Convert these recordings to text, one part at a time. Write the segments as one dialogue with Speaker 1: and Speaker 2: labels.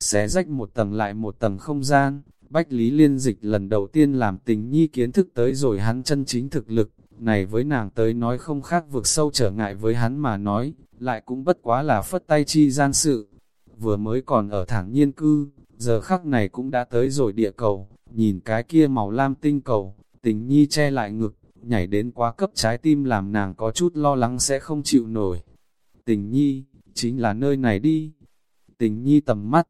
Speaker 1: xé rách một tầng lại một tầng không gian, Bách Lý Liên Dịch lần đầu tiên làm tình nhi kiến thức tới rồi hắn chân chính thực lực, này với nàng tới nói không khác vượt sâu trở ngại với hắn mà nói, lại cũng bất quá là phất tay chi gian sự. Vừa mới còn ở thẳng nhiên cư, giờ khắc này cũng đã tới rồi địa cầu, nhìn cái kia màu lam tinh cầu, tình nhi che lại ngực, nhảy đến quá cấp trái tim làm nàng có chút lo lắng sẽ không chịu nổi. Tình nhi, chính là nơi này đi. Tình nhi tầm mắt.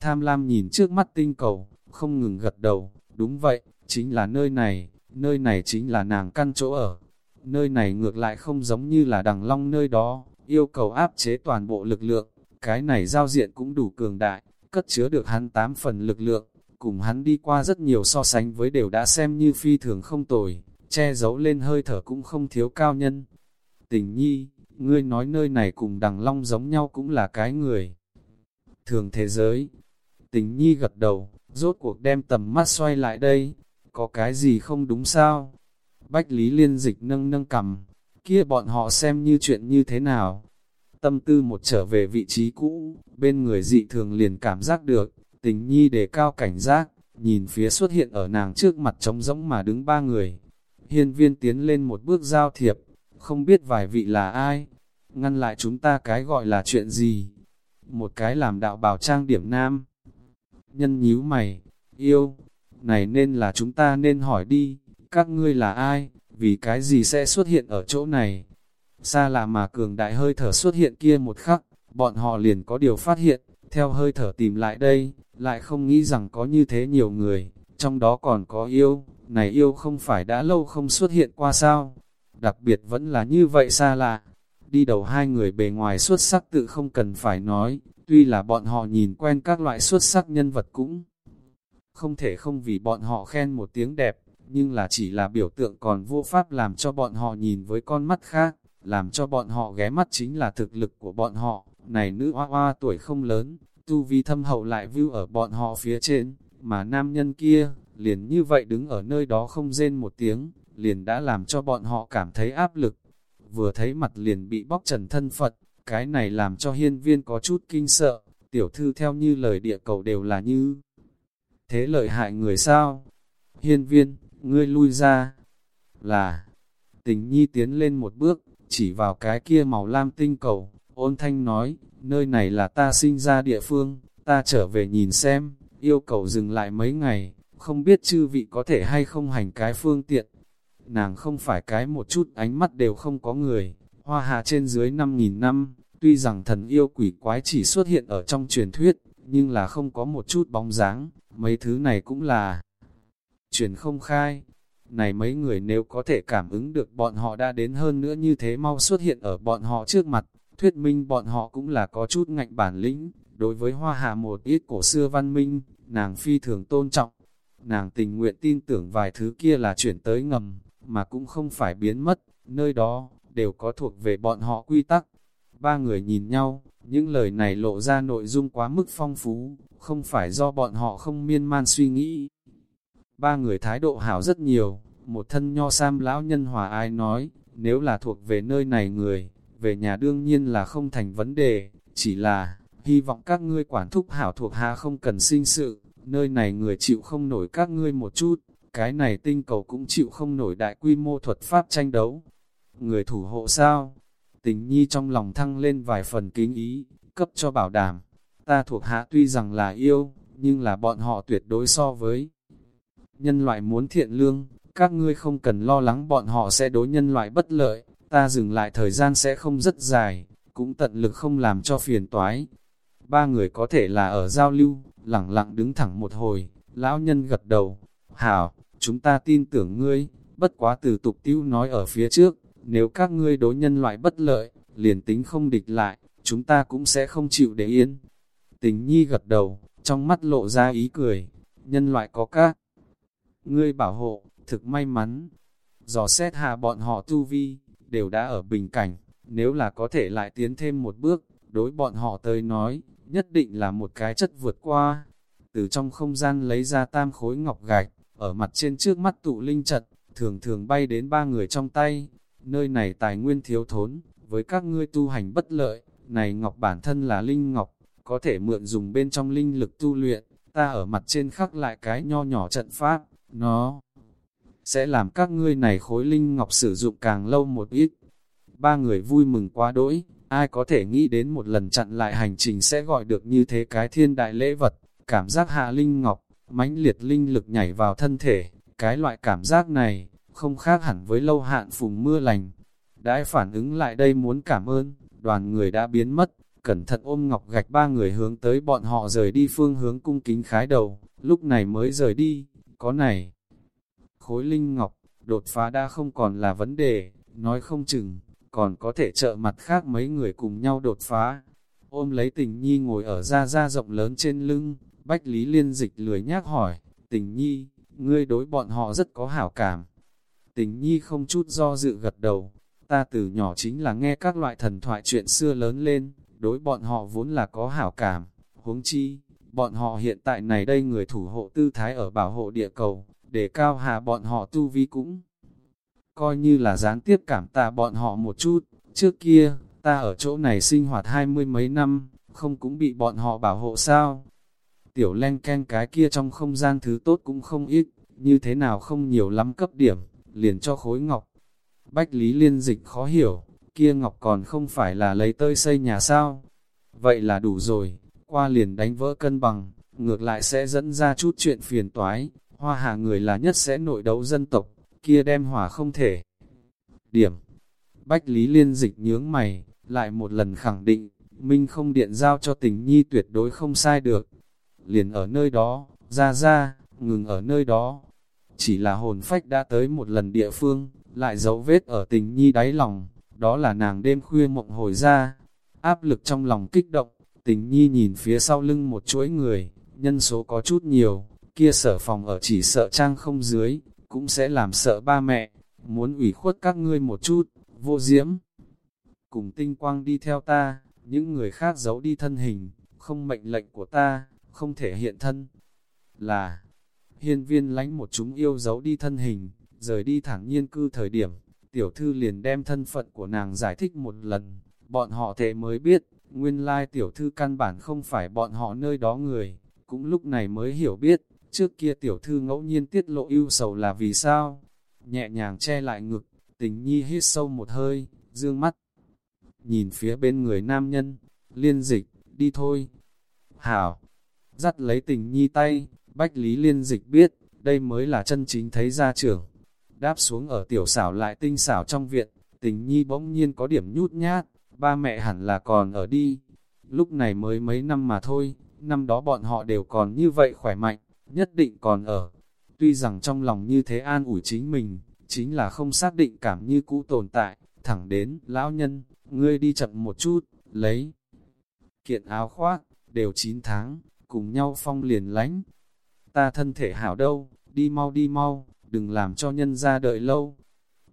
Speaker 1: Tham lam nhìn trước mắt tinh cầu, không ngừng gật đầu, đúng vậy, chính là nơi này, nơi này chính là nàng căn chỗ ở. Nơi này ngược lại không giống như là đằng long nơi đó, yêu cầu áp chế toàn bộ lực lượng, cái này giao diện cũng đủ cường đại, cất chứa được hắn tám phần lực lượng, cùng hắn đi qua rất nhiều so sánh với đều đã xem như phi thường không tồi, che giấu lên hơi thở cũng không thiếu cao nhân. Tình nhi, ngươi nói nơi này cùng đằng long giống nhau cũng là cái người. Thường thế giới, tình nhi gật đầu, rốt cuộc đem tầm mắt xoay lại đây, có cái gì không đúng sao? Bách Lý Liên Dịch nâng nâng cầm, kia bọn họ xem như chuyện như thế nào? Tâm tư một trở về vị trí cũ, bên người dị thường liền cảm giác được, tình nhi đề cao cảnh giác, nhìn phía xuất hiện ở nàng trước mặt trống rỗng mà đứng ba người. Hiên viên tiến lên một bước giao thiệp, không biết vài vị là ai, ngăn lại chúng ta cái gọi là chuyện gì. Một cái làm đạo bảo trang điểm nam. Nhân nhíu mày, yêu, này nên là chúng ta nên hỏi đi, các ngươi là ai, vì cái gì sẽ xuất hiện ở chỗ này. Xa lạ mà cường đại hơi thở xuất hiện kia một khắc, bọn họ liền có điều phát hiện, theo hơi thở tìm lại đây, lại không nghĩ rằng có như thế nhiều người, trong đó còn có yêu, này yêu không phải đã lâu không xuất hiện qua sao, đặc biệt vẫn là như vậy xa lạ. Đi đầu hai người bề ngoài xuất sắc tự không cần phải nói, tuy là bọn họ nhìn quen các loại xuất sắc nhân vật cũng không thể không vì bọn họ khen một tiếng đẹp, nhưng là chỉ là biểu tượng còn vô pháp làm cho bọn họ nhìn với con mắt khác, làm cho bọn họ ghé mắt chính là thực lực của bọn họ, này nữ hoa hoa tuổi không lớn, tu vi thâm hậu lại view ở bọn họ phía trên, mà nam nhân kia, liền như vậy đứng ở nơi đó không rên một tiếng, liền đã làm cho bọn họ cảm thấy áp lực. Vừa thấy mặt liền bị bóc trần thân Phật, cái này làm cho hiên viên có chút kinh sợ, tiểu thư theo như lời địa cầu đều là như. Thế lợi hại người sao? Hiên viên, ngươi lui ra. Là, tình nhi tiến lên một bước, chỉ vào cái kia màu lam tinh cầu, ôn thanh nói, nơi này là ta sinh ra địa phương, ta trở về nhìn xem, yêu cầu dừng lại mấy ngày, không biết chư vị có thể hay không hành cái phương tiện. Nàng không phải cái một chút ánh mắt đều không có người, hoa hạ trên dưới 5.000 năm, tuy rằng thần yêu quỷ quái chỉ xuất hiện ở trong truyền thuyết, nhưng là không có một chút bóng dáng, mấy thứ này cũng là truyền không khai. Này mấy người nếu có thể cảm ứng được bọn họ đã đến hơn nữa như thế mau xuất hiện ở bọn họ trước mặt, thuyết minh bọn họ cũng là có chút ngạnh bản lĩnh, đối với hoa hạ một ít cổ xưa văn minh, nàng phi thường tôn trọng. Nàng tình nguyện tin tưởng vài thứ kia là chuyển tới ngầm, mà cũng không phải biến mất, nơi đó, đều có thuộc về bọn họ quy tắc. Ba người nhìn nhau, những lời này lộ ra nội dung quá mức phong phú, không phải do bọn họ không miên man suy nghĩ. Ba người thái độ hảo rất nhiều, một thân nho sam lão nhân hòa ai nói, nếu là thuộc về nơi này người, về nhà đương nhiên là không thành vấn đề, chỉ là, hy vọng các ngươi quản thúc hảo thuộc hạ không cần sinh sự, nơi này người chịu không nổi các ngươi một chút, cái này tinh cầu cũng chịu không nổi đại quy mô thuật pháp tranh đấu. Người thủ hộ sao? Tình nhi trong lòng thăng lên vài phần kính ý, cấp cho bảo đảm. Ta thuộc hạ tuy rằng là yêu, nhưng là bọn họ tuyệt đối so với nhân loại muốn thiện lương, các ngươi không cần lo lắng bọn họ sẽ đối nhân loại bất lợi, ta dừng lại thời gian sẽ không rất dài, cũng tận lực không làm cho phiền toái. Ba người có thể là ở giao lưu, lẳng lặng đứng thẳng một hồi, lão nhân gật đầu, hảo, chúng ta tin tưởng ngươi, bất quá từ tục tiêu nói ở phía trước, nếu các ngươi đối nhân loại bất lợi, liền tính không địch lại, chúng ta cũng sẽ không chịu để yên. Tình nhi gật đầu, trong mắt lộ ra ý cười, nhân loại có các. Ngươi bảo hộ, thực may mắn. Dò xét hạ bọn họ tu vi, đều đã ở bình cảnh, nếu là có thể lại tiến thêm một bước, đối bọn họ tới nói, nhất định là một cái chất vượt qua. Từ trong không gian lấy ra tam khối ngọc gạch, ở mặt trên trước mắt tụ linh trận, thường thường bay đến ba người trong tay. Nơi này tài nguyên thiếu thốn, với các ngươi tu hành bất lợi, này ngọc bản thân là linh ngọc, có thể mượn dùng bên trong linh lực tu luyện, ta ở mặt trên khắc lại cái nho nhỏ trận pháp, nó sẽ làm các ngươi này khối linh ngọc sử dụng càng lâu một ít. Ba người vui mừng quá đỗi, ai có thể nghĩ đến một lần chặn lại hành trình sẽ gọi được như thế cái thiên đại lễ vật, cảm giác hạ linh ngọc, mãnh liệt linh lực nhảy vào thân thể, cái loại cảm giác này, không khác hẳn với lâu hạn phùng mưa lành. Đãi phản ứng lại đây muốn cảm ơn, đoàn người đã biến mất, cẩn thận ôm ngọc gạch ba người hướng tới bọn họ rời đi phương hướng cung kính khái đầu, lúc này mới rời đi, có này. Khối linh ngọc, đột phá đã không còn là vấn đề, nói không chừng, còn có thể trợ mặt khác mấy người cùng nhau đột phá. Ôm lấy tình nhi ngồi ở ra ra rộng lớn trên lưng, Bách Lý Liên Dịch lười nhác hỏi, tình nhi, ngươi đối bọn họ rất có hảo cảm. Tình nhi không chút do dự gật đầu, ta từ nhỏ chính là nghe các loại thần thoại chuyện xưa lớn lên, đối bọn họ vốn là có hảo cảm, huống chi, bọn họ hiện tại này đây người thủ hộ tư thái ở bảo hộ địa cầu, để cao hạ bọn họ tu vi cũng coi như là gián tiếp cảm tạ bọn họ một chút, trước kia, ta ở chỗ này sinh hoạt hai mươi mấy năm, không cũng bị bọn họ bảo hộ sao? Tiểu len ken cái kia trong không gian thứ tốt cũng không ít, như thế nào không nhiều lắm cấp điểm, liền cho khối ngọc. Bách Lý Liên Dịch khó hiểu, kia ngọc còn không phải là lấy tơi xây nhà sao? Vậy là đủ rồi, qua liền đánh vỡ cân bằng, ngược lại sẽ dẫn ra chút chuyện phiền toái, hoa hạ người là nhất sẽ nội đấu dân tộc, kia đem hỏa không thể. Điểm Bách Lý Liên Dịch nhướng mày, lại một lần khẳng định, Minh không điện giao cho tình nhi tuyệt đối không sai được. Liền ở nơi đó, ra ra, ngừng ở nơi đó. Chỉ là hồn phách đã tới một lần địa phương, lại dấu vết ở tình nhi đáy lòng, đó là nàng đêm khuya mộng hồi ra. Áp lực trong lòng kích động, tình nhi nhìn phía sau lưng một chuỗi người, nhân số có chút nhiều, kia sở phòng ở chỉ sợ trang không dưới, cũng sẽ làm sợ ba mẹ, muốn ủy khuất các ngươi một chút, vô diễm. Cùng tinh quang đi theo ta, những người khác giấu đi thân hình, không mệnh lệnh của ta, không thể hiện thân. Là, hiên viên lánh một chúng yêu giấu đi thân hình, rời đi thẳng nhiên cư thời điểm, tiểu thư liền đem thân phận của nàng giải thích một lần, bọn họ thế mới biết, nguyên lai tiểu thư căn bản không phải bọn họ nơi đó người, cũng lúc này mới hiểu biết, trước kia tiểu thư ngẫu nhiên tiết lộ ưu sầu là vì sao, nhẹ nhàng che lại ngực, tình nhi hít sâu một hơi, dương mắt, nhìn phía bên người nam nhân, liên dịch, đi thôi. Hảo, dắt lấy tình nhi tay, bách lý liên dịch biết, đây mới là chân chính thấy gia trưởng. Đáp xuống ở tiểu xảo lại tinh xảo trong viện, tình nhi bỗng nhiên có điểm nhút nhát, ba mẹ hẳn là còn ở đi. Lúc này mới mấy năm mà thôi, năm đó bọn họ đều còn như vậy khỏe mạnh, nhất định còn ở. Tuy rằng trong lòng như thế an ủi chính mình, chính là không xác định cảm như cũ tồn tại, thẳng đến, lão nhân, ngươi đi chậm một chút, lấy kiện áo khoác, đều 9 tháng, cùng nhau phong liền lánh. Ta thân thể hảo đâu, đi mau đi mau, đừng làm cho nhân ra đợi lâu.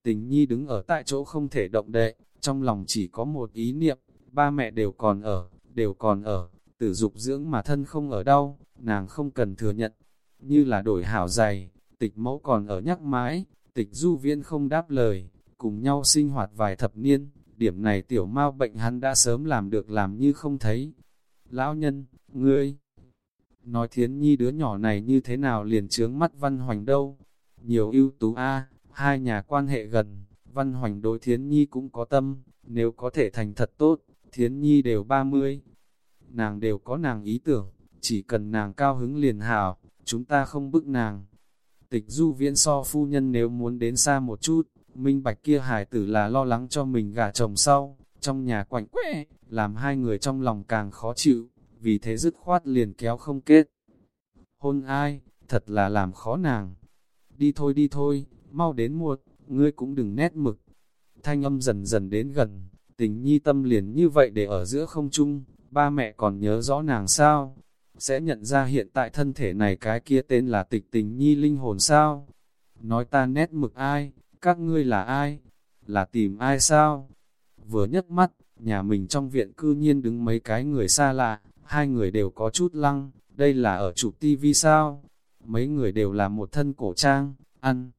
Speaker 1: Tình nhi đứng ở tại chỗ không thể động đậy, trong lòng chỉ có một ý niệm, ba mẹ đều còn ở, đều còn ở, tử dục dưỡng mà thân không ở đâu, nàng không cần thừa nhận. Như là đổi hảo dày, tịch mẫu còn ở nhắc mãi, tịch du viên không đáp lời, cùng nhau sinh hoạt vài thập niên, điểm này tiểu mau bệnh hắn đã sớm làm được làm như không thấy. Lão nhân, ngươi, nói thiến nhi đứa nhỏ này như thế nào liền trướng mắt văn hoành đâu, nhiều ưu tú a hai nhà quan hệ gần, văn hoành đối thiến nhi cũng có tâm, nếu có thể thành thật tốt, thiến nhi đều 30, nàng đều có nàng ý tưởng, chỉ cần nàng cao hứng liền hảo, chúng ta không bức nàng. Tịch du viễn so phu nhân nếu muốn đến xa một chút, minh bạch kia hải tử là lo lắng cho mình gả chồng sau, trong nhà quạnh quẽ, làm hai người trong lòng càng khó chịu, vì thế dứt khoát liền kéo không kết. Hôn ai, thật là làm khó nàng. Đi thôi đi thôi, mau đến muộn, ngươi cũng đừng nét mực. Thanh âm dần dần đến gần, tình nhi tâm liền như vậy để ở giữa không chung, ba mẹ còn nhớ rõ nàng sao? Sẽ nhận ra hiện tại thân thể này cái kia tên là tịch tình nhi linh hồn sao? Nói ta nét mực ai? Các ngươi là ai? Là tìm ai sao? Vừa nhấc mắt, nhà mình trong viện cư nhiên đứng mấy cái người xa lạ, hai người đều có chút lăng, đây là ở chụp tivi sao? Mấy người đều là một thân cổ trang, ăn.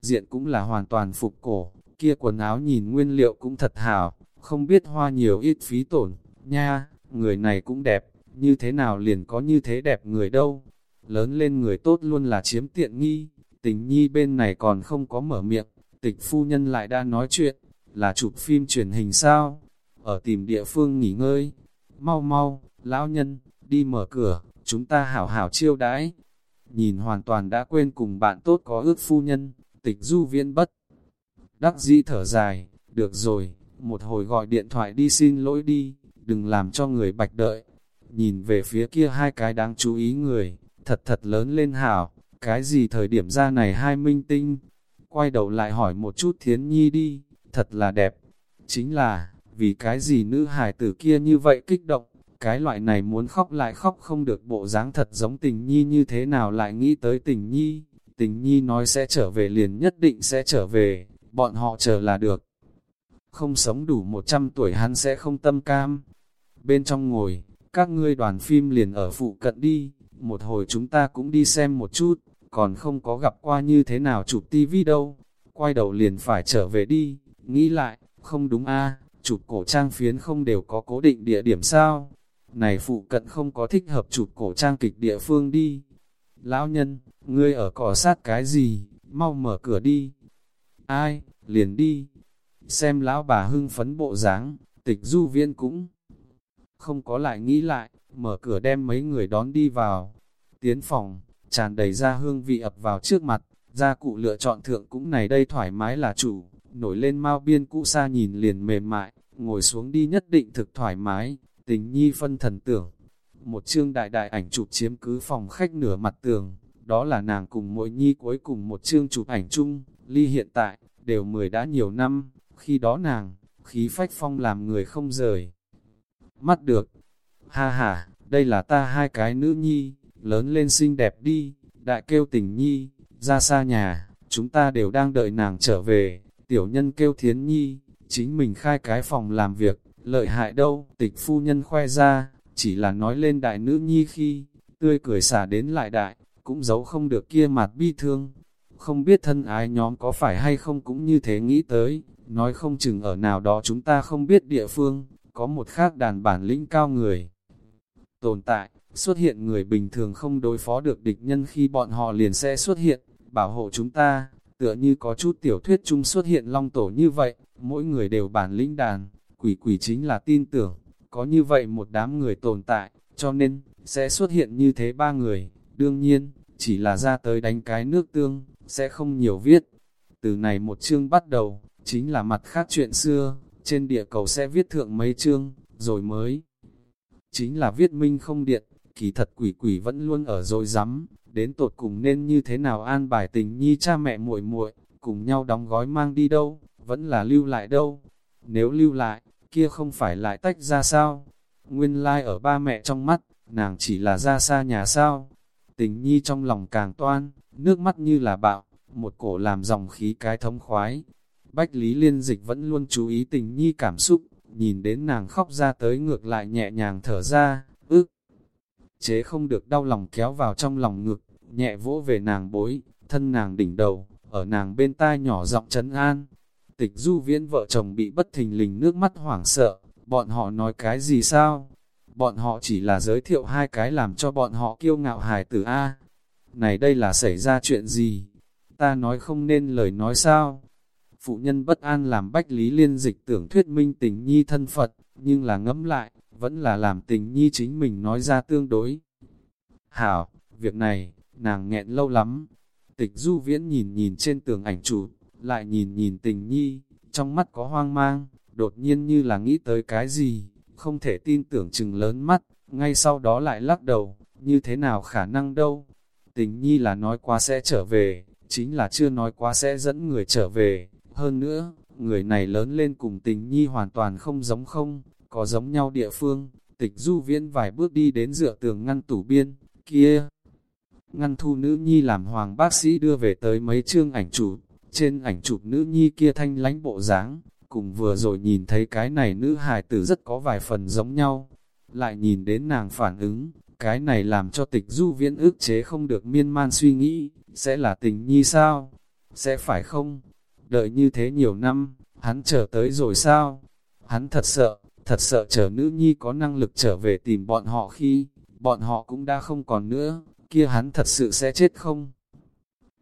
Speaker 1: Diện cũng là hoàn toàn phục cổ, kia quần áo nhìn nguyên liệu cũng thật hảo, không biết hoa nhiều ít phí tổn, nha, người này cũng đẹp, như thế nào liền có như thế đẹp người đâu. Lớn lên người tốt luôn là chiếm tiện nghi, tình nhi bên này còn không có mở miệng, tịch phu nhân lại đã nói chuyện, là chụp phim truyền hình sao, ở tìm địa phương nghỉ ngơi. Mau mau, lão nhân, đi mở cửa, chúng ta hảo hảo chiêu đãi. Nhìn hoàn toàn đã quên cùng bạn tốt có ước phu nhân, tịch du viễn bất. Đắc dĩ thở dài, được rồi, một hồi gọi điện thoại đi xin lỗi đi, đừng làm cho người bạch đợi. Nhìn về phía kia hai cái đáng chú ý người, thật thật lớn lên hảo, cái gì thời điểm ra này hai minh tinh. Quay đầu lại hỏi một chút thiến nhi đi, thật là đẹp. Chính là, vì cái gì nữ hải tử kia như vậy kích động, cái loại này muốn khóc lại khóc không được bộ dáng thật giống tình nhi như thế nào lại nghĩ tới tình nhi. Tình nhi nói sẽ trở về liền nhất định sẽ trở về, bọn họ chờ là được. Không sống đủ 100 tuổi hắn sẽ không tâm cam. Bên trong ngồi, các ngươi đoàn phim liền ở phụ cận đi, một hồi chúng ta cũng đi xem một chút, còn không có gặp qua như thế nào chụp tivi đâu. Quay đầu liền phải trở về đi, nghĩ lại, không đúng a chụp cổ trang phiến không đều có cố định địa điểm sao? Này phụ cận không có thích hợp chụp cổ trang kịch địa phương đi. Lão nhân, ngươi ở cỏ sát cái gì? Mau mở cửa đi. Ai, liền đi. Xem lão bà hưng phấn bộ dáng, tịch du viên cũng không có lại nghĩ lại, mở cửa đem mấy người đón đi vào. Tiến phòng, tràn đầy ra hương vị ập vào trước mặt, gia cụ lựa chọn thượng cũng này đây thoải mái là chủ, nổi lên mau biên cũ xa nhìn liền mềm mại, ngồi xuống đi nhất định thực thoải mái, tình nhi phân thần tưởng. Một chương đại đại ảnh chụp chiếm cứ phòng khách nửa mặt tường, đó là nàng cùng mỗi nhi cuối cùng một chương chụp ảnh chung, ly hiện tại, đều mười đã nhiều năm, khi đó nàng, khí phách phong làm người không rời. Mắt được, ha ha, đây là ta hai cái nữ nhi, lớn lên xinh đẹp đi, đại kêu tình nhi, ra xa nhà, chúng ta đều đang đợi nàng trở về, tiểu nhân kêu thiến nhi, chính mình khai cái phòng làm việc, lợi hại đâu, tịch phu nhân khoe ra, chỉ là nói lên đại nữ nhi khi, tươi cười xả đến lại đại, cũng giấu không được kia mặt bi thương. Không biết thân ái nhóm có phải hay không cũng như thế nghĩ tới, nói không chừng ở nào đó chúng ta không biết địa phương, có một khác đàn bản lĩnh cao người. Tồn tại, xuất hiện người bình thường không đối phó được địch nhân khi bọn họ liền sẽ xuất hiện, bảo hộ chúng ta, tựa như có chút tiểu thuyết chung xuất hiện long tổ như vậy, mỗi người đều bản lĩnh đàn, quỷ quỷ chính là tin tưởng, có như vậy một đám người tồn tại, cho nên, sẽ xuất hiện như thế ba người, đương nhiên, chỉ là ra tới đánh cái nước tương, sẽ không nhiều viết. Từ này một chương bắt đầu, chính là mặt khác chuyện xưa, trên địa cầu sẽ viết thượng mấy chương, rồi mới. Chính là viết minh không điện, kỳ thật quỷ quỷ vẫn luôn ở rồi rắm đến tột cùng nên như thế nào an bài tình nhi cha mẹ muội muội cùng nhau đóng gói mang đi đâu, vẫn là lưu lại đâu. Nếu lưu lại, kia không phải lại tách ra sao? Nguyên lai like ở ba mẹ trong mắt, nàng chỉ là ra xa nhà sao? Tình nhi trong lòng càng toan, nước mắt như là bạo, một cổ làm dòng khí cái thống khoái. Bách Lý Liên Dịch vẫn luôn chú ý tình nhi cảm xúc, nhìn đến nàng khóc ra tới ngược lại nhẹ nhàng thở ra, ức. Chế không được đau lòng kéo vào trong lòng ngực, nhẹ vỗ về nàng bối, thân nàng đỉnh đầu, ở nàng bên tai nhỏ giọng trấn an. Tịch du viễn vợ chồng bị bất thình lình nước mắt hoảng sợ, bọn họ nói cái gì sao? Bọn họ chỉ là giới thiệu hai cái làm cho bọn họ kiêu ngạo hài tử A. Này đây là xảy ra chuyện gì? Ta nói không nên lời nói sao? Phụ nhân bất an làm bách lý liên dịch tưởng thuyết minh tình nhi thân Phật, nhưng là ngẫm lại, vẫn là làm tình nhi chính mình nói ra tương đối. Hảo, việc này, nàng nghẹn lâu lắm. Tịch du viễn nhìn nhìn trên tường ảnh chụp, lại nhìn nhìn tình nhi, trong mắt có hoang mang, đột nhiên như là nghĩ tới cái gì, không thể tin tưởng chừng lớn mắt, ngay sau đó lại lắc đầu, như thế nào khả năng đâu. Tình nhi là nói qua sẽ trở về, chính là chưa nói qua sẽ dẫn người trở về, hơn nữa, người này lớn lên cùng tình nhi hoàn toàn không giống không, có giống nhau địa phương, tịch du viễn vài bước đi đến dựa tường ngăn tủ biên, kia. Ngăn thu nữ nhi làm hoàng bác sĩ đưa về tới mấy chương ảnh chụp, trên ảnh chụp nữ nhi kia thanh lánh bộ dáng, cùng vừa rồi nhìn thấy cái này nữ hài tử rất có vài phần giống nhau. Lại nhìn đến nàng phản ứng, cái này làm cho tịch du viễn ức chế không được miên man suy nghĩ, sẽ là tình nhi sao? Sẽ phải không? Đợi như thế nhiều năm, hắn chờ tới rồi sao? Hắn thật sợ, thật sợ chờ nữ nhi có năng lực trở về tìm bọn họ khi, bọn họ cũng đã không còn nữa, kia hắn thật sự sẽ chết không?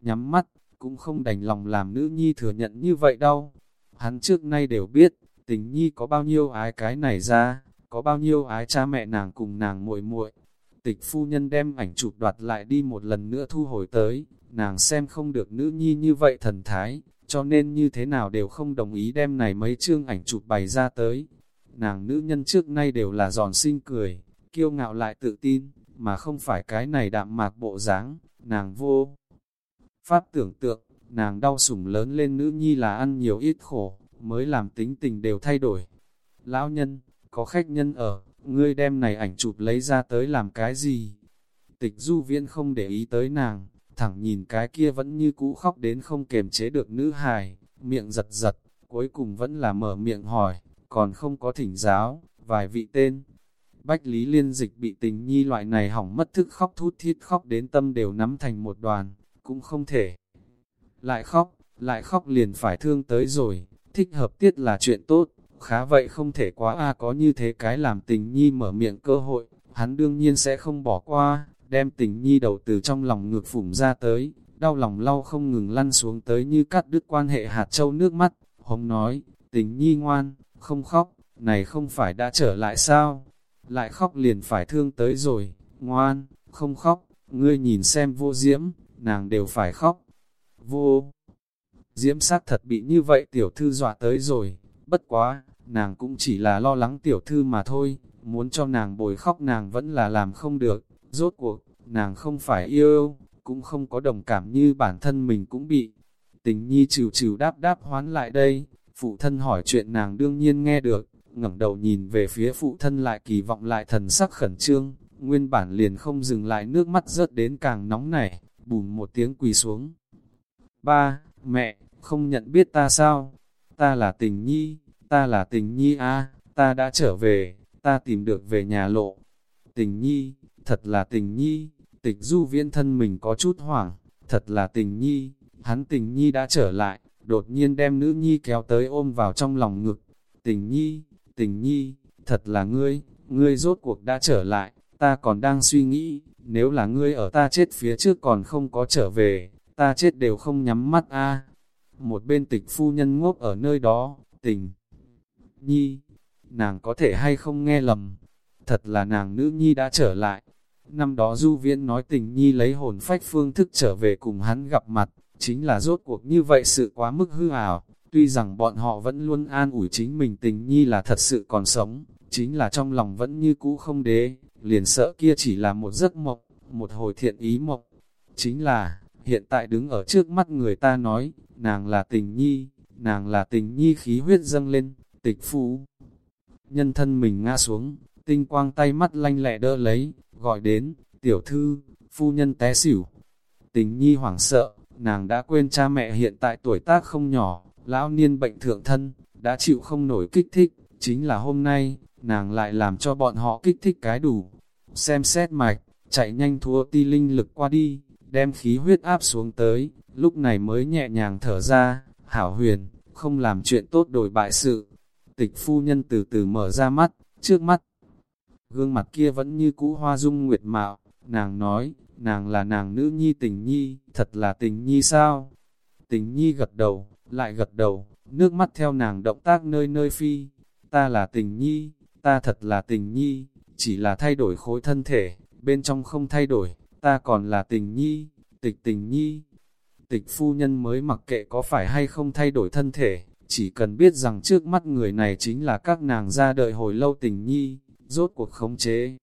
Speaker 1: Nhắm mắt, cũng không đành lòng làm nữ nhi thừa nhận như vậy đâu. Hắn trước nay đều biết, tình nhi có bao nhiêu ái cái này ra, có bao nhiêu ái cha mẹ nàng cùng nàng muội muội. Tịch phu nhân đem ảnh chụp đoạt lại đi một lần nữa thu hồi tới, nàng xem không được nữ nhi như vậy thần thái, cho nên như thế nào đều không đồng ý đem này mấy chương ảnh chụp bày ra tới. Nàng nữ nhân trước nay đều là giòn xinh cười, kiêu ngạo lại tự tin, mà không phải cái này đạm mạc bộ dáng, nàng vô. Pháp tưởng tượng, nàng đau sủng lớn lên nữ nhi là ăn nhiều ít khổ, mới làm tính tình đều thay đổi. Lão nhân, có khách nhân ở, ngươi đem này ảnh chụp lấy ra tới làm cái gì? Tịch du viễn không để ý tới nàng, thẳng nhìn cái kia vẫn như cũ khóc đến không kềm chế được nữ hài, miệng giật giật, cuối cùng vẫn là mở miệng hỏi, còn không có thỉnh giáo, vài vị tên. Bách Lý Liên Dịch bị tình nhi loại này hỏng mất thức khóc thút thít khóc đến tâm đều nắm thành một đoàn, cũng không thể. Lại khóc, lại khóc liền phải thương tới rồi, thích hợp tiết là chuyện tốt, khá vậy không thể quá a có như thế cái làm tình nhi mở miệng cơ hội, hắn đương nhiên sẽ không bỏ qua, đem tình nhi đầu từ trong lòng ngược phủng ra tới, đau lòng lau không ngừng lăn xuống tới như cắt đứt quan hệ hạt châu nước mắt, hồng nói, tình nhi ngoan, không khóc, này không phải đã trở lại sao, lại khóc liền phải thương tới rồi, ngoan, không khóc, ngươi nhìn xem vô diễm, nàng đều phải khóc, vô. Diễm sát thật bị như vậy tiểu thư dọa tới rồi, bất quá, nàng cũng chỉ là lo lắng tiểu thư mà thôi, muốn cho nàng bồi khóc nàng vẫn là làm không được, rốt cuộc, nàng không phải yêu, cũng không có đồng cảm như bản thân mình cũng bị. Tình nhi trừ trừ đáp đáp hoán lại đây, phụ thân hỏi chuyện nàng đương nhiên nghe được, ngẩng đầu nhìn về phía phụ thân lại kỳ vọng lại thần sắc khẩn trương, nguyên bản liền không dừng lại nước mắt rớt đến càng nóng nảy, bùm một tiếng quỳ xuống. Ba, mẹ, không nhận biết ta sao? Ta là tình nhi, ta là tình nhi a ta đã trở về, ta tìm được về nhà lộ. Tình nhi, thật là tình nhi, tịch du viễn thân mình có chút hoảng, thật là tình nhi, hắn tình nhi đã trở lại, đột nhiên đem nữ nhi kéo tới ôm vào trong lòng ngực. Tình nhi, tình nhi, thật là ngươi, ngươi rốt cuộc đã trở lại, ta còn đang suy nghĩ, nếu là ngươi ở ta chết phía trước còn không có trở về, ta chết đều không nhắm mắt a. Một bên tịch phu nhân ngốc ở nơi đó, tình nhi, nàng có thể hay không nghe lầm, thật là nàng nữ nhi đã trở lại. Năm đó Du Viễn nói tình nhi lấy hồn phách phương thức trở về cùng hắn gặp mặt, chính là rốt cuộc như vậy sự quá mức hư ảo. Tuy rằng bọn họ vẫn luôn an ủi chính mình tình nhi là thật sự còn sống, chính là trong lòng vẫn như cũ không đế, liền sợ kia chỉ là một giấc mộng, một hồi thiện ý mộng. Chính là, hiện tại đứng ở trước mắt người ta nói, nàng là tình nhi, nàng là tình nhi khí huyết dâng lên, tịch phú. Nhân thân mình ngã xuống, tinh quang tay mắt lanh lẹ đỡ lấy, gọi đến, tiểu thư, phu nhân té xỉu. Tình nhi hoảng sợ, nàng đã quên cha mẹ hiện tại tuổi tác không nhỏ, lão niên bệnh thượng thân, đã chịu không nổi kích thích, chính là hôm nay, nàng lại làm cho bọn họ kích thích cái đủ. Xem xét mạch, chạy nhanh thua ti linh lực qua đi, đem khí huyết áp xuống tới, lúc này mới nhẹ nhàng thở ra, hảo huyền, không làm chuyện tốt đổi bại sự. Tịch phu nhân từ từ mở ra mắt, trước mắt. Gương mặt kia vẫn như cũ hoa dung nguyệt mạo, nàng nói, nàng là nàng nữ nhi tình nhi, thật là tình nhi sao? Tình nhi gật đầu, lại gật đầu, nước mắt theo nàng động tác nơi nơi phi. Ta là tình nhi, ta thật là tình nhi, chỉ là thay đổi khối thân thể, bên trong không thay đổi, ta còn là tình nhi, tịch tình nhi. Tịch phu nhân mới mặc kệ có phải hay không thay đổi thân thể, chỉ cần biết rằng trước mắt người này chính là các nàng ra đợi hồi lâu tình nhi, rốt cuộc khống chế.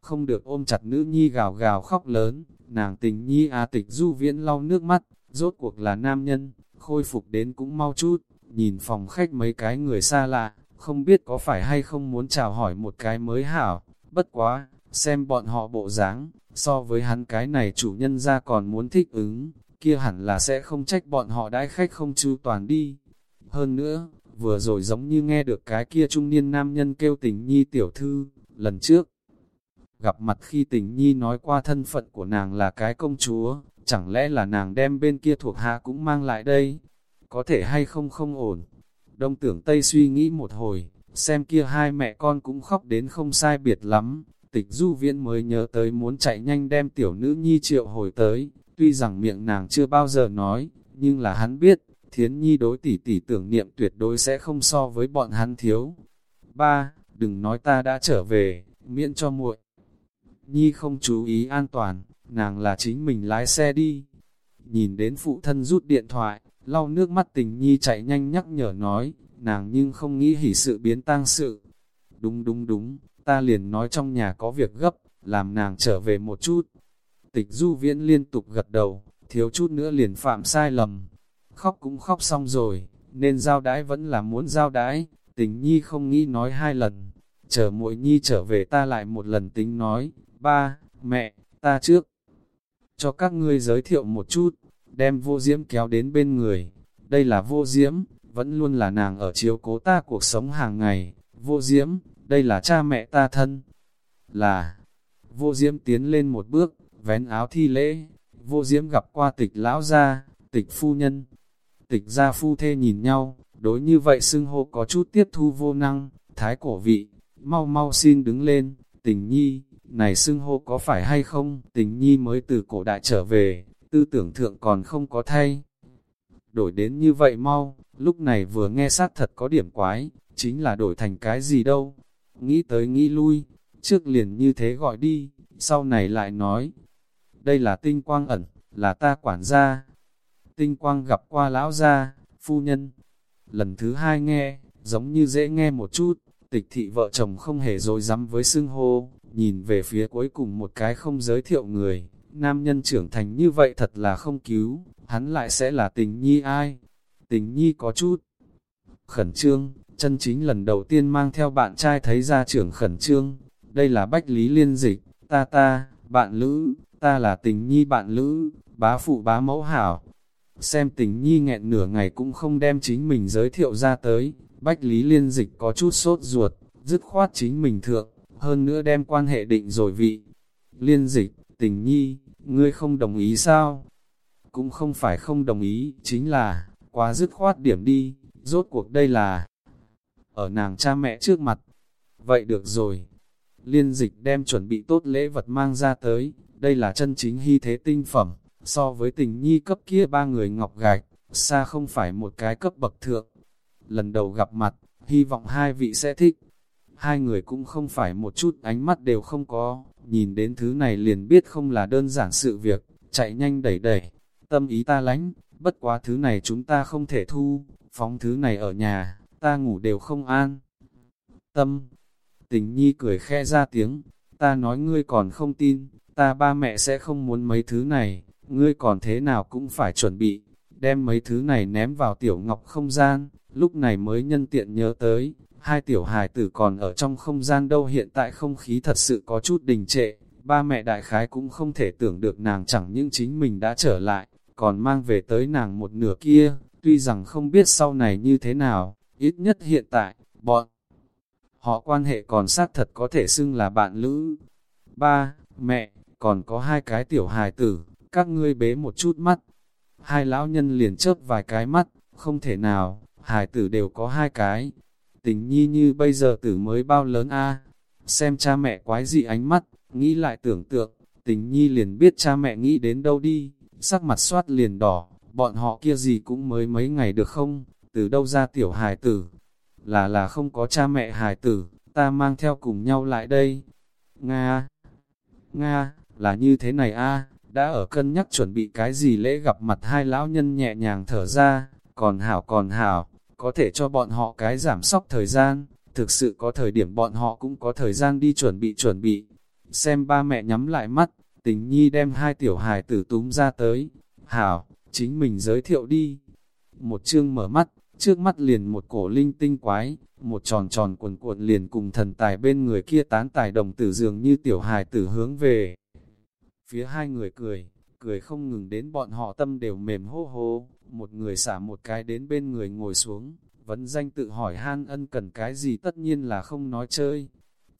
Speaker 1: Không được ôm chặt nữ nhi gào gào khóc lớn, nàng tình nhi à tịch du viễn lau nước mắt, rốt cuộc là nam nhân, khôi phục đến cũng mau chút, nhìn phòng khách mấy cái người xa lạ, không biết có phải hay không muốn chào hỏi một cái mới hảo, bất quá, xem bọn họ bộ dáng, so với hắn cái này chủ nhân ra còn muốn thích ứng, kia hẳn là sẽ không trách bọn họ đãi khách không chu toàn đi. Hơn nữa, vừa rồi giống như nghe được cái kia trung niên nam nhân kêu tình nhi tiểu thư, lần trước. Gặp mặt khi tình nhi nói qua thân phận của nàng là cái công chúa, chẳng lẽ là nàng đem bên kia thuộc hạ cũng mang lại đây? Có thể hay không không ổn. Đông tưởng Tây suy nghĩ một hồi, xem kia hai mẹ con cũng khóc đến không sai biệt lắm, tịch du viễn mới nhớ tới muốn chạy nhanh đem tiểu nữ nhi triệu hồi tới, tuy rằng miệng nàng chưa bao giờ nói, nhưng là hắn biết, thiến nhi đối tỷ tỷ tưởng niệm tuyệt đối sẽ không so với bọn hắn thiếu. Ba, đừng nói ta đã trở về, miễn cho muội. Nhi không chú ý an toàn, nàng là chính mình lái xe đi. Nhìn đến phụ thân rút điện thoại, lau nước mắt tình Nhi chạy nhanh nhắc nhở nói, nàng nhưng không nghĩ hỉ sự biến tang sự. Đúng đúng đúng, ta liền nói trong nhà có việc gấp, làm nàng trở về một chút. Tịch du viễn liên tục gật đầu, thiếu chút nữa liền phạm sai lầm. Khóc cũng khóc xong rồi, nên giao đái vẫn là muốn giao đái, tình nhi không nghĩ nói hai lần. Chờ muội nhi trở về ta lại một lần tính nói, ba, mẹ, ta trước. Cho các ngươi giới thiệu một chút, đem vô diễm kéo đến bên người. Đây là vô diễm, vẫn luôn là nàng ở chiếu cố ta cuộc sống hàng ngày. Vô diễm, đây là cha mẹ ta thân. Là, vô diễm tiến lên một bước, vén áo thi lễ. Vô diễm gặp qua tịch lão gia, tịch phu nhân. Tịch gia phu thê nhìn nhau, đối như vậy xưng hô có chút tiếp thu vô năng, thái cổ vị. Mau mau xin đứng lên, tình nhi, này xưng hô có phải hay không? Tình nhi mới từ cổ đại trở về, tư tưởng thượng còn không có thay. Đổi đến như vậy mau, lúc này vừa nghe sát thật có điểm quái, chính là đổi thành cái gì đâu. Nghĩ tới nghĩ lui, trước liền như thế gọi đi, sau này lại nói. Đây là tinh quang ẩn, là ta quản gia. Tinh quang gặp qua lão gia, phu nhân. Lần thứ hai nghe, giống như dễ nghe một chút, tịch thị vợ chồng không hề dối rắm với xưng hô, nhìn về phía cuối cùng một cái không giới thiệu người, nam nhân trưởng thành như vậy thật là không cứu, hắn lại sẽ là tình nhi ai? Tình nhi có chút khẩn trương, chân chính lần đầu tiên mang theo bạn trai thấy ra trưởng khẩn trương, đây là bách lý liên dịch, ta ta, bạn lữ, ta là tình nhi bạn lữ, bá phụ bá mẫu hảo. Xem tình nhi nghẹn nửa ngày cũng không đem chính mình giới thiệu ra tới, bách lý liên dịch có chút sốt ruột, dứt khoát chính mình thượng, hơn nữa đem quan hệ định rồi vị. Liên dịch, tình nhi, ngươi không đồng ý sao? Cũng không phải không đồng ý, chính là, quá dứt khoát điểm đi, rốt cuộc đây là ở nàng cha mẹ trước mặt. Vậy được rồi. Liên dịch đem chuẩn bị tốt lễ vật mang ra tới, đây là chân chính hy thế tinh phẩm, so với tình nhi cấp kia ba người ngọc gạch, xa không phải một cái cấp bậc thượng. Lần đầu gặp mặt, hy vọng hai vị sẽ thích. Hai người cũng không phải một chút ánh mắt đều không có, nhìn đến thứ này liền biết không là đơn giản sự việc, chạy nhanh đẩy đẩy, tâm ý ta lánh, bất quá thứ này chúng ta không thể thu, phóng thứ này ở nhà, ta ngủ đều không an. Tâm, tình nhi cười khe ra tiếng, ta nói ngươi còn không tin, ta ba mẹ sẽ không muốn mấy thứ này, ngươi còn thế nào cũng phải chuẩn bị, đem mấy thứ này ném vào tiểu ngọc không gian, lúc này mới nhân tiện nhớ tới, hai tiểu hài tử còn ở trong không gian đâu hiện tại không khí thật sự có chút đình trệ, ba mẹ đại khái cũng không thể tưởng được nàng chẳng những chính mình đã trở lại, còn mang về tới nàng một nửa kia, tuy rằng không biết sau này như thế nào, ít nhất hiện tại, bọn họ quan hệ còn xác thật có thể xưng là bạn lữ. Ba, mẹ, còn có hai cái tiểu hài tử, các ngươi bế một chút mắt. Hai lão nhân liền chớp vài cái mắt, không thể nào, hài tử đều có hai cái, tình nhi như bây giờ tử mới bao lớn a? Xem cha mẹ quái dị ánh mắt, nghĩ lại tưởng tượng, tình nhi liền biết cha mẹ nghĩ đến đâu đi, sắc mặt soát liền đỏ, bọn họ kia gì cũng mới mấy ngày được không, từ đâu ra tiểu hài tử, là là không có cha mẹ hài tử, ta mang theo cùng nhau lại đây. Nga, Nga, là như thế này a? Đã ở cân nhắc chuẩn bị cái gì lễ gặp mặt hai lão nhân nhẹ nhàng thở ra, còn hảo còn hảo, có thể cho bọn họ cái giảm sóc thời gian, thực sự có thời điểm bọn họ cũng có thời gian đi chuẩn bị chuẩn bị. Xem ba mẹ nhắm lại mắt, tình nhi đem hai tiểu hài tử túm ra tới. Hảo, chính mình giới thiệu đi. Một chương mở mắt, trước mắt liền một cổ linh tinh quái, một tròn tròn cuộn cuộn liền cùng thần tài bên người kia tán tài đồng tử dường như tiểu hài tử hướng về. Phía hai người cười, cười không ngừng đến bọn họ tâm đều mềm hô hô một người xả một cái đến bên người ngồi xuống, vấn danh tự hỏi han ân cần cái gì tất nhiên là không nói chơi.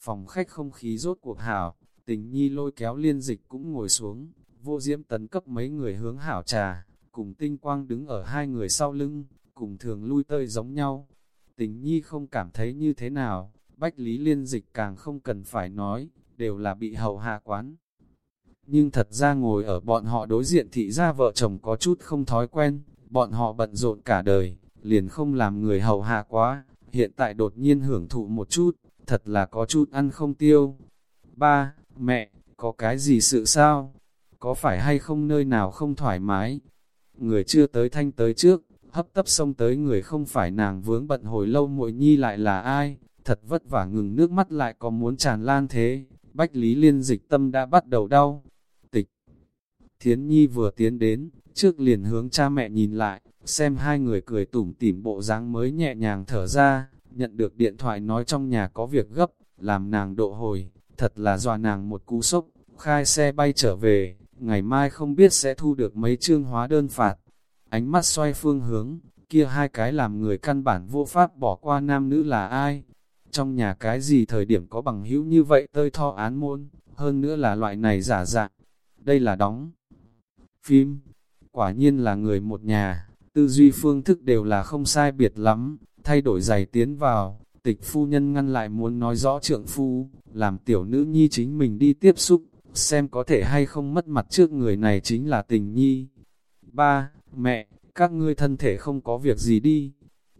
Speaker 1: Phòng khách không khí rốt cuộc hảo, tình nhi lôi kéo liên dịch cũng ngồi xuống, vô diễm tấn cấp mấy người hướng hảo trà, cùng tinh quang đứng ở hai người sau lưng, cùng thường lui tơi giống nhau. Tình nhi không cảm thấy như thế nào, Bách Lý Liên Dịch càng không cần phải nói, đều là bị hậu hạ quán. Nhưng thật ra ngồi ở bọn họ đối diện thị ra vợ chồng có chút không thói quen, bọn họ bận rộn cả đời, liền không làm người hầu hạ quá, hiện tại đột nhiên hưởng thụ một chút, thật là có chút ăn không tiêu. Ba, mẹ, có cái gì sự sao? Có phải hay không nơi nào không thoải mái? Người chưa tới thanh tới trước, hấp tấp xông tới người không phải nàng vướng bận hồi lâu muội nhi lại là ai? Thật vất vả ngừng nước mắt lại có muốn tràn lan thế, Bách Lý Liên dịch tâm đã bắt đầu đau. Tịch Thiến Nhi vừa tiến đến, trước liền hướng cha mẹ nhìn lại, xem hai người cười tủm tỉm bộ dáng mới nhẹ nhàng thở ra, nhận được điện thoại nói trong nhà có việc gấp, làm nàng độ hồi, thật là dọa nàng một cú sốc, khai xe bay trở về, ngày mai không biết sẽ thu được mấy chương hóa đơn phạt. Ánh mắt xoay phương hướng, kia hai cái làm người căn bản vô pháp bỏ qua nam nữ là ai, trong nhà cái gì thời điểm có bằng hữu như vậy tơi tho án môn, hơn nữa là loại này giả dạng. Đây là đóng phim, quả nhiên là người một nhà, tư duy phương thức đều là không sai biệt lắm, thay đổi giày tiến vào, tịch phu nhân ngăn lại muốn nói rõ trượng phu, làm tiểu nữ nhi chính mình đi tiếp xúc, xem có thể hay không mất mặt trước người này chính là tình nhi. Ba, mẹ, các ngươi thân thể không có việc gì đi,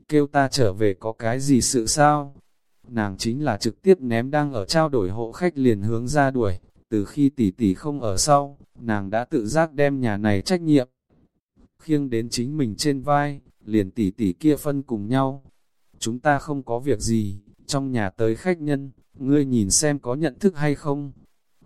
Speaker 1: kêu ta trở về có cái gì sự sao? nàng chính là trực tiếp ném đang ở trao đổi hộ khách liền hướng ra đuổi, từ khi tỷ tỷ không ở sau, nàng đã tự giác đem nhà này trách nhiệm. Khiêng đến chính mình trên vai, liền tỷ tỷ kia phân cùng nhau. Chúng ta không có việc gì, trong nhà tới khách nhân, ngươi nhìn xem có nhận thức hay không.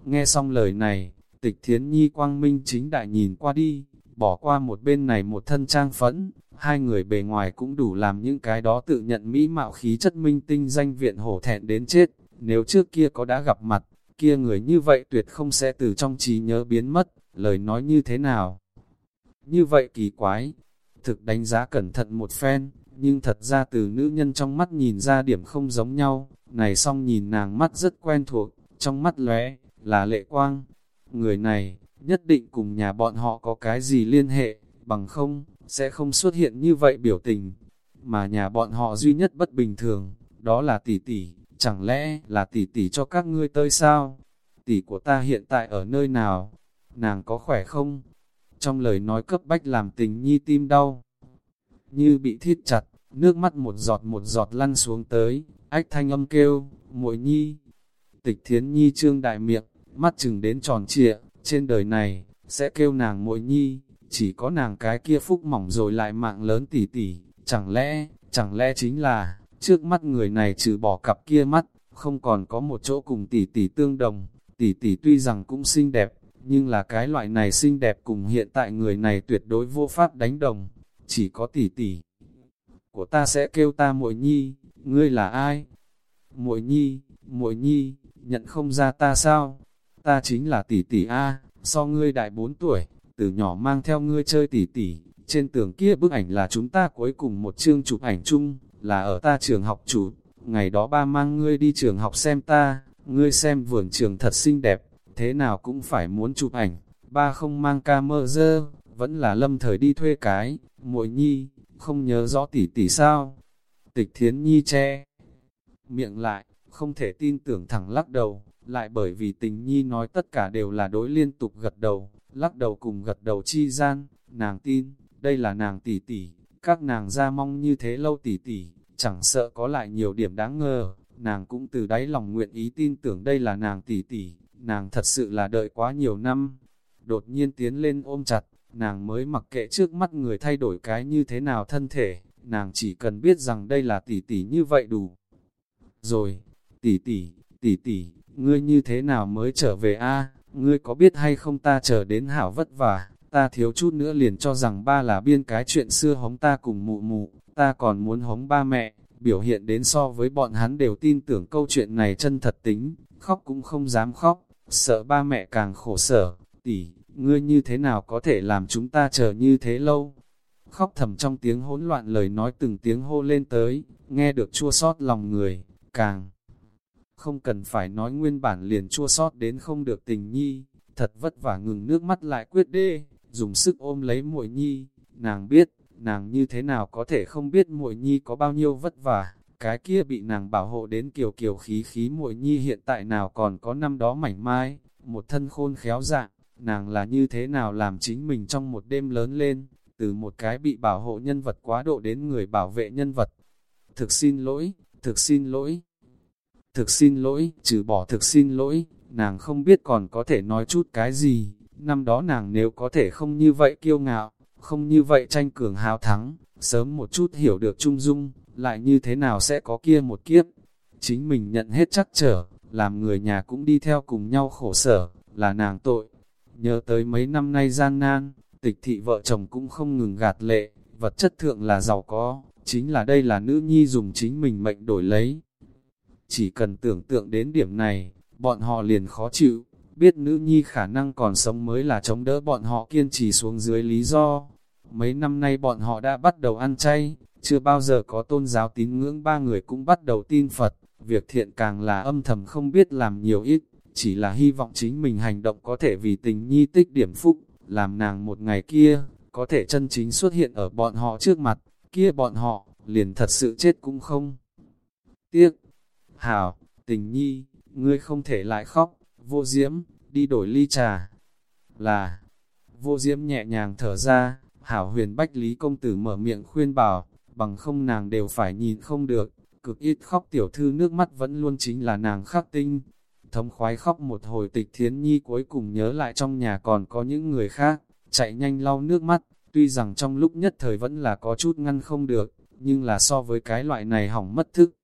Speaker 1: Nghe xong lời này, tịch thiến nhi quang minh chính đại nhìn qua đi, bỏ qua một bên này một thân trang phẫn, hai người bề ngoài cũng đủ làm những cái đó tự nhận mỹ mạo khí chất minh tinh danh viện hổ thẹn đến chết, nếu trước kia có đã gặp mặt, kia người như vậy tuyệt không sẽ từ trong trí nhớ biến mất, lời nói như thế nào. Như vậy kỳ quái, thực đánh giá cẩn thận một phen, nhưng thật ra từ nữ nhân trong mắt nhìn ra điểm không giống nhau, này xong nhìn nàng mắt rất quen thuộc, trong mắt lóe là lệ quang. Người này, nhất định cùng nhà bọn họ có cái gì liên hệ, bằng không, sẽ không xuất hiện như vậy biểu tình. Mà nhà bọn họ duy nhất bất bình thường, đó là tỷ tỷ, chẳng lẽ là tỷ tỷ cho các ngươi tới sao? Tỷ của ta hiện tại ở nơi nào? Nàng có khỏe không? Trong lời nói cấp bách làm tình nhi tim đau. Như bị thiết chặt, nước mắt một giọt một giọt lăn xuống tới, ách thanh âm kêu, muội nhi. Tịch thiến nhi trương đại miệng, mắt chừng đến tròn trịa, trên đời này, sẽ kêu nàng muội nhi, chỉ có nàng cái kia phúc mỏng rồi lại mạng lớn tỉ tỉ, chẳng lẽ, chẳng lẽ chính là, trước mắt người này trừ bỏ cặp kia mắt, không còn có một chỗ cùng tỷ tỷ tương đồng, tỷ tỷ tuy rằng cũng xinh đẹp, nhưng là cái loại này xinh đẹp cùng hiện tại người này tuyệt đối vô pháp đánh đồng, chỉ có tỷ tỷ. Của ta sẽ kêu ta muội nhi, ngươi là ai? Muội nhi, muội nhi, nhận không ra ta sao? Ta chính là tỷ tỷ A, so ngươi đại 4 tuổi, từ nhỏ mang theo ngươi chơi tỷ tỷ trên tường kia bức ảnh là chúng ta cuối cùng một chương chụp ảnh chung, là ở ta trường học chủ, ngày đó ba mang ngươi đi trường học xem ta, ngươi xem vườn trường thật xinh đẹp, thế nào cũng phải muốn chụp ảnh, ba không mang ca mơ dơ, vẫn là lâm thời đi thuê cái, muội nhi, không nhớ rõ tỉ tỉ sao. Tịch thiến nhi che, miệng lại, không thể tin tưởng thẳng lắc đầu, lại bởi vì tình nhi nói tất cả đều là đối liên tục gật đầu, lắc đầu cùng gật đầu chi gian, nàng tin, đây là nàng tỷ tỷ, các nàng ra mong như thế lâu tỷ tỷ, chẳng sợ có lại nhiều điểm đáng ngờ, nàng cũng từ đáy lòng nguyện ý tin tưởng đây là nàng tỷ tỷ, nàng thật sự là đợi quá nhiều năm. Đột nhiên tiến lên ôm chặt, nàng mới mặc kệ trước mắt người thay đổi cái như thế nào thân thể, nàng chỉ cần biết rằng đây là tỷ tỷ như vậy đủ. Rồi, tỷ tỷ, tỷ tỷ, ngươi như thế nào mới trở về a? ngươi có biết hay không ta chờ đến hảo vất vả, ta thiếu chút nữa liền cho rằng ba là biên cái chuyện xưa hống ta cùng mụ mụ, ta còn muốn hống ba mẹ, biểu hiện đến so với bọn hắn đều tin tưởng câu chuyện này chân thật tính, khóc cũng không dám khóc, sợ ba mẹ càng khổ sở, tỷ, ngươi như thế nào có thể làm chúng ta chờ như thế lâu? Khóc thầm trong tiếng hỗn loạn lời nói từng tiếng hô lên tới, nghe được chua sót lòng người, càng không cần phải nói nguyên bản liền chua sót đến không được tình nhi, thật vất vả ngừng nước mắt lại quyết đê, dùng sức ôm lấy muội nhi, nàng biết, nàng như thế nào có thể không biết muội nhi có bao nhiêu vất vả, cái kia bị nàng bảo hộ đến kiều kiều khí khí muội nhi hiện tại nào còn có năm đó mảnh mai, một thân khôn khéo dạng, nàng là như thế nào làm chính mình trong một đêm lớn lên, từ một cái bị bảo hộ nhân vật quá độ đến người bảo vệ nhân vật. Thực xin lỗi, thực xin lỗi, thực xin lỗi, trừ bỏ thực xin lỗi, nàng không biết còn có thể nói chút cái gì, năm đó nàng nếu có thể không như vậy kiêu ngạo, không như vậy tranh cường hào thắng, sớm một chút hiểu được trung dung, lại như thế nào sẽ có kia một kiếp. Chính mình nhận hết chắc trở, làm người nhà cũng đi theo cùng nhau khổ sở, là nàng tội. Nhớ tới mấy năm nay gian nan, tịch thị vợ chồng cũng không ngừng gạt lệ, vật chất thượng là giàu có, chính là đây là nữ nhi dùng chính mình mệnh đổi lấy. Chỉ cần tưởng tượng đến điểm này, bọn họ liền khó chịu, biết nữ nhi khả năng còn sống mới là chống đỡ bọn họ kiên trì xuống dưới lý do. Mấy năm nay bọn họ đã bắt đầu ăn chay, chưa bao giờ có tôn giáo tín ngưỡng ba người cũng bắt đầu tin Phật, việc thiện càng là âm thầm không biết làm nhiều ít, chỉ là hy vọng chính mình hành động có thể vì tình nhi tích điểm phúc, làm nàng một ngày kia, có thể chân chính xuất hiện ở bọn họ trước mặt, kia bọn họ, liền thật sự chết cũng không. Tiếc, hảo, tình nhi, ngươi không thể lại khóc, vô diễm, đi đổi ly trà. Là, vô diễm nhẹ nhàng thở ra, hảo huyền bách lý công tử mở miệng khuyên bảo, bằng không nàng đều phải nhìn không được, cực ít khóc tiểu thư nước mắt vẫn luôn chính là nàng khắc tinh. Thống khoái khóc một hồi tịch thiến nhi cuối cùng nhớ lại trong nhà còn có những người khác, chạy nhanh lau nước mắt, tuy rằng trong lúc nhất thời vẫn là có chút ngăn không được, nhưng là so với cái loại này hỏng mất thức.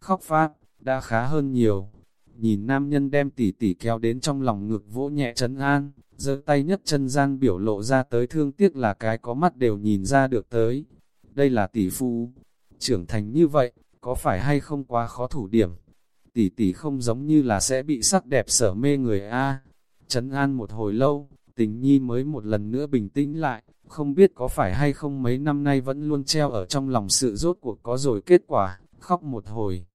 Speaker 1: Khóc pháp, đã khá hơn nhiều. Nhìn nam nhân đem tỉ tỉ kéo đến trong lòng ngực vỗ nhẹ trấn an, giơ tay nhấc chân gian biểu lộ ra tới thương tiếc là cái có mắt đều nhìn ra được tới. Đây là tỷ phu, trưởng thành như vậy, có phải hay không quá khó thủ điểm? Tỷ tỷ không giống như là sẽ bị sắc đẹp sở mê người A. Trấn an một hồi lâu, tình nhi mới một lần nữa bình tĩnh lại, không biết có phải hay không mấy năm nay vẫn luôn treo ở trong lòng sự rốt cuộc có rồi kết quả, khóc một hồi.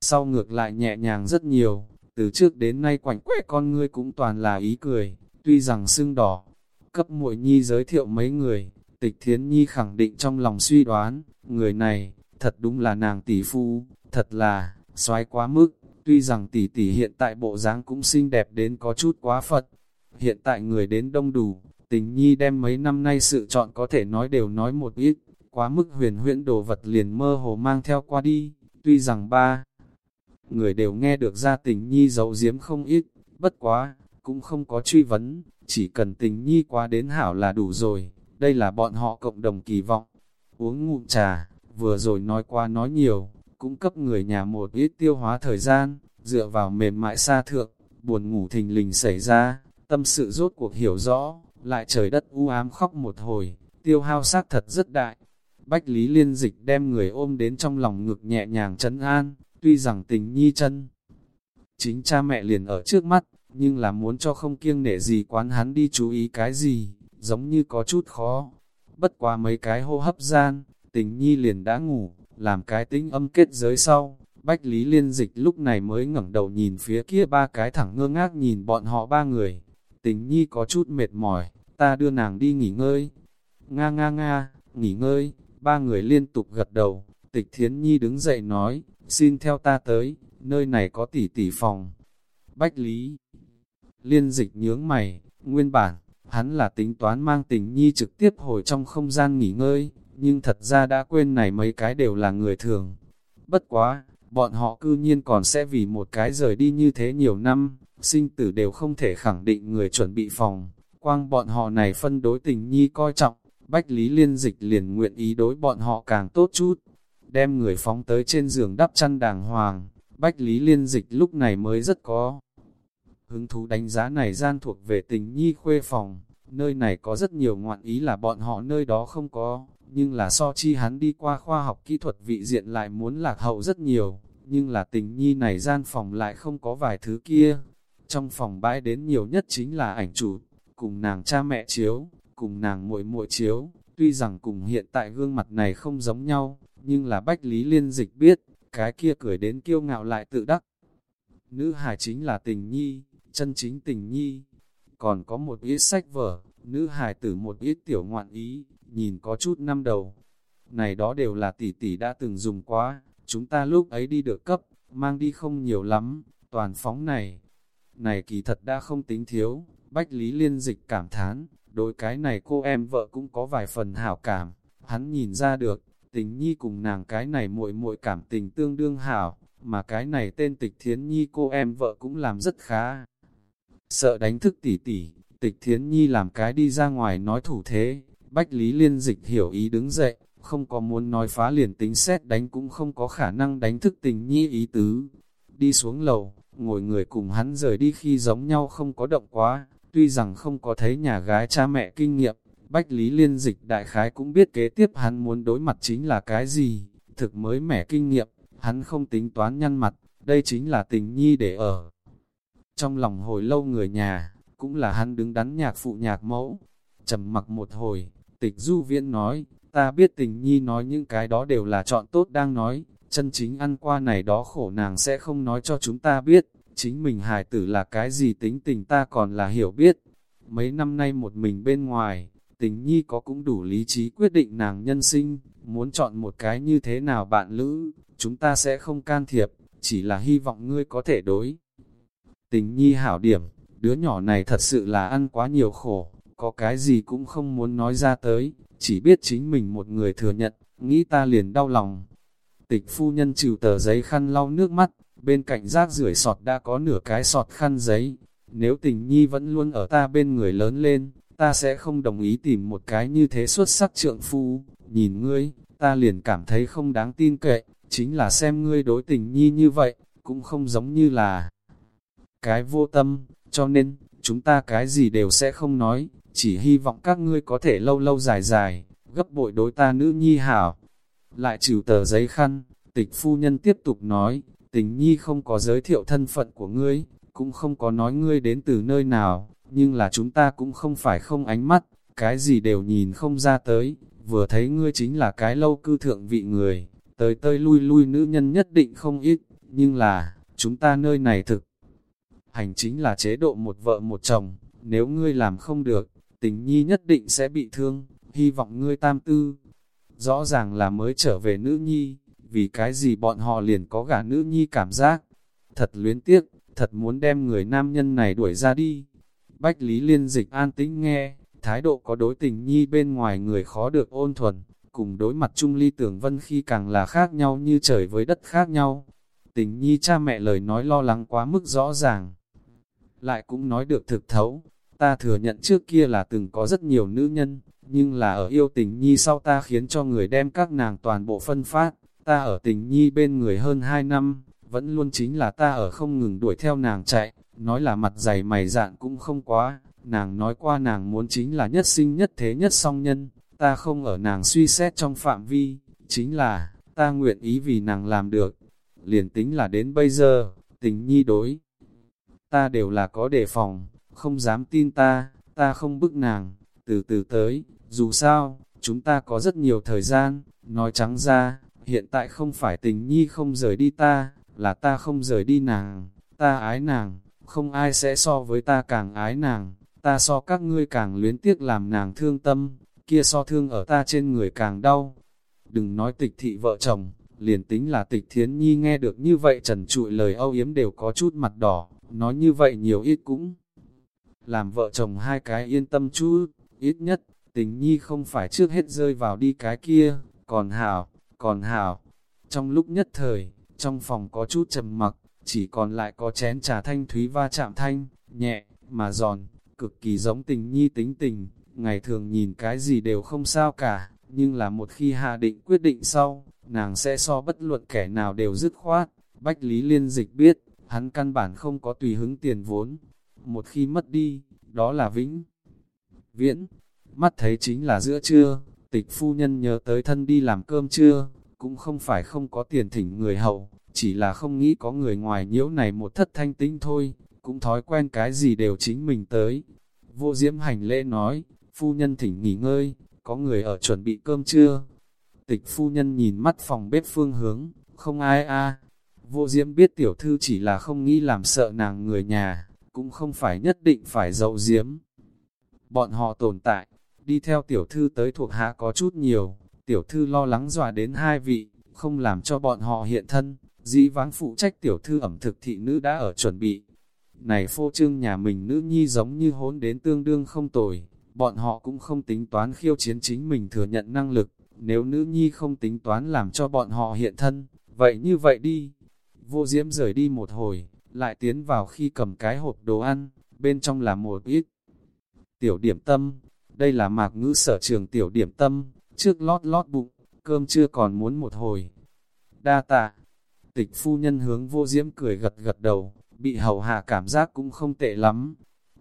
Speaker 1: Sau ngược lại nhẹ nhàng rất nhiều, từ trước đến nay quảnh quẽ con ngươi cũng toàn là ý cười, tuy rằng sưng đỏ. Cấp muội nhi giới thiệu mấy người, tịch thiến nhi khẳng định trong lòng suy đoán, người này, thật đúng là nàng tỷ phu, thật là, xoái quá mức, tuy rằng tỷ tỷ hiện tại bộ dáng cũng xinh đẹp đến có chút quá phật. Hiện tại người đến đông đủ, tình nhi đem mấy năm nay sự chọn có thể nói đều nói một ít, quá mức huyền huyễn đồ vật liền mơ hồ mang theo qua đi, tuy rằng ba người đều nghe được ra tình nhi giấu giếm không ít, bất quá, cũng không có truy vấn, chỉ cần tình nhi qua đến hảo là đủ rồi, đây là bọn họ cộng đồng kỳ vọng. Uống ngụm trà, vừa rồi nói qua nói nhiều, cũng cấp người nhà một ít tiêu hóa thời gian, dựa vào mềm mại xa thượng, buồn ngủ thình lình xảy ra, tâm sự rốt cuộc hiểu rõ, lại trời đất u ám khóc một hồi, tiêu hao xác thật rất đại. Bách Lý Liên Dịch đem người ôm đến trong lòng ngực nhẹ nhàng chấn an, tuy rằng tình nhi chân. Chính cha mẹ liền ở trước mắt, nhưng là muốn cho không kiêng nể gì quán hắn đi chú ý cái gì, giống như có chút khó. Bất qua mấy cái hô hấp gian, tình nhi liền đã ngủ, làm cái tính âm kết giới sau. Bách Lý Liên Dịch lúc này mới ngẩng đầu nhìn phía kia ba cái thẳng ngơ ngác nhìn bọn họ ba người. Tình nhi có chút mệt mỏi, ta đưa nàng đi nghỉ ngơi. Nga nga nga, nghỉ ngơi, ba người liên tục gật đầu. Tịch Thiến Nhi đứng dậy nói, xin theo ta tới, nơi này có tỷ tỷ phòng. Bách Lý Liên dịch nhướng mày, nguyên bản, hắn là tính toán mang tình nhi trực tiếp hồi trong không gian nghỉ ngơi, nhưng thật ra đã quên này mấy cái đều là người thường. Bất quá, bọn họ cư nhiên còn sẽ vì một cái rời đi như thế nhiều năm, sinh tử đều không thể khẳng định người chuẩn bị phòng. Quang bọn họ này phân đối tình nhi coi trọng, Bách Lý Liên Dịch liền nguyện ý đối bọn họ càng tốt chút. Đem người phóng tới trên giường đắp chăn đàng hoàng, Bách Lý Liên Dịch lúc này mới rất có. Hứng thú đánh giá này gian thuộc về tình nhi khuê phòng, nơi này có rất nhiều ngoạn ý là bọn họ nơi đó không có, nhưng là so chi hắn đi qua khoa học kỹ thuật vị diện lại muốn lạc hậu rất nhiều, nhưng là tình nhi này gian phòng lại không có vài thứ kia. Trong phòng bãi đến nhiều nhất chính là ảnh chụp, cùng nàng cha mẹ chiếu, cùng nàng muội muội chiếu, tuy rằng cùng hiện tại gương mặt này không giống nhau, nhưng là Bách Lý Liên Dịch biết, cái kia cười đến kiêu ngạo lại tự đắc. Nữ hài chính là tình nhi, chân chính tình nhi. Còn có một ít sách vở, nữ hài tử một ít tiểu ngoạn ý, nhìn có chút năm đầu. Này đó đều là tỷ tỷ đã từng dùng quá, chúng ta lúc ấy đi được cấp, mang đi không nhiều lắm, toàn phóng này. Này kỳ thật đã không tính thiếu, Bách Lý Liên Dịch cảm thán, đối cái này cô em vợ cũng có vài phần hảo cảm, hắn nhìn ra được, tình nhi cùng nàng cái này muội muội cảm tình tương đương hảo, mà cái này tên tịch thiến nhi cô em vợ cũng làm rất khá. Sợ đánh thức tỷ tỷ, tịch thiến nhi làm cái đi ra ngoài nói thủ thế, Bách Lý Liên Dịch hiểu ý đứng dậy, không có muốn nói phá liền tính xét đánh cũng không có khả năng đánh thức tình nhi ý tứ. Đi xuống lầu, ngồi người cùng hắn rời đi khi giống nhau không có động quá, tuy rằng không có thấy nhà gái cha mẹ kinh nghiệm, Bách Lý Liên Dịch đại khái cũng biết kế tiếp hắn muốn đối mặt chính là cái gì, thực mới mẻ kinh nghiệm, hắn không tính toán nhăn mặt, đây chính là tình nhi để ở. Trong lòng hồi lâu người nhà, cũng là hắn đứng đắn nhạc phụ nhạc mẫu, trầm mặc một hồi, tịch du viễn nói, ta biết tình nhi nói những cái đó đều là chọn tốt đang nói, chân chính ăn qua này đó khổ nàng sẽ không nói cho chúng ta biết, chính mình hài tử là cái gì tính tình ta còn là hiểu biết. Mấy năm nay một mình bên ngoài, tình nhi có cũng đủ lý trí quyết định nàng nhân sinh, muốn chọn một cái như thế nào bạn lữ, chúng ta sẽ không can thiệp, chỉ là hy vọng ngươi có thể đối. Tình nhi hảo điểm, đứa nhỏ này thật sự là ăn quá nhiều khổ, có cái gì cũng không muốn nói ra tới, chỉ biết chính mình một người thừa nhận, nghĩ ta liền đau lòng. Tịch phu nhân trừ tờ giấy khăn lau nước mắt, bên cạnh rác rưởi sọt đã có nửa cái sọt khăn giấy. Nếu tình nhi vẫn luôn ở ta bên người lớn lên, ta sẽ không đồng ý tìm một cái như thế xuất sắc trượng phu. Nhìn ngươi, ta liền cảm thấy không đáng tin cậy, chính là xem ngươi đối tình nhi như vậy, cũng không giống như là cái vô tâm, cho nên, chúng ta cái gì đều sẽ không nói, chỉ hy vọng các ngươi có thể lâu lâu dài dài, gấp bội đối ta nữ nhi hảo. Lại trừ tờ giấy khăn, tịch phu nhân tiếp tục nói, tình nhi không có giới thiệu thân phận của ngươi, cũng không có nói ngươi đến từ nơi nào, nhưng là chúng ta cũng không phải không ánh mắt, cái gì đều nhìn không ra tới, vừa thấy ngươi chính là cái lâu cư thượng vị người, tới tơi lui lui nữ nhân nhất định không ít, nhưng là, chúng ta nơi này thực. Hành chính là chế độ một vợ một chồng, nếu ngươi làm không được, tình nhi nhất định sẽ bị thương, hy vọng ngươi tam tư. Rõ ràng là mới trở về nữ nhi, vì cái gì bọn họ liền có gả nữ nhi cảm giác. Thật luyến tiếc, thật muốn đem người nam nhân này đuổi ra đi. Bách Lý Liên dịch an tĩnh nghe, thái độ có đối tình nhi bên ngoài người khó được ôn thuần, cùng đối mặt chung ly tưởng vân khi càng là khác nhau như trời với đất khác nhau. Tình nhi cha mẹ lời nói lo lắng quá mức rõ ràng. Lại cũng nói được thực thấu, ta thừa nhận trước kia là từng có rất nhiều nữ nhân, nhưng là ở yêu tình nhi sau ta khiến cho người đem các nàng toàn bộ phân phát, ta ở tình nhi bên người hơn 2 năm, vẫn luôn chính là ta ở không ngừng đuổi theo nàng chạy, nói là mặt dày mày dạn cũng không quá, nàng nói qua nàng muốn chính là nhất sinh nhất thế nhất song nhân, ta không ở nàng suy xét trong phạm vi, chính là, ta nguyện ý vì nàng làm được, liền tính là đến bây giờ, tình nhi đối. Ta đều là có đề phòng, không dám tin ta, ta không bức nàng, từ từ tới, dù sao, chúng ta có rất nhiều thời gian, nói trắng ra, hiện tại không phải tình nhi không rời đi ta, là ta không rời đi nàng, ta ái nàng, không ai sẽ so với ta càng ái nàng, ta so các ngươi càng luyến tiếc làm nàng thương tâm, kia so thương ở ta trên người càng đau. Đừng nói tịch thị vợ chồng, liền tính là tịch thiến nhi nghe được như vậy trần trụi lời âu yếm đều có chút mặt đỏ, nói như vậy nhiều ít cũng làm vợ chồng hai cái yên tâm chút, ít nhất, tình nhi không phải trước hết rơi vào đi cái kia, còn hảo, còn hảo. Trong lúc nhất thời, trong phòng có chút trầm mặc, chỉ còn lại có chén trà thanh thúy va chạm thanh, nhẹ, mà giòn, cực kỳ giống tình nhi tính tình, ngày thường nhìn cái gì đều không sao cả, nhưng là một khi hạ định quyết định sau, nàng sẽ so bất luận kẻ nào đều dứt khoát. Bách Lý Liên Dịch biết, hắn căn bản không có tùy hứng tiền vốn, một khi mất đi, đó là vĩnh. Viễn, mắt thấy chính là giữa trưa, tịch phu nhân nhớ tới thân đi làm cơm trưa, cũng không phải không có tiền thỉnh người hậu, chỉ là không nghĩ có người ngoài nhiễu này một thất thanh tinh thôi, cũng thói quen cái gì đều chính mình tới. Vô diễm hành lễ nói, phu nhân thỉnh nghỉ ngơi, có người ở chuẩn bị cơm trưa. Tịch phu nhân nhìn mắt phòng bếp phương hướng, không ai a. Vô diễm biết tiểu thư chỉ là không nghĩ làm sợ nàng người nhà, cũng không phải nhất định phải dậu diếm. Bọn họ tồn tại, đi theo tiểu thư tới thuộc hạ có chút nhiều, tiểu thư lo lắng dọa đến hai vị, không làm cho bọn họ hiện thân, dĩ vãng phụ trách tiểu thư ẩm thực thị nữ đã ở chuẩn bị. Này phô trương nhà mình nữ nhi giống như hốn đến tương đương không tồi, bọn họ cũng không tính toán khiêu chiến chính mình thừa nhận năng lực, nếu nữ nhi không tính toán làm cho bọn họ hiện thân, vậy như vậy đi. Vô diễm rời đi một hồi, lại tiến vào khi cầm cái hộp đồ ăn, bên trong là một ít. Tiểu điểm tâm, đây là mạc ngữ sở trường tiểu điểm tâm, trước lót lót bụng, cơm chưa còn muốn một hồi. Đa tạ, tịch phu nhân hướng vô diễm cười gật gật đầu, bị hầu hạ cảm giác cũng không tệ lắm.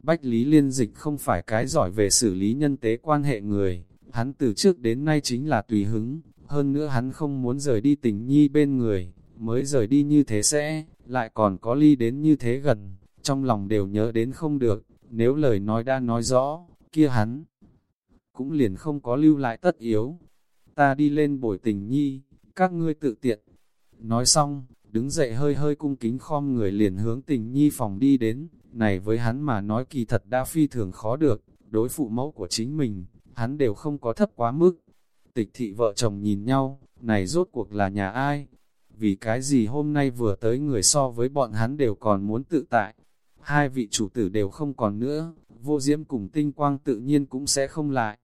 Speaker 1: Bách Lý Liên Dịch không phải cái giỏi về xử lý nhân tế quan hệ người, hắn từ trước đến nay chính là tùy hứng, hơn nữa hắn không muốn rời đi tình nhi bên người, mới rời đi như thế sẽ, lại còn có ly đến như thế gần, trong lòng đều nhớ đến không được, nếu lời nói đã nói rõ, kia hắn cũng liền không có lưu lại tất yếu. Ta đi lên bồi tình nhi, các ngươi tự tiện. Nói xong, đứng dậy hơi hơi cung kính khom người liền hướng tình nhi phòng đi đến, này với hắn mà nói kỳ thật đã phi thường khó được, đối phụ mẫu của chính mình, hắn đều không có thấp quá mức. Tịch thị vợ chồng nhìn nhau, này rốt cuộc là nhà ai? Vì cái gì hôm nay vừa tới người so với bọn hắn đều còn muốn tự tại? Hai vị chủ tử đều không còn nữa, vô diễm cùng tinh quang tự nhiên cũng sẽ không lại.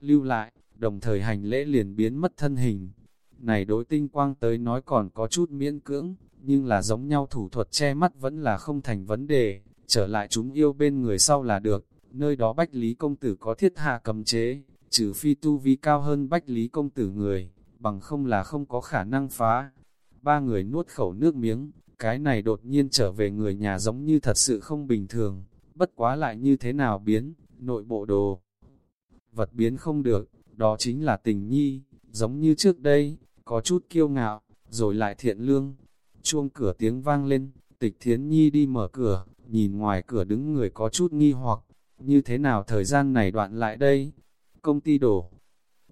Speaker 1: Lưu lại, đồng thời hành lễ liền biến mất thân hình. Này đối tinh quang tới nói còn có chút miễn cưỡng, nhưng là giống nhau thủ thuật che mắt vẫn là không thành vấn đề, trở lại chúng yêu bên người sau là được, nơi đó Bách Lý Công Tử có thiết hạ cầm chế, trừ phi tu vi cao hơn Bách Lý Công Tử người, bằng không là không có khả năng phá. Ba người nuốt khẩu nước miếng, cái này đột nhiên trở về người nhà giống như thật sự không bình thường, bất quá lại như thế nào biến, nội bộ đồ. Vật biến không được, đó chính là tình nhi, giống như trước đây, có chút kiêu ngạo, rồi lại thiện lương. Chuông cửa tiếng vang lên, tịch thiến nhi đi mở cửa, nhìn ngoài cửa đứng người có chút nghi hoặc, như thế nào thời gian này đoạn lại đây? Công ty đổ,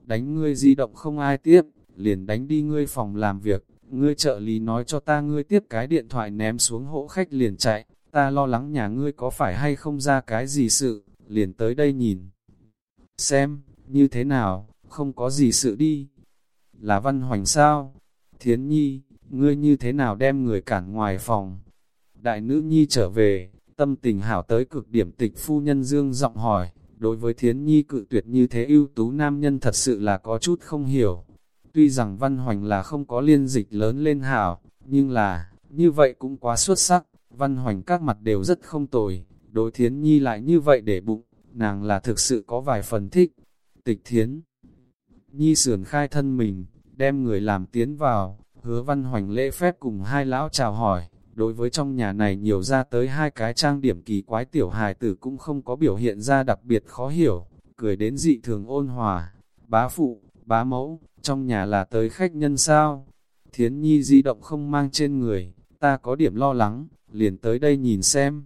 Speaker 1: đánh ngươi di động không ai tiếp, liền đánh đi ngươi phòng làm việc, ngươi trợ lý nói cho ta ngươi tiếp cái điện thoại ném xuống hộ khách liền chạy, ta lo lắng nhà ngươi có phải hay không ra cái gì sự, liền tới đây nhìn. Xem, như thế nào, không có gì sự đi. Là văn hoành sao? Thiến nhi, ngươi như thế nào đem người cản ngoài phòng? Đại nữ nhi trở về, tâm tình hảo tới cực điểm tịch phu nhân dương giọng hỏi, đối với thiến nhi cự tuyệt như thế ưu tú nam nhân thật sự là có chút không hiểu. Tuy rằng văn hoành là không có liên dịch lớn lên hảo, nhưng là, như vậy cũng quá xuất sắc, văn hoành các mặt đều rất không tồi, đối thiến nhi lại như vậy để bụng, nàng là thực sự có vài phần thích. Tịch thiến, nhi sườn khai thân mình, đem người làm tiến vào, hứa văn hoành lễ phép cùng hai lão chào hỏi, đối với trong nhà này nhiều ra tới hai cái trang điểm kỳ quái tiểu hài tử cũng không có biểu hiện ra đặc biệt khó hiểu, cười đến dị thường ôn hòa, bá phụ, bá mẫu, trong nhà là tới khách nhân sao? Thiến nhi di động không mang trên người, ta có điểm lo lắng, liền tới đây nhìn xem.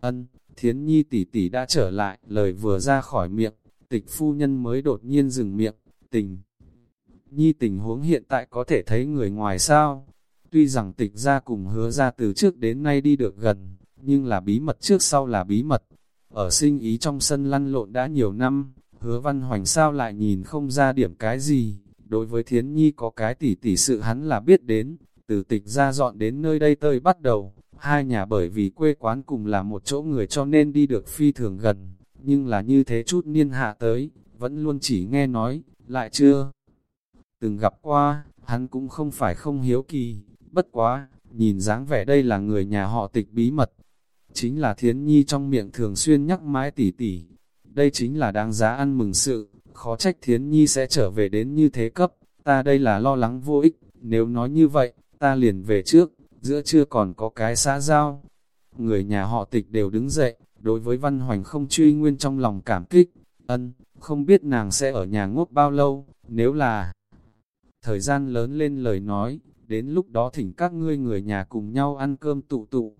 Speaker 1: Ân, thiến nhi tỷ tỷ đã trở lại, lời vừa ra khỏi miệng, tịch phu nhân mới đột nhiên dừng miệng, tình. Nhi tình huống hiện tại có thể thấy người ngoài sao? Tuy rằng tịch ra cùng hứa ra từ trước đến nay đi được gần, nhưng là bí mật trước sau là bí mật. Ở sinh ý trong sân lăn lộn đã nhiều năm, hứa văn hoành sao lại nhìn không ra điểm cái gì. Đối với thiến nhi có cái tỉ tỉ sự hắn là biết đến, từ tịch ra dọn đến nơi đây tơi bắt đầu, hai nhà bởi vì quê quán cùng là một chỗ người cho nên đi được phi thường gần, nhưng là như thế chút niên hạ tới, vẫn luôn chỉ nghe nói, lại chưa từng gặp qua, hắn cũng không phải không hiếu kỳ, bất quá, nhìn dáng vẻ đây là người nhà họ tịch bí mật, chính là thiến nhi trong miệng thường xuyên nhắc mãi tỉ tỉ, đây chính là đáng giá ăn mừng sự, khó trách thiến nhi sẽ trở về đến như thế cấp, ta đây là lo lắng vô ích, nếu nói như vậy, ta liền về trước, giữa chưa còn có cái xã giao. Người nhà họ tịch đều đứng dậy, đối với Văn Hoành không truy nguyên trong lòng cảm kích, ân, không biết nàng sẽ ở nhà ngốc bao lâu, nếu là thời gian lớn lên lời nói, đến lúc đó thỉnh các ngươi người nhà cùng nhau ăn cơm tụ tụ.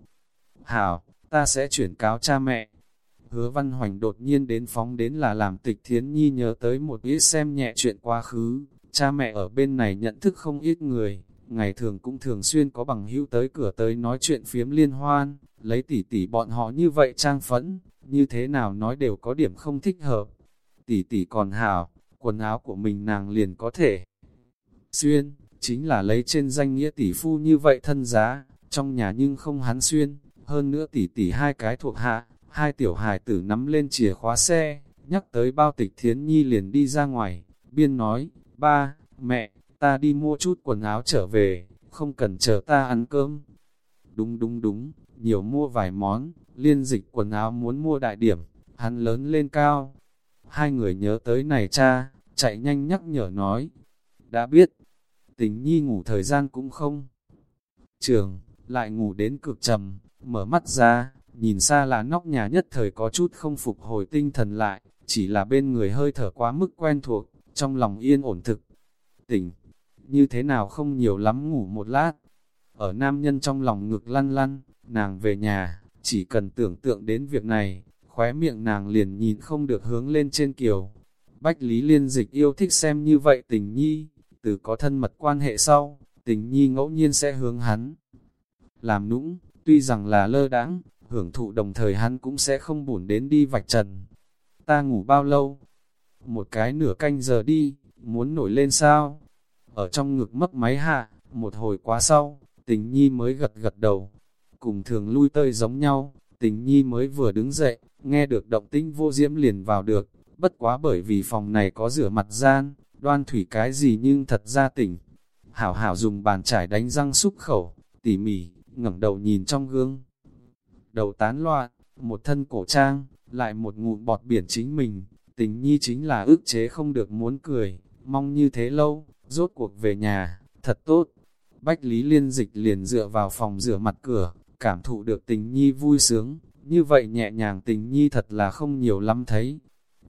Speaker 1: Hảo, ta sẽ chuyển cáo cha mẹ. Hứa Văn Hoành đột nhiên đến phóng đến là làm tịch thiến nhi nhớ tới một ít xem nhẹ chuyện quá khứ, cha mẹ ở bên này nhận thức không ít người, ngày thường cũng thường xuyên có bằng hữu tới cửa tới nói chuyện phiếm liên hoan, lấy tỉ tỉ bọn họ như vậy trang phẫn, như thế nào nói đều có điểm không thích hợp. Tỉ tỉ còn hảo, quần áo của mình nàng liền có thể. Xuyên, chính là lấy trên danh nghĩa tỷ phu như vậy thân giá, trong nhà nhưng không hắn xuyên, hơn nữa tỷ tỷ hai cái thuộc hạ, hai tiểu hài tử nắm lên chìa khóa xe, nhắc tới bao tịch thiến nhi liền đi ra ngoài, biên nói, ba, mẹ, ta đi mua chút quần áo trở về, không cần chờ ta ăn cơm. Đúng đúng đúng, nhiều mua vài món, liên dịch quần áo muốn mua đại điểm, hắn lớn lên cao. Hai người nhớ tới này cha, chạy nhanh nhắc nhở nói. Đã biết, tình nhi ngủ thời gian cũng không. Trường, lại ngủ đến cực trầm, mở mắt ra, nhìn xa là nóc nhà nhất thời có chút không phục hồi tinh thần lại, chỉ là bên người hơi thở quá mức quen thuộc, trong lòng yên ổn thực. Tỉnh, như thế nào không nhiều lắm ngủ một lát. Ở nam nhân trong lòng ngực lăn lăn, nàng về nhà, chỉ cần tưởng tượng đến việc này, khóe miệng nàng liền nhìn không được hướng lên trên kiều. Bách Lý Liên Dịch yêu thích xem như vậy tình nhi, từ có thân mật quan hệ sau, tình nhi ngẫu nhiên sẽ hướng hắn. Làm nũng, tuy rằng là lơ đãng, hưởng thụ đồng thời hắn cũng sẽ không buồn đến đi vạch trần. Ta ngủ bao lâu? Một cái nửa canh giờ đi, muốn nổi lên sao? Ở trong ngực mấp máy hạ, một hồi quá sau, tình nhi mới gật gật đầu. Cùng thường lui tơi giống nhau, tình nhi mới vừa đứng dậy, nghe được động tĩnh vô diễm liền vào được, bất quá bởi vì phòng này có rửa mặt gian, đoan thủy cái gì nhưng thật ra tỉnh. Hảo hảo dùng bàn trải đánh răng xúc khẩu, tỉ mỉ, ngẩng đầu nhìn trong gương. Đầu tán loạn, một thân cổ trang, lại một ngụm bọt biển chính mình, tình nhi chính là ức chế không được muốn cười, mong như thế lâu, rốt cuộc về nhà, thật tốt. Bách Lý Liên Dịch liền dựa vào phòng rửa mặt cửa, cảm thụ được tình nhi vui sướng, như vậy nhẹ nhàng tình nhi thật là không nhiều lắm thấy.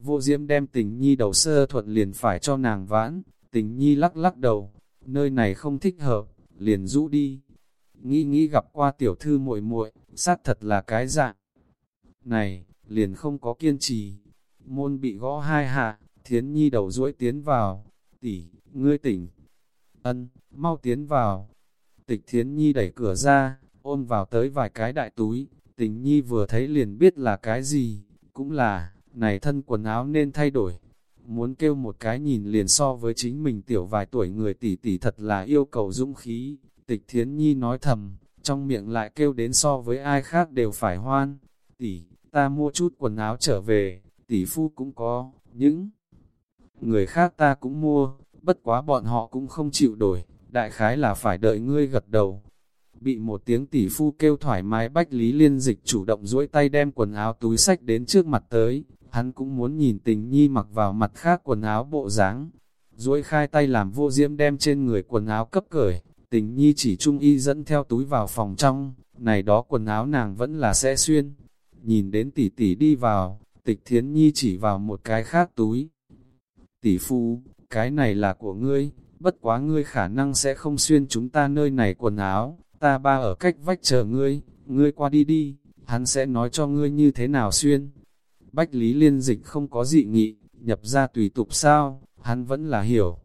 Speaker 1: Vô Diễm đem tình nhi đầu sơ thuận liền phải cho nàng vãn, tình nhi lắc lắc đầu, nơi này không thích hợp, liền rũ đi. Nghĩ nghĩ gặp qua tiểu thư muội muội, sát thật là cái dạng. Này, liền không có kiên trì. Môn bị gõ hai hạ, thiến nhi đầu duỗi tiến vào. Tỷ, ngươi tỉnh. Ân, mau tiến vào. Tịch thiến nhi đẩy cửa ra, ôm vào tới vài cái đại túi. Tình nhi vừa thấy liền biết là cái gì, cũng là, này thân quần áo nên thay đổi. Muốn kêu một cái nhìn liền so với chính mình tiểu vài tuổi người tỷ tỷ thật là yêu cầu dũng khí. Tịch thiến nhi nói thầm, trong miệng lại kêu đến so với ai khác đều phải hoan. Tỷ, ta mua chút quần áo trở về, tỷ phu cũng có, những người khác ta cũng mua, bất quá bọn họ cũng không chịu đổi, đại khái là phải đợi ngươi gật đầu. Bị một tiếng tỷ phu kêu thoải mái bách lý liên dịch chủ động duỗi tay đem quần áo túi sách đến trước mặt tới, hắn cũng muốn nhìn tình nhi mặc vào mặt khác quần áo bộ dáng duỗi khai tay làm vô diễm đem trên người quần áo cấp cởi, tình nhi chỉ trung y dẫn theo túi vào phòng trong, này đó quần áo nàng vẫn là sẽ xuyên. Nhìn đến tỷ tỷ đi vào, tịch thiến nhi chỉ vào một cái khác túi. Tỷ phu, cái này là của ngươi, bất quá ngươi khả năng sẽ không xuyên chúng ta nơi này quần áo, ta ba ở cách vách chờ ngươi, ngươi qua đi đi, hắn sẽ nói cho ngươi như thế nào xuyên. Bách Lý Liên Dịch không có dị nghị, nhập ra tùy tục sao, hắn vẫn là hiểu.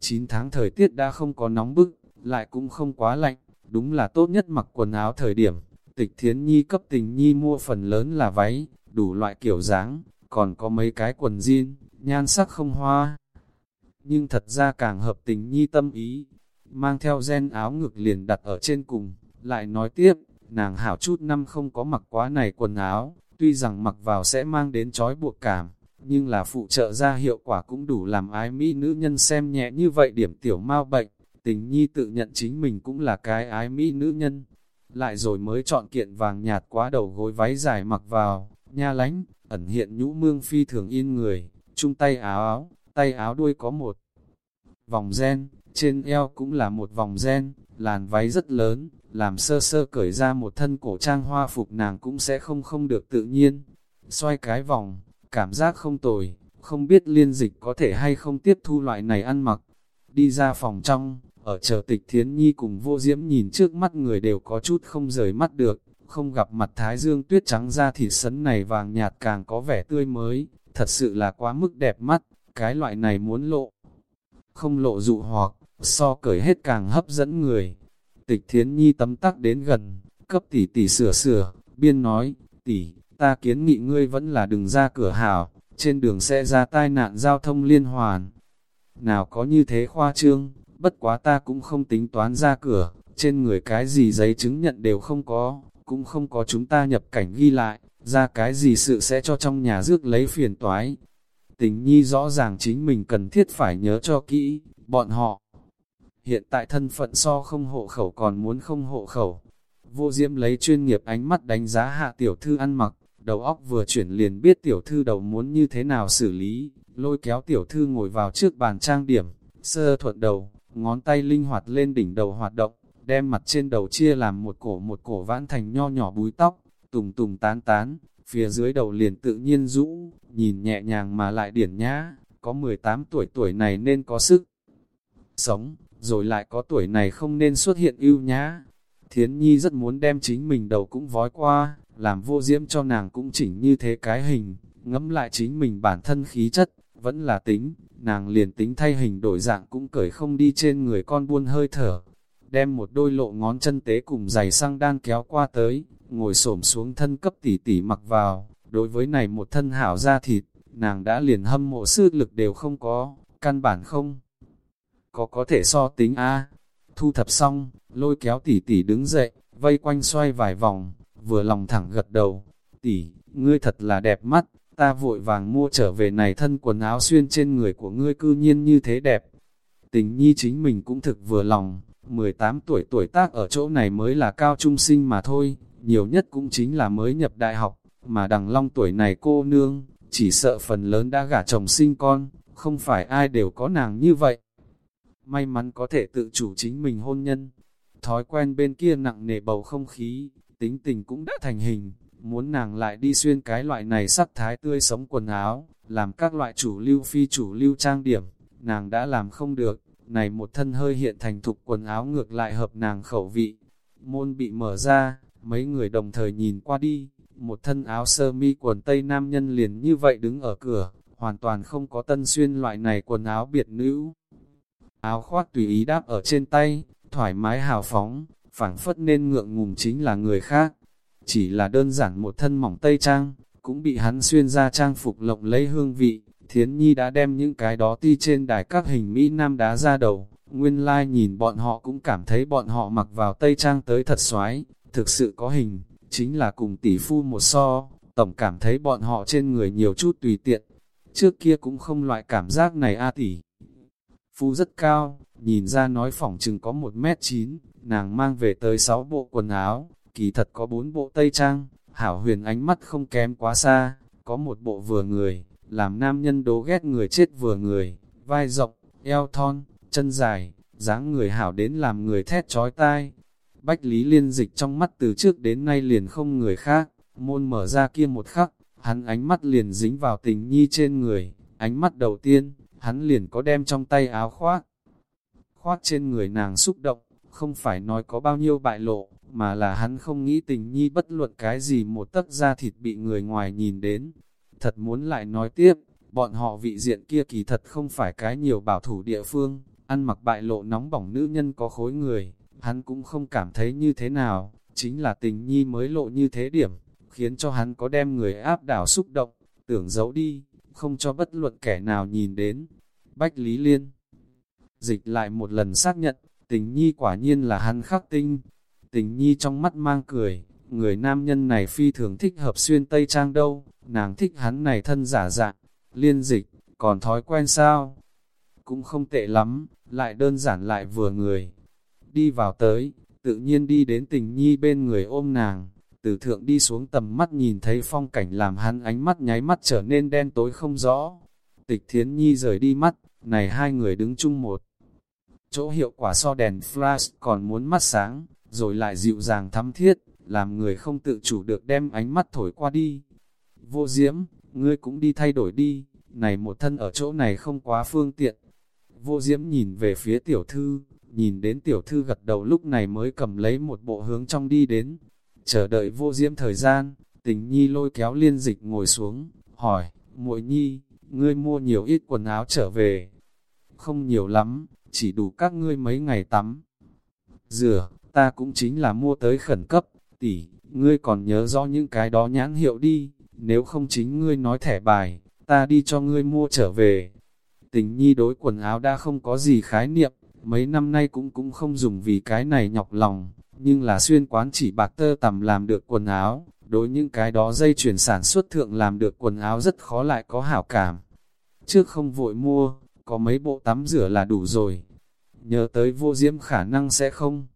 Speaker 1: 9 tháng thời tiết đã không có nóng bức, lại cũng không quá lạnh, đúng là tốt nhất mặc quần áo thời điểm. Tịch Thiến Nhi cấp tình Nhi mua phần lớn là váy, đủ loại kiểu dáng, còn có mấy cái quần jean, nhan sắc không hoa. Nhưng thật ra càng hợp tình Nhi tâm ý, mang theo gen áo ngực liền đặt ở trên cùng, lại nói tiếp, nàng hảo chút năm không có mặc quá này quần áo, tuy rằng mặc vào sẽ mang đến trói buộc cảm, nhưng là phụ trợ ra hiệu quả cũng đủ làm ái mỹ nữ nhân xem nhẹ như vậy điểm tiểu mau bệnh. Tình nhi tự nhận chính mình cũng là cái ái mỹ nữ nhân, lại rồi mới chọn kiện vàng nhạt quá đầu gối váy dài mặc vào, nha lánh, ẩn hiện nhũ mương phi thường in người, chung tay áo áo, tay áo đuôi có một vòng gen, trên eo cũng là một vòng gen, làn váy rất lớn, làm sơ sơ cởi ra một thân cổ trang hoa phục nàng cũng sẽ không không được tự nhiên. Xoay cái vòng, cảm giác không tồi, không biết liên dịch có thể hay không tiếp thu loại này ăn mặc. Đi ra phòng trong, ở chờ tịch thiến nhi cùng vô diễm nhìn trước mắt người đều có chút không rời mắt được, không gặp mặt thái dương tuyết trắng ra thì sấn này vàng nhạt càng có vẻ tươi mới, thật sự là quá mức đẹp mắt, cái loại này muốn lộ. Không lộ dụ hoặc, so cởi hết càng hấp dẫn người. Tịch thiến nhi tấm tắc đến gần, cấp tỷ tỷ sửa sửa, biên nói, tỷ, ta kiến nghị ngươi vẫn là đừng ra cửa hảo, trên đường sẽ ra tai nạn giao thông liên hoàn. Nào có như thế khoa trương, bất quá ta cũng không tính toán ra cửa, trên người cái gì giấy chứng nhận đều không có, cũng không có chúng ta nhập cảnh ghi lại, ra cái gì sự sẽ cho trong nhà rước lấy phiền toái. Tình nhi rõ ràng chính mình cần thiết phải nhớ cho kỹ, bọn họ. Hiện tại thân phận so không hộ khẩu còn muốn không hộ khẩu. Vô diễm lấy chuyên nghiệp ánh mắt đánh giá hạ tiểu thư ăn mặc, đầu óc vừa chuyển liền biết tiểu thư đầu muốn như thế nào xử lý, lôi kéo tiểu thư ngồi vào trước bàn trang điểm, sơ thuận đầu, ngón tay linh hoạt lên đỉnh đầu hoạt động, đem mặt trên đầu chia làm một cổ một cổ vãn thành nho nhỏ búi tóc, tùng tùng tán tán, phía dưới đầu liền tự nhiên rũ, nhìn nhẹ nhàng mà lại điển nhã, có 18 tuổi tuổi này nên có sức sống, rồi lại có tuổi này không nên xuất hiện ưu nhã. Thiến Nhi rất muốn đem chính mình đầu cũng vói qua, làm vô diễm cho nàng cũng chỉnh như thế cái hình, ngẫm lại chính mình bản thân khí chất, vẫn là tính, nàng liền tính thay hình đổi dạng cũng cởi không đi trên người con buôn hơi thở. Đem một đôi lộ ngón chân tế cùng giày sang đan kéo qua tới, ngồi xổm xuống thân cấp tỉ tỉ mặc vào, đối với này một thân hảo da thịt, nàng đã liền hâm mộ sư lực đều không có, căn bản không. Có có thể so tính A, thu thập xong, lôi kéo tỉ tỉ đứng dậy, vây quanh xoay vài vòng, vừa lòng thẳng gật đầu, tỷ, ngươi thật là đẹp mắt, ta vội vàng mua trở về này thân quần áo xuyên trên người của ngươi cư nhiên như thế đẹp. Tình nhi chính mình cũng thực vừa lòng, 18 tuổi tuổi tác ở chỗ này mới là cao trung sinh mà thôi, nhiều nhất cũng chính là mới nhập đại học, mà đằng long tuổi này cô nương, chỉ sợ phần lớn đã gả chồng sinh con, không phải ai đều có nàng như vậy. May mắn có thể tự chủ chính mình hôn nhân, thói quen bên kia nặng nề bầu không khí, tính tình cũng đã thành hình, muốn nàng lại đi xuyên cái loại này sắc thái tươi sống quần áo, làm các loại chủ lưu phi chủ lưu trang điểm, nàng đã làm không được, này một thân hơi hiện thành thục quần áo ngược lại hợp nàng khẩu vị. Môn bị mở ra, mấy người đồng thời nhìn qua đi, một thân áo sơ mi quần tây nam nhân liền như vậy đứng ở cửa, hoàn toàn không có tân xuyên loại này quần áo biệt nữ. Áo khoác tùy ý đáp ở trên tay, thoải mái hào phóng, phảng phất nên ngượng ngùng chính là người khác. Chỉ là đơn giản một thân mỏng tây trang, cũng bị hắn xuyên ra trang phục lộng lấy hương vị. Thiến Nhi đã đem những cái đó ti trên đài các hình Mỹ Nam đá ra đầu. Nguyên lai like nhìn bọn họ cũng cảm thấy bọn họ mặc vào tây trang tới thật xoái, thực sự có hình, chính là cùng tỷ phu một so, tổng cảm thấy bọn họ trên người nhiều chút tùy tiện. Trước kia cũng không loại cảm giác này a tỷ. Phu rất cao, nhìn ra nói phỏng chừng có 1 mét 9, nàng mang về tới 6 bộ quần áo, kỳ thật có bốn bộ tây trang, hảo huyền ánh mắt không kém quá xa, có một bộ vừa người, làm nam nhân đố ghét người chết vừa người, vai rộng, eo thon, chân dài, dáng người hảo đến làm người thét chói tai. Bách Lý liên dịch trong mắt từ trước đến nay liền không người khác, môn mở ra kia một khắc, hắn ánh mắt liền dính vào tình nhi trên người, ánh mắt đầu tiên, hắn liền có đem trong tay áo khoác. Khoác trên người nàng xúc động, không phải nói có bao nhiêu bại lộ, mà là hắn không nghĩ tình nhi bất luận cái gì một tấc da thịt bị người ngoài nhìn đến. Thật muốn lại nói tiếp, bọn họ vị diện kia kỳ thật không phải cái nhiều bảo thủ địa phương, ăn mặc bại lộ nóng bỏng nữ nhân có khối người, hắn cũng không cảm thấy như thế nào, chính là tình nhi mới lộ như thế điểm, khiến cho hắn có đem người áp đảo xúc động, tưởng giấu đi, không cho bất luận kẻ nào nhìn đến. Bách Lý Liên Dịch lại một lần xác nhận, tình nhi quả nhiên là hắn khắc tinh. Tình nhi trong mắt mang cười, người nam nhân này phi thường thích hợp xuyên tây trang đâu, nàng thích hắn này thân giả dạng, liên dịch, còn thói quen sao? Cũng không tệ lắm, lại đơn giản lại vừa người. Đi vào tới, tự nhiên đi đến tình nhi bên người ôm nàng, từ thượng đi xuống tầm mắt nhìn thấy phong cảnh làm hắn ánh mắt nháy mắt trở nên đen tối không rõ. Tịch thiến nhi rời đi mắt, này hai người đứng chung một chỗ hiệu quả so đèn flash còn muốn mắt sáng, rồi lại dịu dàng thắm thiết, làm người không tự chủ được đem ánh mắt thổi qua đi. Vô diễm, ngươi cũng đi thay đổi đi, này một thân ở chỗ này không quá phương tiện. Vô diễm nhìn về phía tiểu thư, nhìn đến tiểu thư gật đầu lúc này mới cầm lấy một bộ hướng trong đi đến. Chờ đợi vô diễm thời gian, tình nhi lôi kéo liên dịch ngồi xuống, hỏi, muội nhi, ngươi mua nhiều ít quần áo trở về. Không nhiều lắm, chỉ đủ các ngươi mấy ngày tắm. Rửa, ta cũng chính là mua tới khẩn cấp, tỷ, ngươi còn nhớ rõ những cái đó nhãn hiệu đi, nếu không chính ngươi nói thẻ bài, ta đi cho ngươi mua trở về. Tình nhi đối quần áo đã không có gì khái niệm, mấy năm nay cũng cũng không dùng vì cái này nhọc lòng, nhưng là xuyên quán chỉ bạc tơ tầm làm được quần áo, đối những cái đó dây chuyển sản xuất thượng làm được quần áo rất khó lại có hảo cảm. Trước không vội mua, có mấy bộ tắm rửa là đủ rồi. Nhớ tới vô diễm khả năng sẽ không.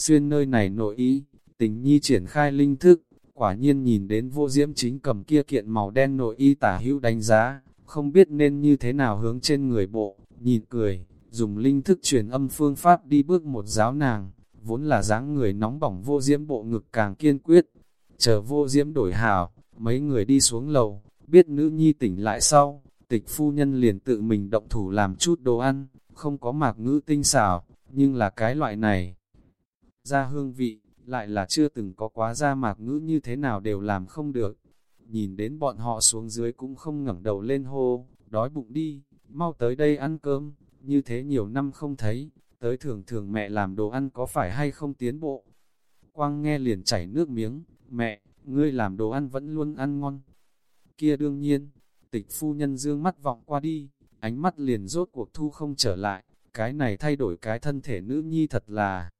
Speaker 1: Xuyên nơi này nội ý, tình nhi triển khai linh thức, quả nhiên nhìn đến vô diễm chính cầm kia kiện màu đen nội y tả hữu đánh giá, không biết nên như thế nào hướng trên người bộ, nhìn cười, dùng linh thức truyền âm phương pháp đi bước một giáo nàng, vốn là dáng người nóng bỏng vô diễm bộ ngực càng kiên quyết. Chờ vô diễm đổi hào, mấy người đi xuống lầu, biết nữ nhi tỉnh lại sau, tịch phu nhân liền tự mình động thủ làm chút đồ ăn, không có mạc ngữ tinh xảo, nhưng là cái loại này. Ra hương vị, lại là chưa từng có quá ra mạc ngữ như thế nào đều làm không được. Nhìn đến bọn họ xuống dưới cũng không ngẩng đầu lên hô, đói bụng đi, mau tới đây ăn cơm, như thế nhiều năm không thấy, tới thường thường mẹ làm đồ ăn có phải hay không tiến bộ. Quang nghe liền chảy nước miếng, mẹ, ngươi làm đồ ăn vẫn luôn ăn ngon. Kia đương nhiên, tịch phu nhân dương mắt vọng qua đi, ánh mắt liền rốt cuộc thu không trở lại, cái này thay đổi cái thân thể nữ nhi thật là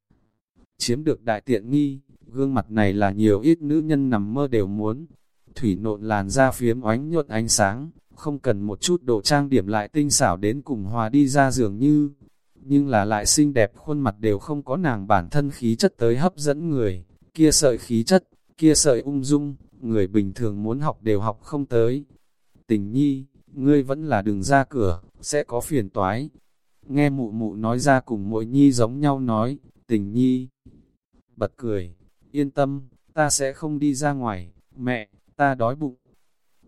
Speaker 1: chiếm được đại tiện nghi, gương mặt này là nhiều ít nữ nhân nằm mơ đều muốn. Thủy nộn làn da phiếm oánh nhuận ánh sáng, không cần một chút đồ trang điểm lại tinh xảo đến cùng hòa đi ra dường như, nhưng là lại xinh đẹp khuôn mặt đều không có nàng bản thân khí chất tới hấp dẫn người, kia sợi khí chất, kia sợi ung dung, người bình thường muốn học đều học không tới. Tình nhi, ngươi vẫn là đừng ra cửa, sẽ có phiền toái. Nghe mụ mụ nói ra cùng mỗi nhi giống nhau nói, tình nhi. Bật cười, yên tâm, ta sẽ không đi ra ngoài, mẹ, ta đói bụng.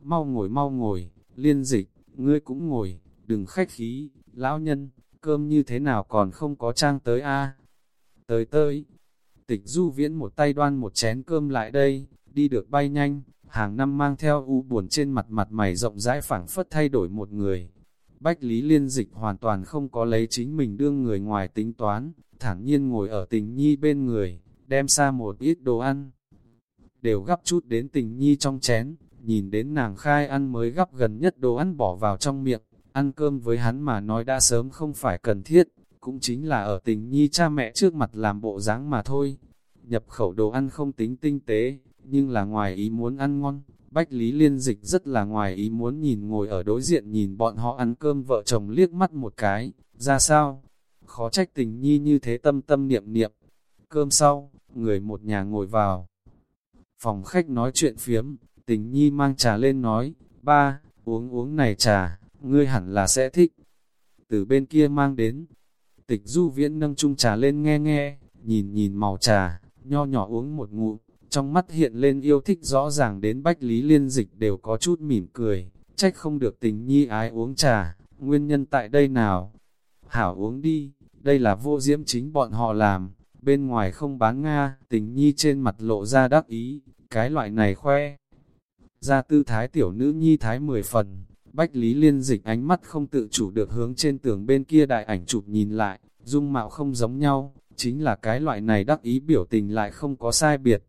Speaker 1: Mau ngồi mau ngồi, liên dịch, ngươi cũng ngồi, đừng khách khí, lão nhân, cơm như thế nào còn không có trang tới a Tới tới, tịch du viễn một tay đoan một chén cơm lại đây, đi được bay nhanh, hàng năm mang theo u buồn trên mặt mặt mày rộng rãi phảng phất thay đổi một người. Bách Lý Liên Dịch hoàn toàn không có lấy chính mình đương người ngoài tính toán, thản nhiên ngồi ở tình nhi bên người, đem xa một ít đồ ăn. Đều gắp chút đến tình nhi trong chén, nhìn đến nàng khai ăn mới gắp gần nhất đồ ăn bỏ vào trong miệng, ăn cơm với hắn mà nói đã sớm không phải cần thiết, cũng chính là ở tình nhi cha mẹ trước mặt làm bộ dáng mà thôi. Nhập khẩu đồ ăn không tính tinh tế, nhưng là ngoài ý muốn ăn ngon. Bách Lý Liên Dịch rất là ngoài ý muốn nhìn ngồi ở đối diện nhìn bọn họ ăn cơm vợ chồng liếc mắt một cái, ra sao? Khó trách tình nhi như thế tâm tâm niệm niệm. Cơm sau, người một nhà ngồi vào. Phòng khách nói chuyện phiếm, tình nhi mang trà lên nói, ba, uống uống này trà, ngươi hẳn là sẽ thích. Từ bên kia mang đến, tịch du viễn nâng chung trà lên nghe nghe, nhìn nhìn màu trà, nho nhỏ uống một ngụm, trong mắt hiện lên yêu thích rõ ràng đến bách lý liên dịch đều có chút mỉm cười, trách không được tình nhi ái uống trà, nguyên nhân tại đây nào? Hảo uống đi, đây là vô diễm chính bọn họ làm, bên ngoài không bán Nga, tình nhi trên mặt lộ ra đắc ý, cái loại này khoe. Ra tư thái tiểu nữ nhi thái mười phần, Bách Lý Liên dịch ánh mắt không tự chủ được hướng trên tường bên kia đại ảnh chụp nhìn lại, dung mạo không giống nhau, chính là cái loại này đắc ý biểu tình lại không có sai biệt.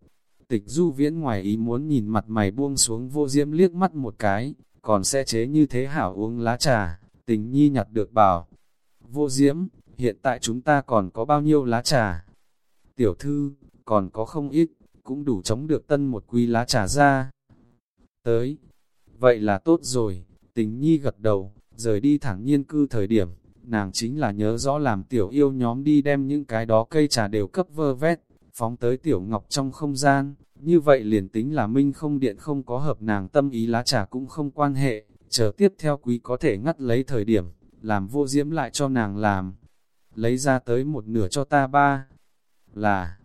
Speaker 1: Tịch du viễn ngoài ý muốn nhìn mặt mày buông xuống vô diễm liếc mắt một cái, còn sẽ chế như thế hảo uống lá trà, tình nhi nhặt được bảo. Vô diễm, hiện tại chúng ta còn có bao nhiêu lá trà? Tiểu thư, còn có không ít, cũng đủ chống được tân một quý lá trà ra. Tới, vậy là tốt rồi, Tình nhi gật đầu, rời đi thẳng nhiên cư thời điểm, nàng chính là nhớ rõ làm tiểu yêu nhóm đi đem những cái đó cây trà đều cấp vơ vét, phóng tới tiểu ngọc trong không gian, như vậy liền tính là minh không điện không có hợp nàng tâm ý lá trà cũng không quan hệ, chờ tiếp theo quý có thể ngắt lấy thời điểm, làm vô diễm lại cho nàng làm, lấy ra tới một nửa cho ta ba, là,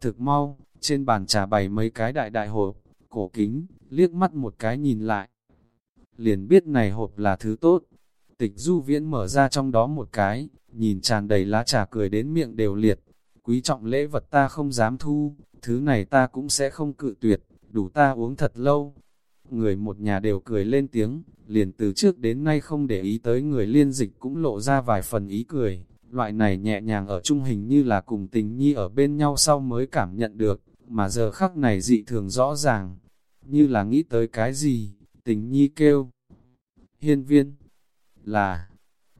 Speaker 1: thực mau, trên bàn trà bày mấy cái đại đại hộp, cổ kính, liếc mắt một cái nhìn lại, liền biết này hộp là thứ tốt. Tịch du viễn mở ra trong đó một cái, nhìn tràn đầy lá trà cười đến miệng đều liệt. Quý trọng lễ vật ta không dám thu, thứ này ta cũng sẽ không cự tuyệt, đủ ta uống thật lâu. Người một nhà đều cười lên tiếng, liền từ trước đến nay không để ý tới người liên dịch cũng lộ ra vài phần ý cười. Loại này nhẹ nhàng ở trung hình như là cùng tình nhi ở bên nhau sau mới cảm nhận được, mà giờ khắc này dị thường rõ ràng, như là nghĩ tới cái gì, tình nhi kêu. Hiên viên, là,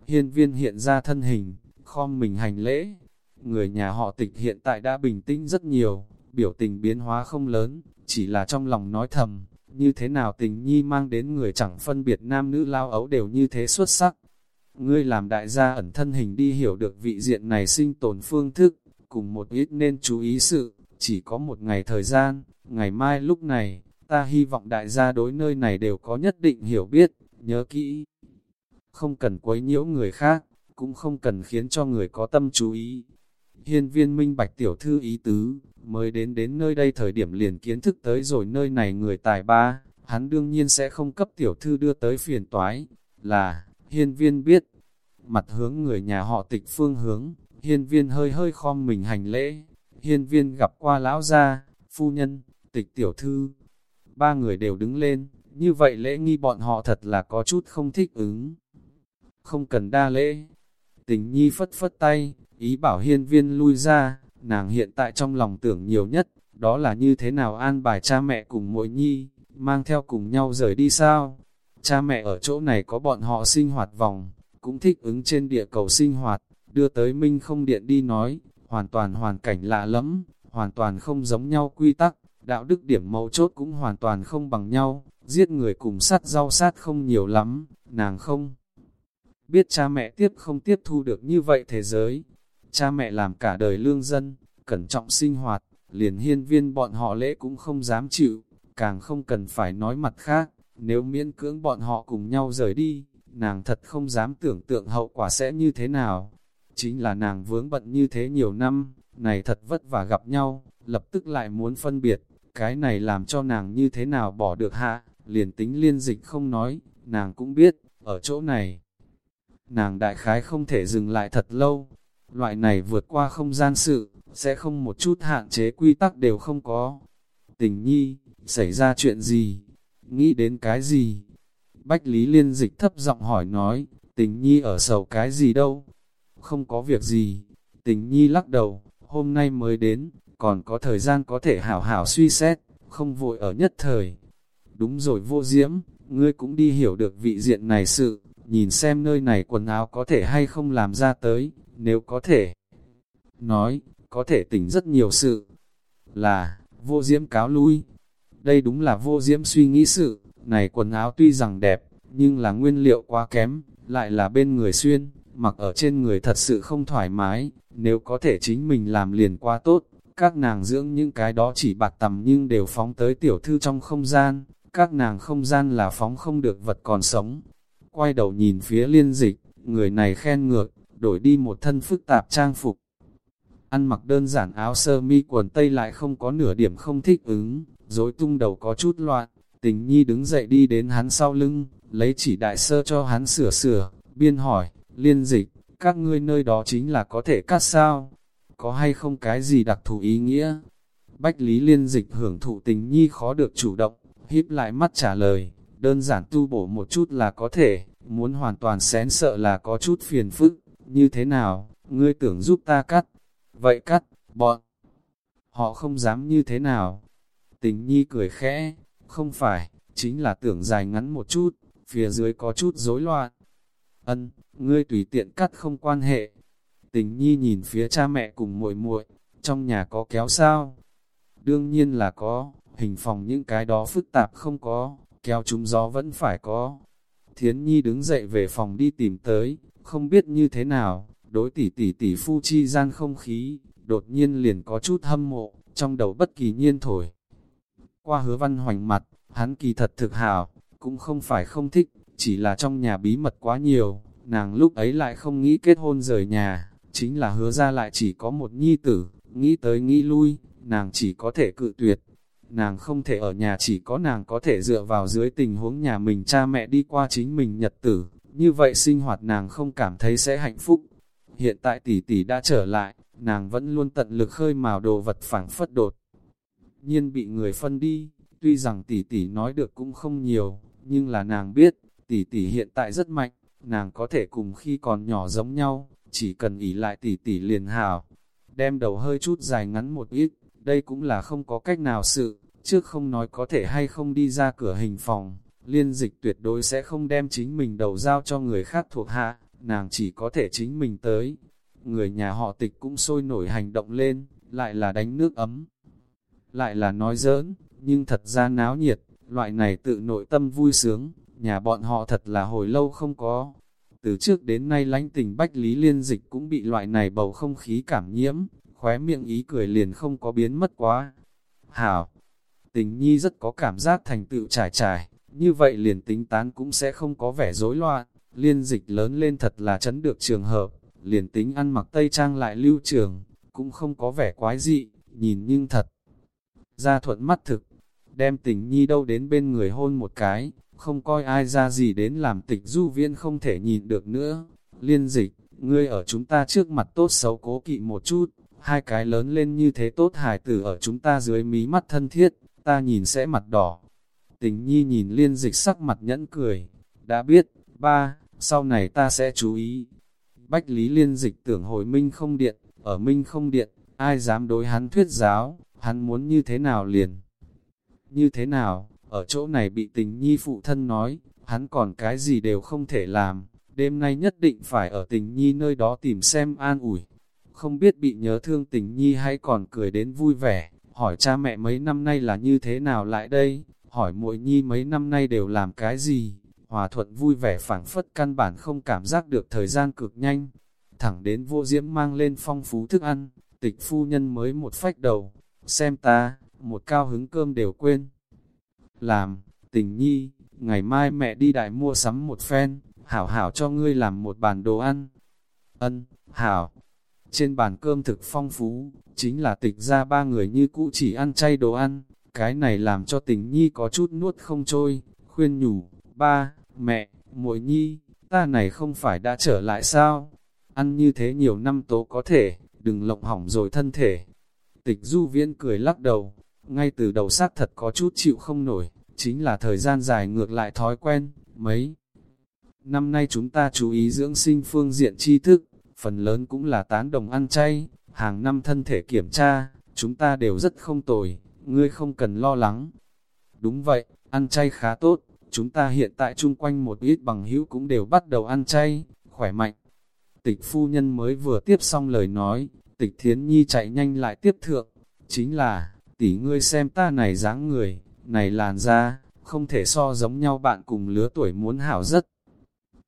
Speaker 1: hiên viên hiện ra thân hình, khom mình hành lễ. Người nhà họ tịch hiện tại đã bình tĩnh rất nhiều, biểu tình biến hóa không lớn, chỉ là trong lòng nói thầm, như thế nào tình nhi mang đến người chẳng phân biệt nam nữ lao ấu đều như thế xuất sắc. Ngươi làm đại gia ẩn thân hình đi hiểu được vị diện này sinh tồn phương thức, cùng một ít nên chú ý sự, chỉ có một ngày thời gian, ngày mai lúc này, ta hy vọng đại gia đối nơi này đều có nhất định hiểu biết, nhớ kỹ. Không cần quấy nhiễu người khác, cũng không cần khiến cho người có tâm chú ý. Hiên viên minh bạch tiểu thư ý tứ, mới đến đến nơi đây thời điểm liền kiến thức tới rồi nơi này người tài ba, hắn đương nhiên sẽ không cấp tiểu thư đưa tới phiền toái, là, hiên viên biết, mặt hướng người nhà họ tịch phương hướng, hiên viên hơi hơi khom mình hành lễ, hiên viên gặp qua lão gia, phu nhân, tịch tiểu thư, ba người đều đứng lên, như vậy lễ nghi bọn họ thật là có chút không thích ứng. Không cần đa lễ, tình nhi phất phất tay, ý bảo hiên viên lui ra, nàng hiện tại trong lòng tưởng nhiều nhất, đó là như thế nào an bài cha mẹ cùng mỗi nhi, mang theo cùng nhau rời đi sao? Cha mẹ ở chỗ này có bọn họ sinh hoạt vòng, cũng thích ứng trên địa cầu sinh hoạt, đưa tới Minh không điện đi nói, hoàn toàn hoàn cảnh lạ lắm, hoàn toàn không giống nhau quy tắc, đạo đức điểm mấu chốt cũng hoàn toàn không bằng nhau, giết người cùng sát rau sát không nhiều lắm, nàng không biết cha mẹ tiếp không tiếp thu được như vậy thế giới. Cha mẹ làm cả đời lương dân, cẩn trọng sinh hoạt, liền hiên viên bọn họ lễ cũng không dám chịu, càng không cần phải nói mặt khác, nếu miễn cưỡng bọn họ cùng nhau rời đi, nàng thật không dám tưởng tượng hậu quả sẽ như thế nào. Chính là nàng vướng bận như thế nhiều năm, này thật vất vả gặp nhau, lập tức lại muốn phân biệt, cái này làm cho nàng như thế nào bỏ được hạ, liền tính liên dịch không nói, nàng cũng biết, ở chỗ này. Nàng đại khái không thể dừng lại thật lâu, loại này vượt qua không gian sự, sẽ không một chút hạn chế quy tắc đều không có. Tình nhi, xảy ra chuyện gì? Nghĩ đến cái gì? Bách Lý Liên Dịch thấp giọng hỏi nói, tình nhi ở sầu cái gì đâu? Không có việc gì. Tình nhi lắc đầu, hôm nay mới đến, còn có thời gian có thể hảo hảo suy xét, không vội ở nhất thời. Đúng rồi vô diễm, ngươi cũng đi hiểu được vị diện này sự, nhìn xem nơi này quần áo có thể hay không làm ra tới, nếu có thể. Nói, có thể tỉnh rất nhiều sự. Là, vô diễm cáo lui. Đây đúng là vô diễm suy nghĩ sự, này quần áo tuy rằng đẹp, nhưng là nguyên liệu quá kém, lại là bên người xuyên, mặc ở trên người thật sự không thoải mái, nếu có thể chính mình làm liền quá tốt, các nàng dưỡng những cái đó chỉ bạc tầm nhưng đều phóng tới tiểu thư trong không gian, các nàng không gian là phóng không được vật còn sống. Quay đầu nhìn phía liên dịch, người này khen ngược, đổi đi một thân phức tạp trang phục. Ăn mặc đơn giản áo sơ mi quần tây lại không có nửa điểm không thích ứng, dối tung đầu có chút loạn, tình nhi đứng dậy đi đến hắn sau lưng, lấy chỉ đại sơ cho hắn sửa sửa, biên hỏi, liên dịch, các ngươi nơi đó chính là có thể cắt sao? Có hay không cái gì đặc thù ý nghĩa? Bách Lý liên dịch hưởng thụ tình nhi khó được chủ động, híp lại mắt trả lời, đơn giản tu bổ một chút là có thể, muốn hoàn toàn xén sợ là có chút phiền phức, như thế nào, ngươi tưởng giúp ta cắt, vậy cắt, bọn, họ không dám như thế nào. Tình nhi cười khẽ, không phải, chính là tưởng dài ngắn một chút, phía dưới có chút rối loạn. Ân, ngươi tùy tiện cắt không quan hệ. Tình nhi nhìn phía cha mẹ cùng muội muội, trong nhà có kéo sao? Đương nhiên là có, hình phòng những cái đó phức tạp không có, kéo chúng gió vẫn phải có. Thiến nhi đứng dậy về phòng đi tìm tới, không biết như thế nào, đối tỷ tỷ tỷ phu chi gian không khí, đột nhiên liền có chút hâm mộ, trong đầu bất kỳ nhiên thổi. Qua hứa văn hoành mặt, hắn kỳ thật thực hào, cũng không phải không thích, chỉ là trong nhà bí mật quá nhiều, nàng lúc ấy lại không nghĩ kết hôn rời nhà, chính là hứa ra lại chỉ có một nhi tử, nghĩ tới nghĩ lui, nàng chỉ có thể cự tuyệt. Nàng không thể ở nhà chỉ có nàng có thể dựa vào dưới tình huống nhà mình cha mẹ đi qua chính mình nhật tử, như vậy sinh hoạt nàng không cảm thấy sẽ hạnh phúc. Hiện tại tỷ tỷ đã trở lại, nàng vẫn luôn tận lực khơi mào đồ vật phẳng phất đột. Nhiên bị người phân đi, tuy rằng tỷ tỷ nói được cũng không nhiều, nhưng là nàng biết, tỷ tỷ hiện tại rất mạnh, nàng có thể cùng khi còn nhỏ giống nhau, chỉ cần ỉ lại tỷ tỷ liền hào. Đem đầu hơi chút dài ngắn một ít, đây cũng là không có cách nào sự, trước không nói có thể hay không đi ra cửa hình phòng, liên dịch tuyệt đối sẽ không đem chính mình đầu giao cho người khác thuộc hạ, nàng chỉ có thể chính mình tới. người nhà họ tịch cũng sôi nổi hành động lên, lại là đánh nước ấm. Lại là nói giỡn, nhưng thật ra náo nhiệt, loại này tự nội tâm vui sướng, nhà bọn họ thật là hồi lâu không có. Từ trước đến nay lánh tình Bách Lý Liên Dịch cũng bị loại này bầu không khí cảm nhiễm, khóe miệng ý cười liền không có biến mất quá. Hảo, tình nhi rất có cảm giác thành tựu trải trải, như vậy liền tính tán cũng sẽ không có vẻ rối loạn. Liên dịch lớn lên thật là chấn được trường hợp, liền tính ăn mặc tây trang lại lưu trường, cũng không có vẻ quái dị, nhìn nhưng thật. Ra thuận mắt thực, đem tình nhi đâu đến bên người hôn một cái, không coi ai ra gì đến làm tịch du viên không thể nhìn được nữa. Liên dịch, ngươi ở chúng ta trước mặt tốt xấu cố kỵ một chút, hai cái lớn lên như thế tốt hài tử ở chúng ta dưới mí mắt thân thiết, ta nhìn sẽ mặt đỏ. Tình nhi nhìn liên dịch sắc mặt nhẫn cười, đã biết, ba, sau này ta sẽ chú ý. Bách Lý liên dịch tưởng hồi minh không điện, ở minh không điện, ai dám đối hắn thuyết giáo, hắn muốn như thế nào liền. Như thế nào, ở chỗ này bị tình nhi phụ thân nói, hắn còn cái gì đều không thể làm, đêm nay nhất định phải ở tình nhi nơi đó tìm xem an ủi. Không biết bị nhớ thương tình nhi hay còn cười đến vui vẻ, hỏi cha mẹ mấy năm nay là như thế nào lại đây, hỏi muội nhi mấy năm nay đều làm cái gì, hòa thuận vui vẻ phảng phất căn bản không cảm giác được thời gian cực nhanh. Thẳng đến vô diễm mang lên phong phú thức ăn, tịch phu nhân mới một phách đầu, xem ta, một cao hứng cơm đều quên. Làm, tình nhi, ngày mai mẹ đi đại mua sắm một phen, hảo hảo cho ngươi làm một bàn đồ ăn. Ân, hảo. Trên bàn cơm thực phong phú, chính là tịch ra ba người như cũ chỉ ăn chay đồ ăn, cái này làm cho tình nhi có chút nuốt không trôi, khuyên nhủ, ba, mẹ, muội nhi, ta này không phải đã trở lại sao? Ăn như thế nhiều năm tố có thể, đừng lộng hỏng rồi thân thể. Tịch du viễn cười lắc đầu, ngay từ đầu xác thật có chút chịu không nổi, chính là thời gian dài ngược lại thói quen, mấy. Năm nay chúng ta chú ý dưỡng sinh phương diện tri thức, phần lớn cũng là tán đồng ăn chay, hàng năm thân thể kiểm tra, chúng ta đều rất không tồi, ngươi không cần lo lắng. Đúng vậy, ăn chay khá tốt, chúng ta hiện tại chung quanh một ít bằng hữu cũng đều bắt đầu ăn chay, khỏe mạnh. Tịch phu nhân mới vừa tiếp xong lời nói, tịch thiến nhi chạy nhanh lại tiếp thượng, chính là, tỷ ngươi xem ta này dáng người, này làn da, không thể so giống nhau bạn cùng lứa tuổi muốn hảo rất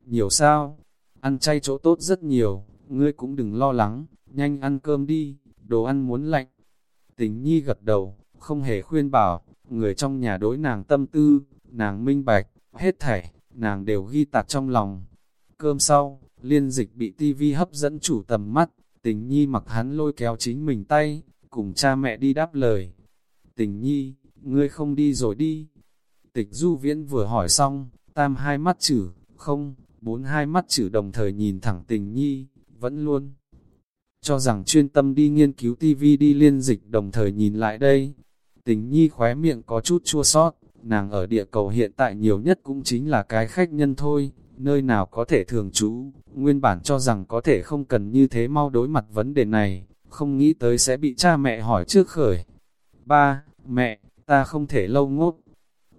Speaker 1: nhiều sao, ăn chay chỗ tốt rất nhiều, ngươi cũng đừng lo lắng, nhanh ăn cơm đi, đồ ăn muốn lạnh. Tình nhi gật đầu, không hề khuyên bảo, người trong nhà đối nàng tâm tư, nàng minh bạch, hết thảy, nàng đều ghi tạc trong lòng. Cơm sau, liên dịch bị tivi hấp dẫn chủ tầm mắt, tình nhi mặc hắn lôi kéo chính mình tay, cùng cha mẹ đi đáp lời. Tình nhi, ngươi không đi rồi đi. Tịch du viễn vừa hỏi xong, tam hai mắt chử, không, bốn hai mắt chử đồng thời nhìn thẳng tình nhi, vẫn luôn. Cho rằng chuyên tâm đi nghiên cứu tivi đi liên dịch đồng thời nhìn lại đây. Tình nhi khóe miệng có chút chua sót, nàng ở địa cầu hiện tại nhiều nhất cũng chính là cái khách nhân thôi, nơi nào có thể thường trú, nguyên bản cho rằng có thể không cần như thế mau đối mặt vấn đề này, không nghĩ tới sẽ bị cha mẹ hỏi trước khởi. Ba, mẹ, ta không thể lâu ngốt.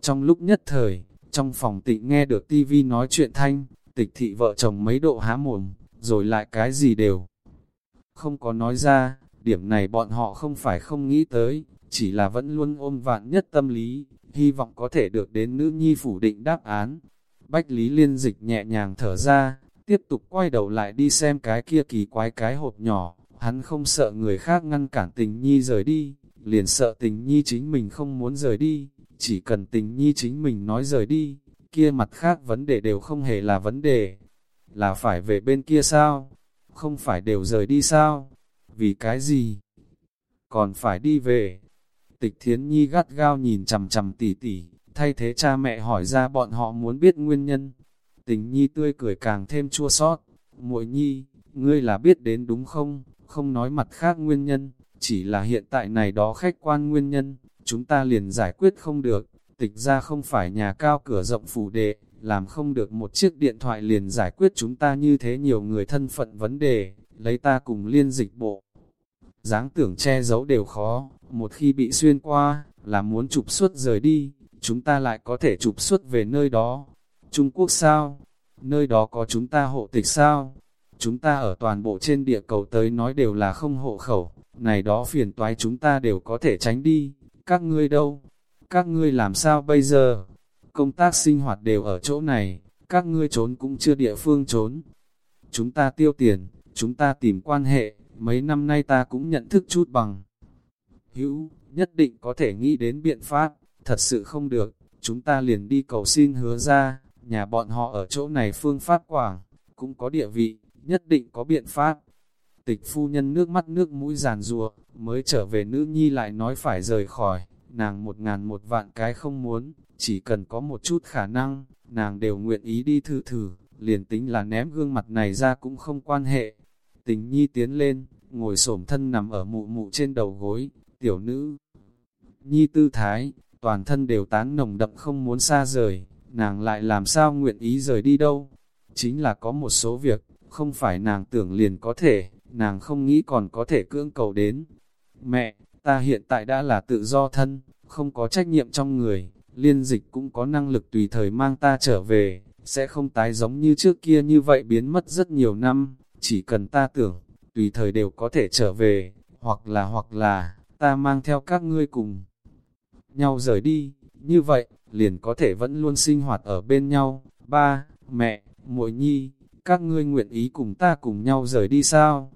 Speaker 1: Trong lúc nhất thời, trong phòng tịnh nghe được tivi nói chuyện thanh, tịch thị vợ chồng mấy độ há mồm, rồi lại cái gì đều. Không có nói ra, điểm này bọn họ không phải không nghĩ tới, chỉ là vẫn luôn ôm vạn nhất tâm lý, hy vọng có thể được đến nữ nhi phủ định đáp án. Bách Lý Liên dịch nhẹ nhàng thở ra, tiếp tục quay đầu lại đi xem cái kia kỳ quái cái hộp nhỏ, hắn không sợ người khác ngăn cản tình nhi rời đi, liền sợ tình nhi chính mình không muốn rời đi, chỉ cần tình nhi chính mình nói rời đi, kia mặt khác vấn đề đều không hề là vấn đề, là phải về bên kia sao, không phải đều rời đi sao, vì cái gì, còn phải đi về. Tịch thiến nhi gắt gao nhìn chầm chầm tỉ tỉ, thay thế cha mẹ hỏi ra bọn họ muốn biết nguyên nhân. Tình nhi tươi cười càng thêm chua sót, muội nhi, ngươi là biết đến đúng không, không nói mặt khác nguyên nhân, chỉ là hiện tại này đó khách quan nguyên nhân, chúng ta liền giải quyết không được, tịch ra không phải nhà cao cửa rộng phủ đệ, làm không được một chiếc điện thoại liền giải quyết chúng ta như thế nhiều người thân phận vấn đề, lấy ta cùng liên dịch bộ. dáng tưởng che giấu đều khó, một khi bị xuyên qua, là muốn chụp xuất rời đi, chúng ta lại có thể chụp xuất về nơi đó. Trung Quốc sao? Nơi đó có chúng ta hộ tịch sao? chúng ta ở toàn bộ trên địa cầu tới nói đều là không hộ khẩu, này đó phiền toái chúng ta đều có thể tránh đi, các ngươi đâu? Các ngươi làm sao bây giờ? Công tác sinh hoạt đều ở chỗ này, các ngươi trốn cũng chưa địa phương trốn. Chúng ta tiêu tiền, chúng ta tìm quan hệ, mấy năm nay ta cũng nhận thức chút bằng. Hữu, nhất định có thể nghĩ đến biện pháp, thật sự không được, chúng ta liền đi cầu xin hứa ra, nhà bọn họ ở chỗ này phương pháp quảng, cũng có địa vị, nhất định có biện pháp. Tịch phu nhân nước mắt nước mũi giàn rùa, mới trở về nữ nhi lại nói phải rời khỏi, nàng một ngàn một vạn cái không muốn, chỉ cần có một chút khả năng, nàng đều nguyện ý đi thử thử, liền tính là ném gương mặt này ra cũng không quan hệ. Tình nhi tiến lên, ngồi xổm thân nằm ở mụ mụ trên đầu gối, tiểu nữ. Nhi tư thái, toàn thân đều tán nồng đậm không muốn xa rời, nàng lại làm sao nguyện ý rời đi đâu. Chính là có một số việc, không phải nàng tưởng liền có thể, nàng không nghĩ còn có thể cưỡng cầu đến. Mẹ, ta hiện tại đã là tự do thân, không có trách nhiệm trong người, liên dịch cũng có năng lực tùy thời mang ta trở về, sẽ không tái giống như trước kia như vậy biến mất rất nhiều năm, chỉ cần ta tưởng, tùy thời đều có thể trở về, hoặc là hoặc là, ta mang theo các ngươi cùng nhau rời đi, như vậy, liền có thể vẫn luôn sinh hoạt ở bên nhau. Ba, mẹ, muội nhi, các ngươi nguyện ý cùng ta cùng nhau rời đi sao?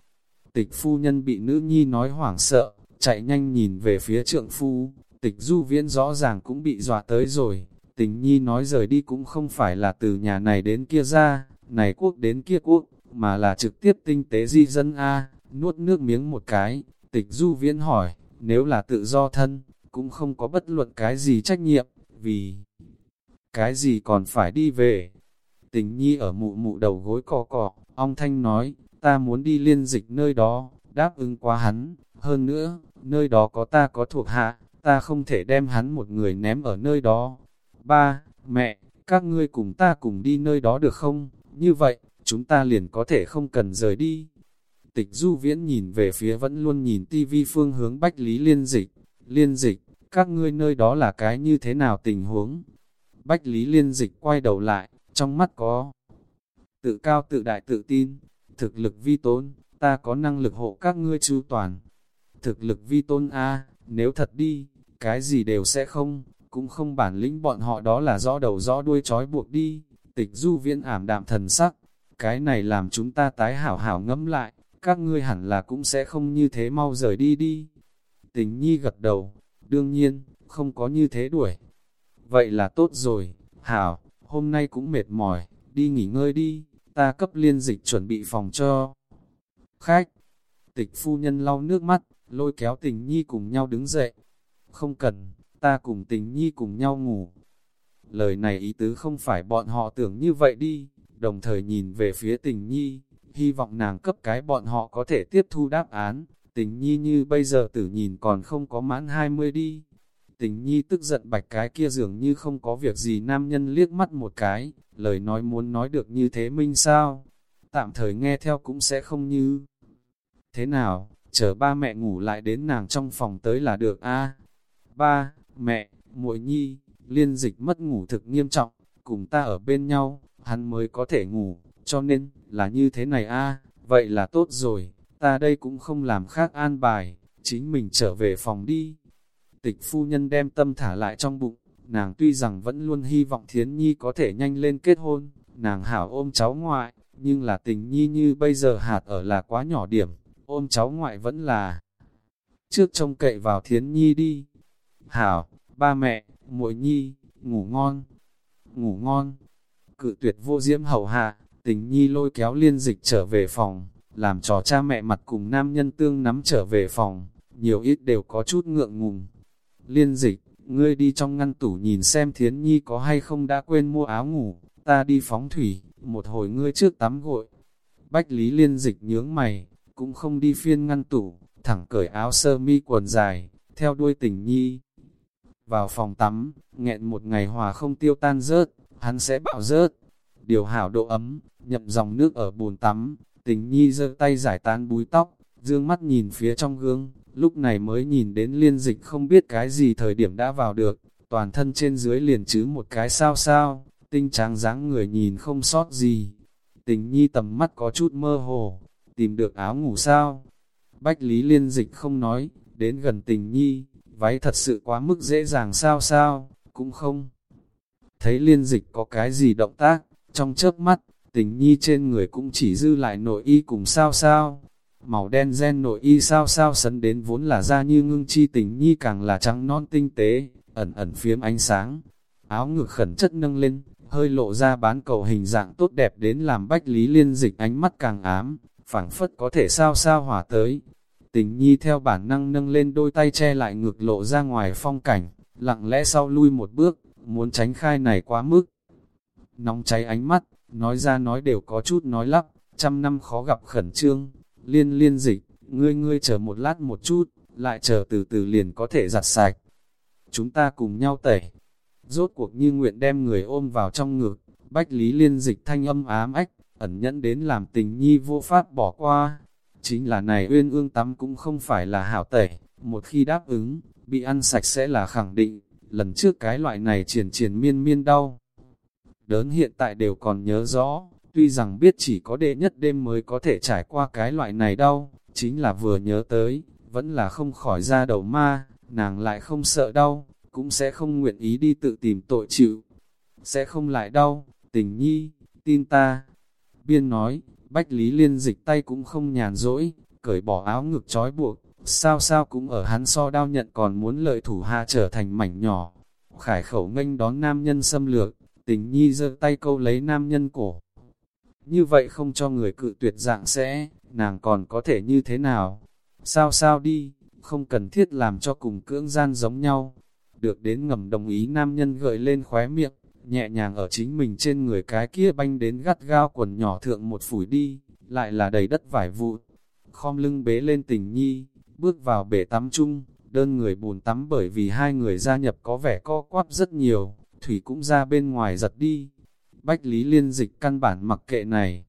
Speaker 1: Tịch phu nhân bị nữ nhi nói hoảng sợ, chạy nhanh nhìn về phía trượng phu, tịch du viễn rõ ràng cũng bị dọa tới rồi. Tình nhi nói rời đi cũng không phải là từ nhà này đến kia ra, này quốc đến kia quốc, mà là trực tiếp tinh tế di dân A, nuốt nước miếng một cái, tịch du viễn hỏi, nếu là tự do thân, cũng không có bất luận cái gì trách nhiệm, vì cái gì còn phải đi về. Tình nhi ở mụ mụ đầu gối cò cò ông Thanh nói, ta muốn đi liên dịch nơi đó, đáp ứng quá hắn, hơn nữa, nơi đó có ta có thuộc hạ, ta không thể đem hắn một người ném ở nơi đó. Ba, mẹ, các ngươi cùng ta cùng đi nơi đó được không? Như vậy, chúng ta liền có thể không cần rời đi. Tịch du viễn nhìn về phía vẫn luôn nhìn tivi phương hướng bách lý liên dịch, liên dịch, các ngươi nơi đó là cái như thế nào tình huống? Bách lý liên dịch quay đầu lại, trong mắt có tự cao tự đại tự tin, thực lực vi tôn, ta có năng lực hộ các ngươi chu toàn. Thực lực vi tôn A, nếu thật đi, cái gì đều sẽ không, cũng không bản lĩnh bọn họ đó là rõ đầu rõ đuôi trói buộc đi. Tịch du viễn ảm đạm thần sắc, cái này làm chúng ta tái hảo hảo ngẫm lại, các ngươi hẳn là cũng sẽ không như thế mau rời đi đi. Tình nhi gật đầu, đương nhiên, không có như thế đuổi. Vậy là tốt rồi, hảo, hôm nay cũng mệt mỏi, đi nghỉ ngơi đi, ta cấp liên dịch chuẩn bị phòng cho. Khách, tịch phu nhân lau nước mắt, lôi kéo tình nhi cùng nhau đứng dậy. Không cần, ta cùng tình nhi cùng nhau ngủ. Lời này ý tứ không phải bọn họ tưởng như vậy đi, đồng thời nhìn về phía tình nhi, hy vọng nàng cấp cái bọn họ có thể tiếp thu đáp án. Tình nhi như bây giờ tử nhìn còn không có mãn 20 đi. Tình nhi tức giận bạch cái kia dường như không có việc gì nam nhân liếc mắt một cái, lời nói muốn nói được như thế minh sao? Tạm thời nghe theo cũng sẽ không như. Thế nào, chờ ba mẹ ngủ lại đến nàng trong phòng tới là được a Ba, mẹ, muội nhi, liên dịch mất ngủ thực nghiêm trọng, cùng ta ở bên nhau, hắn mới có thể ngủ, cho nên, là như thế này a vậy là tốt rồi, ta đây cũng không làm khác an bài, chính mình trở về phòng đi. Tịch phu nhân đem tâm thả lại trong bụng, nàng tuy rằng vẫn luôn hy vọng thiến nhi có thể nhanh lên kết hôn, nàng hảo ôm cháu ngoại, nhưng là tình nhi như bây giờ hạt ở là quá nhỏ điểm, ôm cháu ngoại vẫn là trước trông cậy vào thiến nhi đi. Hảo, ba mẹ, muội nhi, ngủ ngon, ngủ ngon. Cự tuyệt vô diễm hầu hạ, tình nhi lôi kéo liên dịch trở về phòng, làm trò cha mẹ mặt cùng nam nhân tương nắm trở về phòng, nhiều ít đều có chút ngượng ngùng. Liên dịch, ngươi đi trong ngăn tủ nhìn xem thiến nhi có hay không đã quên mua áo ngủ, ta đi phóng thủy, một hồi ngươi trước tắm gội. Bách lý liên dịch nhướng mày, cũng không đi phiên ngăn tủ, thẳng cởi áo sơ mi quần dài, theo đuôi tình nhi. Vào phòng tắm, nghẹn một ngày hòa không tiêu tan rớt, hắn sẽ bạo rớt. Điều hảo độ ấm, nhậm dòng nước ở bồn tắm, tình nhi giơ tay giải tán búi tóc, dương mắt nhìn phía trong gương, lúc này mới nhìn đến liên dịch không biết cái gì thời điểm đã vào được, toàn thân trên dưới liền chứ một cái sao sao, tinh tráng dáng người nhìn không sót gì. tình nhi tầm mắt có chút mơ hồ, tìm được áo ngủ sao? Bách Lý Liên Dịch không nói, đến gần tình nhi, váy thật sự quá mức dễ dàng sao sao, cũng không. Thấy Liên Dịch có cái gì động tác, trong chớp mắt, tình nhi trên người cũng chỉ dư lại nội y cùng sao sao. Màu đen gen nội y sao sao sấn đến vốn là da như ngưng chi tình nhi càng là trắng non tinh tế, ẩn ẩn phiếm ánh sáng. Áo ngực khẩn chất nâng lên, hơi lộ ra bán cầu hình dạng tốt đẹp đến làm bách lý liên dịch ánh mắt càng ám, phảng phất có thể sao sao hỏa tới. Tình nhi theo bản năng nâng lên đôi tay che lại ngực lộ ra ngoài phong cảnh, lặng lẽ sau lui một bước, muốn tránh khai này quá mức. Nóng cháy ánh mắt, nói ra nói đều có chút nói lắp, trăm năm khó gặp khẩn trương, liên liên dịch, ngươi ngươi chờ một lát một chút, lại chờ từ từ liền có thể giặt sạch. Chúng ta cùng nhau tẩy. Rốt cuộc như nguyện đem người ôm vào trong ngực, bách lý liên dịch thanh âm ám ách, ẩn nhẫn đến làm tình nhi vô pháp bỏ qua. Chính là này uyên ương tắm cũng không phải là hảo tẩy, một khi đáp ứng, bị ăn sạch sẽ là khẳng định, lần trước cái loại này triển triển miên miên đau. Đớn hiện tại đều còn nhớ rõ, tuy rằng biết chỉ có đệ nhất đêm mới có thể trải qua cái loại này đau, chính là vừa nhớ tới, vẫn là không khỏi ra đầu ma, nàng lại không sợ đau, cũng sẽ không nguyện ý đi tự tìm tội chịu. Sẽ không lại đau, tình nhi, tin ta. Biên nói, Bách Lý Liên dịch tay cũng không nhàn rỗi, cởi bỏ áo ngực trói buộc, sao sao cũng ở hắn so đao nhận còn muốn lợi thủ hạ trở thành mảnh nhỏ. Khải khẩu nghênh đón nam nhân xâm lược, tình nhi giơ tay câu lấy nam nhân cổ. Như vậy không cho người cự tuyệt dạng sẽ, nàng còn có thể như thế nào? Sao sao đi, không cần thiết làm cho cùng cưỡng gian giống nhau. Được đến ngầm đồng ý nam nhân gợi lên khóe miệng, nhẹ nhàng ở chính mình trên người cái kia banh đến gắt gao quần nhỏ thượng một phủi đi, lại là đầy đất vải vụt. Khom lưng bế lên tình nhi, bước vào bể tắm chung, đơn người bùn tắm bởi vì hai người gia nhập có vẻ co quắp rất nhiều, thủy cũng ra bên ngoài giật đi. Bách Lý Liên dịch căn bản mặc kệ này.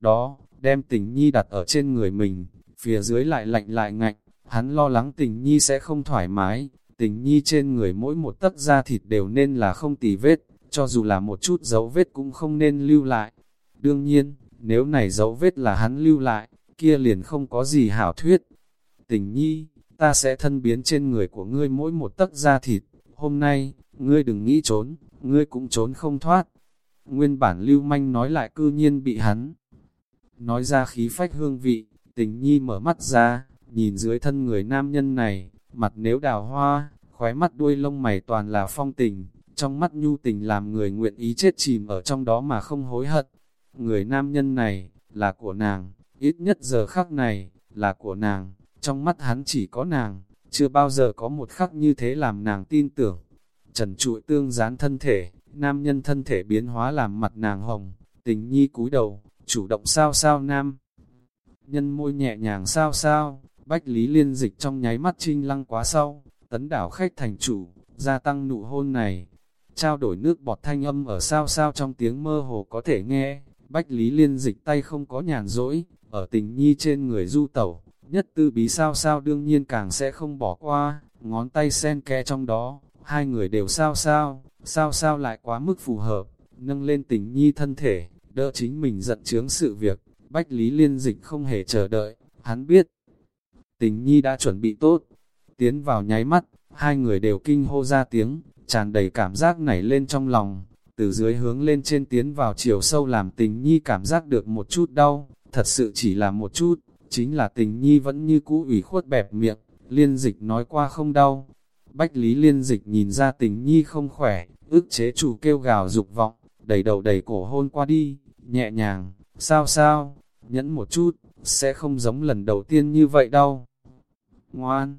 Speaker 1: Đó, đem tình nhi đặt ở trên người mình, phía dưới lại lạnh lại ngạnh, hắn lo lắng tình nhi sẽ không thoải mái, tình nhi trên người mỗi một tấc da thịt đều nên là không tì vết, cho dù là một chút dấu vết cũng không nên lưu lại. Đương nhiên, nếu này dấu vết là hắn lưu lại, kia liền không có gì hảo thuyết. Tình nhi, ta sẽ thân biến trên người của ngươi mỗi một tấc da thịt, hôm nay, ngươi đừng nghĩ trốn, ngươi cũng trốn không thoát. Nguyên bản lưu manh nói lại cư nhiên bị hắn. Nói ra khí phách hương vị, tình nhi mở mắt ra, nhìn dưới thân người nam nhân này, mặt nếu đào hoa, khóe mắt đuôi lông mày toàn là phong tình, trong mắt nhu tình làm người nguyện ý chết chìm ở trong đó mà không hối hận. Người nam nhân này, là của nàng, ít nhất giờ khắc này, là của nàng, trong mắt hắn chỉ có nàng, chưa bao giờ có một khắc như thế làm nàng tin tưởng. Trần trụi tương dán thân thể, nam nhân thân thể biến hóa làm mặt nàng hồng, tình nhi cúi đầu, chủ động sao sao nam. Nhân môi nhẹ nhàng sao sao, bách lý liên dịch trong nháy mắt trinh lăng quá sau, tấn đảo khách thành chủ, gia tăng nụ hôn này. Trao đổi nước bọt thanh âm ở sao sao trong tiếng mơ hồ có thể nghe, bách lý liên dịch tay không có nhàn rỗi, ở tình nhi trên người du tẩu, nhất tư bí sao sao đương nhiên càng sẽ không bỏ qua, ngón tay sen kẽ trong đó, hai người đều sao sao, sao sao lại quá mức phù hợp, nâng lên tình nhi thân thể, đỡ chính mình giận chướng sự việc, Bách Lý Liên Dịch không hề chờ đợi, hắn biết, tình nhi đã chuẩn bị tốt, tiến vào nháy mắt, hai người đều kinh hô ra tiếng, tràn đầy cảm giác nảy lên trong lòng, từ dưới hướng lên trên tiến vào chiều sâu làm tình nhi cảm giác được một chút đau, thật sự chỉ là một chút, chính là tình nhi vẫn như cũ ủy khuất bẹp miệng, liên dịch nói qua không đau, Bách Lý Liên Dịch nhìn ra tình nhi không khỏe, ức chế chủ kêu gào dục vọng, đầy đầu đầy cổ hôn qua đi, nhẹ nhàng, sao sao, nhẫn một chút, sẽ không giống lần đầu tiên như vậy đâu. Ngoan,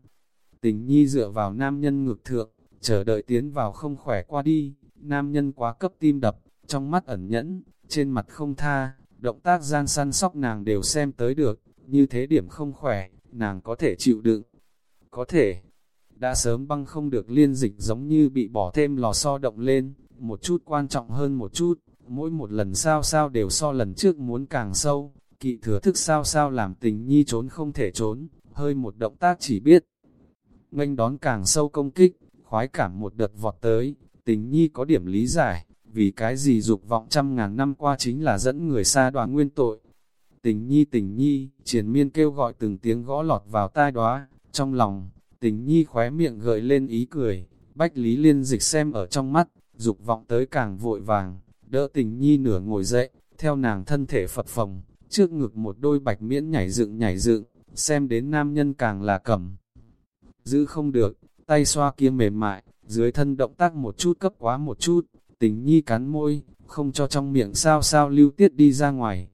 Speaker 1: tình nhi dựa vào nam nhân ngược thượng, chờ đợi tiến vào không khỏe qua đi, nam nhân quá cấp tim đập, trong mắt ẩn nhẫn, trên mặt không tha, động tác gian săn sóc nàng đều xem tới được, như thế điểm không khỏe, nàng có thể chịu đựng. Có thể, đã sớm băng không được liên dịch giống như bị bỏ thêm lò xo động lên, một chút quan trọng hơn một chút, mỗi một lần sao sao đều so lần trước muốn càng sâu, kỵ thừa thức sao sao làm tình nhi trốn không thể trốn, hơi một động tác chỉ biết. nganh đón càng sâu công kích, khoái cảm một đợt vọt tới, tình nhi có điểm lý giải, vì cái gì dục vọng trăm ngàn năm qua chính là dẫn người xa đoàn nguyên tội. Tình nhi tình nhi, triển miên kêu gọi từng tiếng gõ lọt vào tai đóa trong lòng, tình nhi khóe miệng gợi lên ý cười, bách lý liên dịch xem ở trong mắt, dục vọng tới càng vội vàng, đỡ tình nhi nửa ngồi dậy, theo nàng thân thể phật phồng, trước ngực một đôi bạch miễn nhảy dựng nhảy dựng, xem đến nam nhân càng là cầm. Giữ không được, tay xoa kia mềm mại, dưới thân động tác một chút cấp quá một chút, tình nhi cắn môi, không cho trong miệng sao sao lưu tiết đi ra ngoài.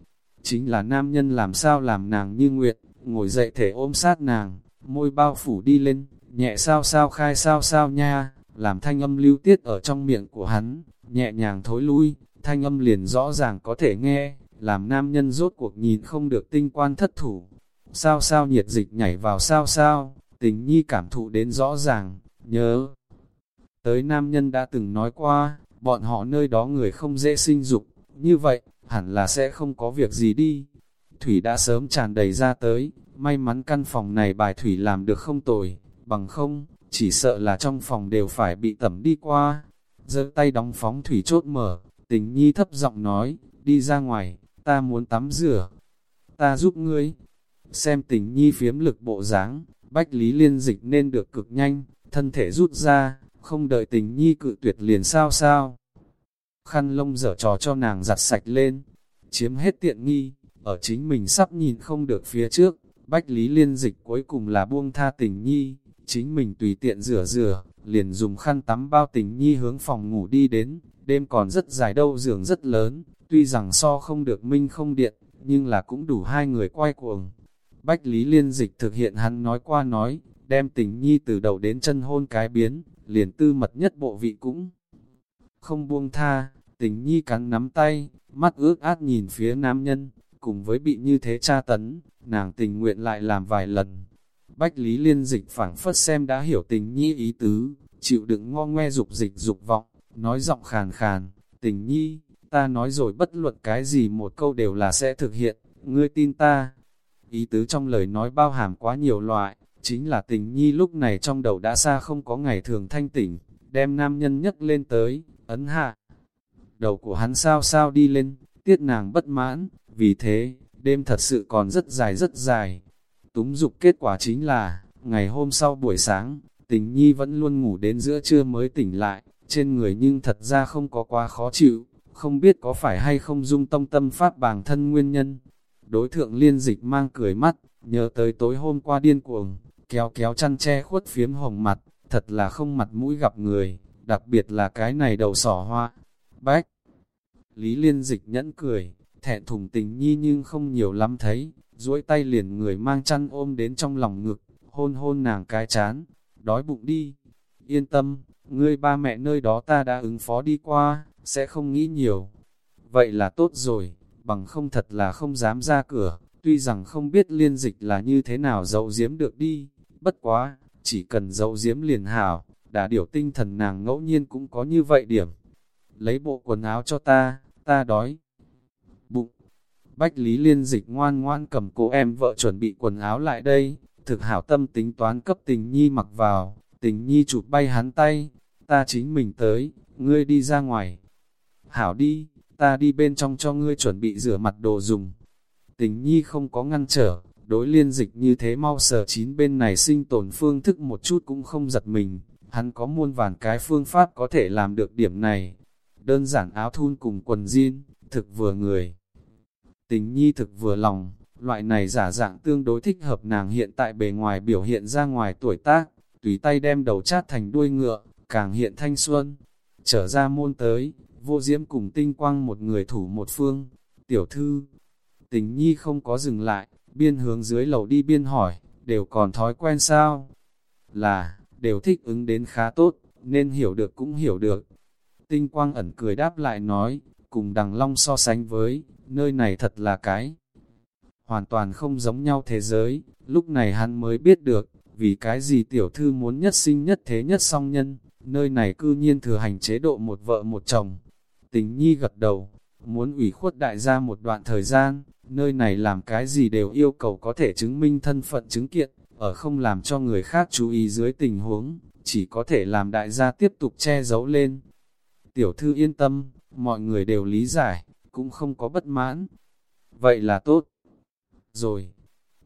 Speaker 1: Chính là nam nhân làm sao làm nàng như nguyện, ngồi dậy thể ôm sát nàng, môi bao phủ đi lên, nhẹ sao sao khai sao sao nha, làm thanh âm lưu tiết ở trong miệng của hắn, nhẹ nhàng thối lui, thanh âm liền rõ ràng có thể nghe, làm nam nhân rốt cuộc nhìn không được tinh quan thất thủ. Sao sao nhiệt dịch nhảy vào sao sao, tình nhi cảm thụ đến rõ ràng, nhớ. Tới nam nhân đã từng nói qua, bọn họ nơi đó người không dễ sinh dục, như vậy, hẳn là sẽ không có việc gì đi. Thủy đã sớm tràn đầy ra tới, may mắn căn phòng này bài thủy làm được không tồi, bằng không, chỉ sợ là trong phòng đều phải bị tẩm đi qua. giơ tay đóng phóng thủy chốt mở, tình nhi thấp giọng nói, đi ra ngoài, ta muốn tắm rửa. Ta giúp ngươi. Xem tình nhi phiếm lực bộ dáng, bách lý liên dịch nên được cực nhanh, thân thể rút ra, không đợi tình nhi cự tuyệt liền sao sao. Khăn lông dở trò cho nàng giặt sạch lên, chiếm hết tiện nghi, ở chính mình sắp nhìn không được phía trước, bách lý liên dịch cuối cùng là buông tha tình nhi, chính mình tùy tiện rửa rửa, liền dùng khăn tắm bao tình nhi hướng phòng ngủ đi đến, đêm còn rất dài đâu giường rất lớn, tuy rằng so không được minh không điện, nhưng là cũng đủ hai người quay cuồng. Bách Lý Liên Dịch thực hiện hắn nói qua nói, đem tình nhi từ đầu đến chân hôn cái biến, liền tư mật nhất bộ vị cũng không buông tha, tình nhi cắn nắm tay, mắt ước át nhìn phía nam nhân, cùng với bị như thế tra tấn, nàng tình nguyện lại làm vài lần. Bách Lý Liên Dịch phảng phất xem đã hiểu tình nhi ý tứ, chịu đựng ngo ngoe dục dịch dục vọng, nói giọng khàn khàn, tình nhi, ta nói rồi bất luận cái gì một câu đều là sẽ thực hiện, ngươi tin ta. Ý tứ trong lời nói bao hàm quá nhiều loại, chính là tình nhi lúc này trong đầu đã xa không có ngày thường thanh tỉnh, đem nam nhân nhất lên tới, ấn hạ. Đầu của hắn sao sao đi lên, tiết nàng bất mãn, vì thế, đêm thật sự còn rất dài rất dài. Túng dục kết quả chính là, ngày hôm sau buổi sáng, tình nhi vẫn luôn ngủ đến giữa trưa mới tỉnh lại, trên người nhưng thật ra không có quá khó chịu, không biết có phải hay không dung tông tâm pháp bàng thân nguyên nhân. Đối thượng liên dịch mang cười mắt, nhớ tới tối hôm qua điên cuồng, kéo kéo chăn che khuất phiếm hồng mặt, thật là không mặt mũi gặp người, đặc biệt là cái này đầu sỏ hoa. Bách! Lý liên dịch nhẫn cười, thẹn thùng tình nhi nhưng không nhiều lắm thấy, duỗi tay liền người mang chăn ôm đến trong lòng ngực, hôn hôn nàng cái chán, đói bụng đi, yên tâm, ngươi ba mẹ nơi đó ta đã ứng phó đi qua, sẽ không nghĩ nhiều. Vậy là tốt rồi, bằng không thật là không dám ra cửa, tuy rằng không biết liên dịch là như thế nào dậu diếm được đi, bất quá, chỉ cần dậu diếm liền hảo, đã điều tinh thần nàng ngẫu nhiên cũng có như vậy điểm. Lấy bộ quần áo cho ta, ta đói. Bụng. Bách Lý liên dịch ngoan ngoan cầm cô em vợ chuẩn bị quần áo lại đây, thực hảo tâm tính toán cấp tình nhi mặc vào, tình nhi chụp bay hắn tay, ta chính mình tới, ngươi đi ra ngoài. Hảo đi, ta đi bên trong cho ngươi chuẩn bị rửa mặt đồ dùng. Tình nhi không có ngăn trở, đối liên dịch như thế mau sở chín bên này sinh tồn phương thức một chút cũng không giật mình. Hắn có muôn vàn cái phương pháp có thể làm được điểm này. Đơn giản áo thun cùng quần jean, thực vừa người. Tình nhi thực vừa lòng, loại này giả dạng tương đối thích hợp nàng hiện tại bề ngoài biểu hiện ra ngoài tuổi tác, tùy tay đem đầu chát thành đuôi ngựa, càng hiện thanh xuân. Trở ra môn tới, vô diễm cùng tinh quang một người thủ một phương. Tiểu thư, tình nhi không có dừng lại, biên hướng dưới lầu đi biên hỏi, đều còn thói quen sao? Là, đều thích ứng đến khá tốt, nên hiểu được cũng hiểu được. Tinh quang ẩn cười đáp lại nói, cùng đằng long so sánh với, nơi này thật là cái. Hoàn toàn không giống nhau thế giới, lúc này hắn mới biết được, vì cái gì tiểu thư muốn nhất sinh nhất thế nhất song nhân, nơi này cư nhiên thừa hành chế độ một vợ một chồng. Tình nhi gật đầu, muốn ủy khuất đại gia một đoạn thời gian, nơi này làm cái gì đều yêu cầu có thể chứng minh thân phận chứng kiện, ở không làm cho người khác chú ý dưới tình huống, chỉ có thể làm đại gia tiếp tục che giấu lên. Tiểu thư yên tâm, mọi người đều lý giải, cũng không có bất mãn. Vậy là tốt. Rồi,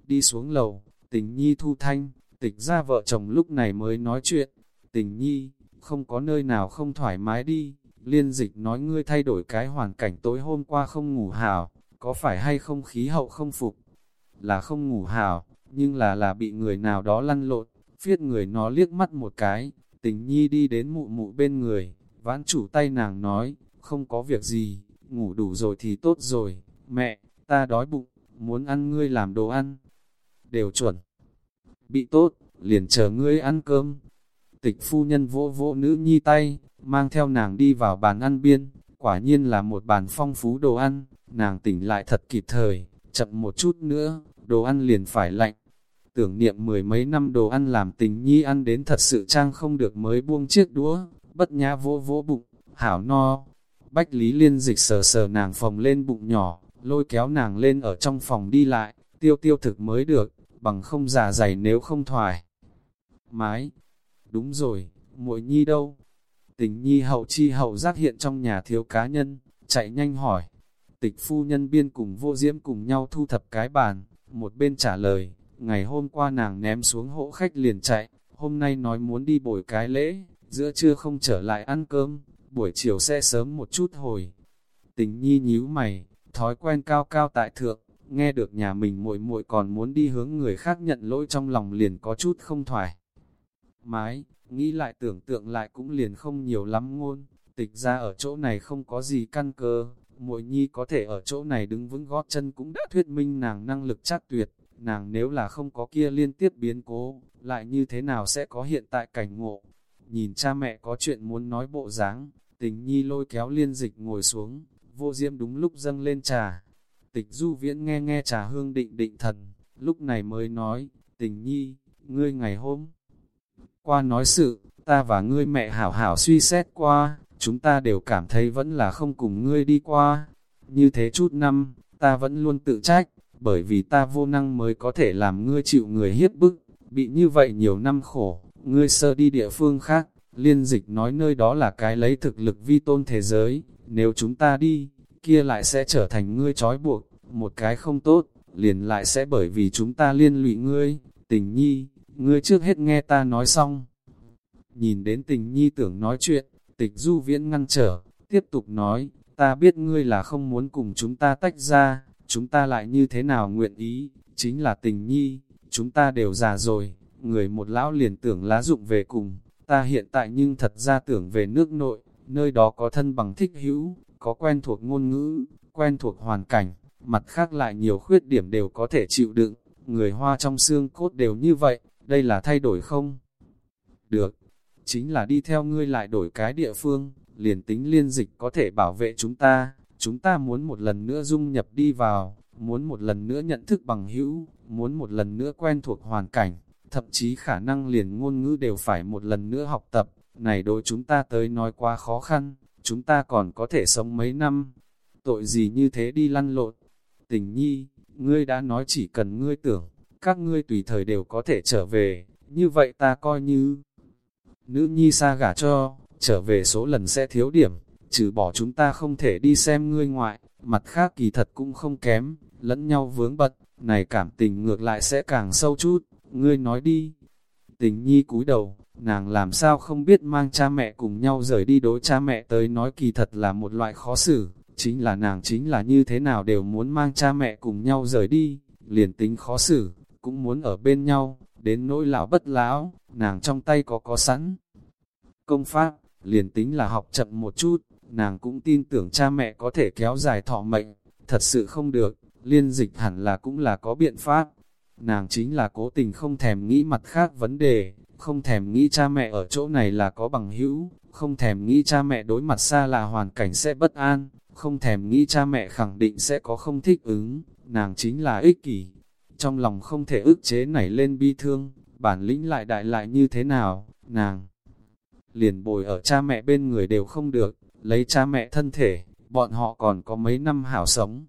Speaker 1: đi xuống lầu, tình nhi thu thanh, tịch ra vợ chồng lúc này mới nói chuyện. Tình nhi, không có nơi nào không thoải mái đi, liên dịch nói ngươi thay đổi cái hoàn cảnh tối hôm qua không ngủ hảo, có phải hay không khí hậu không phục? Là không ngủ hảo, nhưng là là bị người nào đó lăn lộn, phiết người nó liếc mắt một cái, tình nhi đi đến mụ mụ bên người, vãn chủ tay nàng nói, không có việc gì, ngủ đủ rồi thì tốt rồi, mẹ, ta đói bụng, muốn ăn ngươi làm đồ ăn, đều chuẩn. Bị tốt, liền chờ ngươi ăn cơm. Tịch phu nhân vỗ vỗ nữ nhi tay, mang theo nàng đi vào bàn ăn biên, quả nhiên là một bàn phong phú đồ ăn, nàng tỉnh lại thật kịp thời, chậm một chút nữa, đồ ăn liền phải lạnh. Tưởng niệm mười mấy năm đồ ăn làm tình nhi ăn đến thật sự trang không được mới buông chiếc đũa, bất nhã vỗ vỗ bụng, hảo no. Bách Lý Liên dịch sờ sờ nàng phòng lên bụng nhỏ, lôi kéo nàng lên ở trong phòng đi lại, tiêu tiêu thực mới được, bằng không già dày nếu không thoải. Mái, đúng rồi, muội nhi đâu? Tình nhi hậu chi hậu giác hiện trong nhà thiếu cá nhân, chạy nhanh hỏi. Tịch phu nhân biên cùng vô diễm cùng nhau thu thập cái bàn, một bên trả lời, ngày hôm qua nàng ném xuống hộ khách liền chạy, hôm nay nói muốn đi bồi cái lễ, giữa trưa không trở lại ăn cơm, buổi chiều sẽ sớm một chút hồi. Tình nhi nhíu mày, thói quen cao cao tại thượng, nghe được nhà mình muội muội còn muốn đi hướng người khác nhận lỗi trong lòng liền có chút không thoải. Mái, nghĩ lại tưởng tượng lại cũng liền không nhiều lắm ngôn, tịch ra ở chỗ này không có gì căn cơ, muội nhi có thể ở chỗ này đứng vững gót chân cũng đã thuyết minh nàng năng lực chắc tuyệt, nàng nếu là không có kia liên tiếp biến cố, lại như thế nào sẽ có hiện tại cảnh ngộ. Nhìn cha mẹ có chuyện muốn nói bộ dáng, tình nhi lôi kéo liên dịch ngồi xuống, vô diễm đúng lúc dâng lên trà. Tịch du viễn nghe nghe trà hương định định thần, lúc này mới nói, tình nhi, ngươi ngày hôm qua nói sự, ta và ngươi mẹ hảo hảo suy xét qua, chúng ta đều cảm thấy vẫn là không cùng ngươi đi qua. Như thế chút năm, ta vẫn luôn tự trách, bởi vì ta vô năng mới có thể làm ngươi chịu người hiếp bức, bị như vậy nhiều năm khổ, ngươi sơ đi địa phương khác, liên dịch nói nơi đó là cái lấy thực lực vi tôn thế giới, nếu chúng ta đi, kia lại sẽ trở thành ngươi trói buộc, một cái không tốt, liền lại sẽ bởi vì chúng ta liên lụy ngươi, tình nhi, ngươi trước hết nghe ta nói xong. Nhìn đến tình nhi tưởng nói chuyện, tịch du viễn ngăn trở, tiếp tục nói, ta biết ngươi là không muốn cùng chúng ta tách ra, chúng ta lại như thế nào nguyện ý, chính là tình nhi, chúng ta đều già rồi, người một lão liền tưởng lá dụng về cùng, ta hiện tại nhưng thật ra tưởng về nước nội, nơi đó có thân bằng thích hữu, có quen thuộc ngôn ngữ, quen thuộc hoàn cảnh, mặt khác lại nhiều khuyết điểm đều có thể chịu đựng, người hoa trong xương cốt đều như vậy, đây là thay đổi không? Được, chính là đi theo ngươi lại đổi cái địa phương, liền tính liên dịch có thể bảo vệ chúng ta, chúng ta muốn một lần nữa dung nhập đi vào, muốn một lần nữa nhận thức bằng hữu, muốn một lần nữa quen thuộc hoàn cảnh, thậm chí khả năng liền ngôn ngữ đều phải một lần nữa học tập, này đối chúng ta tới nói quá khó khăn, chúng ta còn có thể sống mấy năm, tội gì như thế đi lăn lộn. Tình nhi, ngươi đã nói chỉ cần ngươi tưởng, các ngươi tùy thời đều có thể trở về, như vậy ta coi như nữ nhi xa gả cho, trở về số lần sẽ thiếu điểm, trừ bỏ chúng ta không thể đi xem ngươi ngoại, mặt khác kỳ thật cũng không kém, lẫn nhau vướng bật, này cảm tình ngược lại sẽ càng sâu chút, ngươi nói đi. Tình nhi cúi đầu, nàng làm sao không biết mang cha mẹ cùng nhau rời đi đối cha mẹ tới nói kỳ thật là một loại khó xử, chính là nàng chính là như thế nào đều muốn mang cha mẹ cùng nhau rời đi, liền tính khó xử, cũng muốn ở bên nhau, đến nỗi lão bất lão, nàng trong tay có có sẵn. Công pháp, liền tính là học chậm một chút, nàng cũng tin tưởng cha mẹ có thể kéo dài thọ mệnh, thật sự không được, liên dịch hẳn là cũng là có biện pháp. Nàng chính là cố tình không thèm nghĩ mặt khác vấn đề, không thèm nghĩ cha mẹ ở chỗ này là có bằng hữu, không thèm nghĩ cha mẹ đối mặt xa là hoàn cảnh sẽ bất an, không thèm nghĩ cha mẹ khẳng định sẽ có không thích ứng, nàng chính là ích kỷ. Trong lòng không thể ức chế nảy lên bi thương, bản lĩnh lại đại lại như thế nào, nàng liền bồi ở cha mẹ bên người đều không được, lấy cha mẹ thân thể, bọn họ còn có mấy năm hảo sống.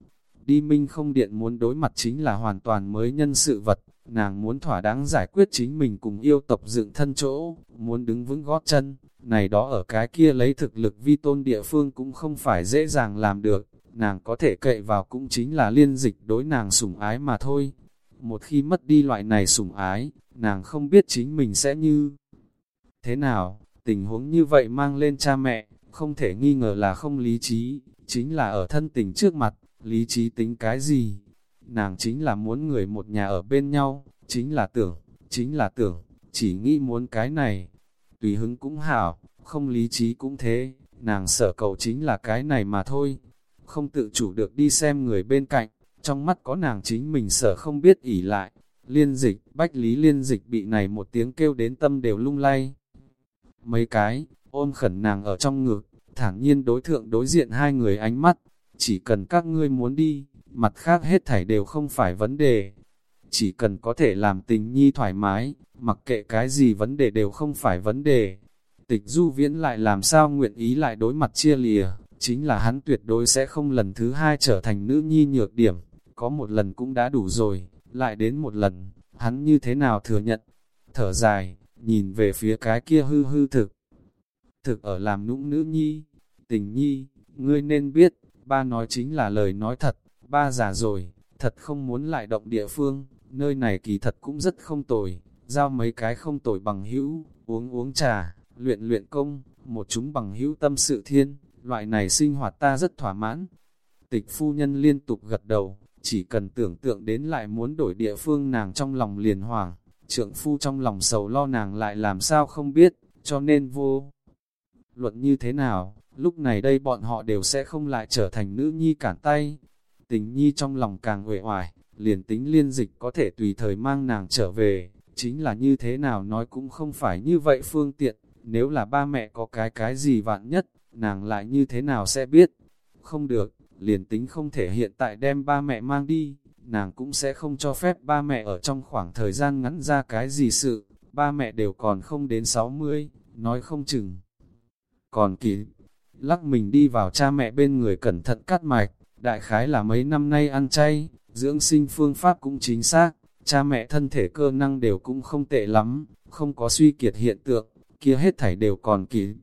Speaker 1: Đi minh không điện muốn đối mặt chính là hoàn toàn mới nhân sự vật, nàng muốn thỏa đáng giải quyết chính mình cùng yêu tộc dựng thân chỗ, muốn đứng vững gót chân, này đó ở cái kia lấy thực lực vi tôn địa phương cũng không phải dễ dàng làm được, nàng có thể cậy vào cũng chính là liên dịch đối nàng sủng ái mà thôi. Một khi mất đi loại này sủng ái, nàng không biết chính mình sẽ như thế nào, tình huống như vậy mang lên cha mẹ, không thể nghi ngờ là không lý trí, chính là ở thân tình trước mặt, lý trí tính cái gì? Nàng chính là muốn người một nhà ở bên nhau, chính là tưởng, chính là tưởng, chỉ nghĩ muốn cái này. Tùy hứng cũng hảo, không lý trí cũng thế, nàng sợ cầu chính là cái này mà thôi. Không tự chủ được đi xem người bên cạnh, trong mắt có nàng chính mình sợ không biết ỉ lại. Liên dịch, bách lý liên dịch bị này một tiếng kêu đến tâm đều lung lay. Mấy cái, ôm khẩn nàng ở trong ngực, thản nhiên đối thượng đối diện hai người ánh mắt, chỉ cần các ngươi muốn đi, mặt khác hết thảy đều không phải vấn đề. Chỉ cần có thể làm tình nhi thoải mái, mặc kệ cái gì vấn đề đều không phải vấn đề. Tịch du viễn lại làm sao nguyện ý lại đối mặt chia lìa, chính là hắn tuyệt đối sẽ không lần thứ hai trở thành nữ nhi nhược điểm, có một lần cũng đã đủ rồi, lại đến một lần, hắn như thế nào thừa nhận. Thở dài, nhìn về phía cái kia hư hư thực. Thực ở làm nũng nữ nhi, tình nhi, ngươi nên biết, ba nói chính là lời nói thật, ba già rồi, thật không muốn lại động địa phương, nơi này kỳ thật cũng rất không tồi, giao mấy cái không tồi bằng hữu, uống uống trà, luyện luyện công, một chúng bằng hữu tâm sự thiên, loại này sinh hoạt ta rất thỏa mãn. Tịch phu nhân liên tục gật đầu, chỉ cần tưởng tượng đến lại muốn đổi địa phương nàng trong lòng liền hoảng, trượng phu trong lòng sầu lo nàng lại làm sao không biết, cho nên vô. Luận như thế nào, lúc này đây bọn họ đều sẽ không lại trở thành nữ nhi cản tay. Tình nhi trong lòng càng uể oải, liền tính liên dịch có thể tùy thời mang nàng trở về, chính là như thế nào nói cũng không phải như vậy phương tiện, nếu là ba mẹ có cái cái gì vạn nhất, nàng lại như thế nào sẽ biết. Không được, liền tính không thể hiện tại đem ba mẹ mang đi, nàng cũng sẽ không cho phép ba mẹ ở trong khoảng thời gian ngắn ra cái gì sự, ba mẹ đều còn không đến 60, nói không chừng. Còn kịp, lắc mình đi vào cha mẹ bên người cẩn thận cắt mạch, đại khái là mấy năm nay ăn chay, dưỡng sinh phương pháp cũng chính xác, cha mẹ thân thể cơ năng đều cũng không tệ lắm, không có suy kiệt hiện tượng, kia hết thảy đều còn kịp.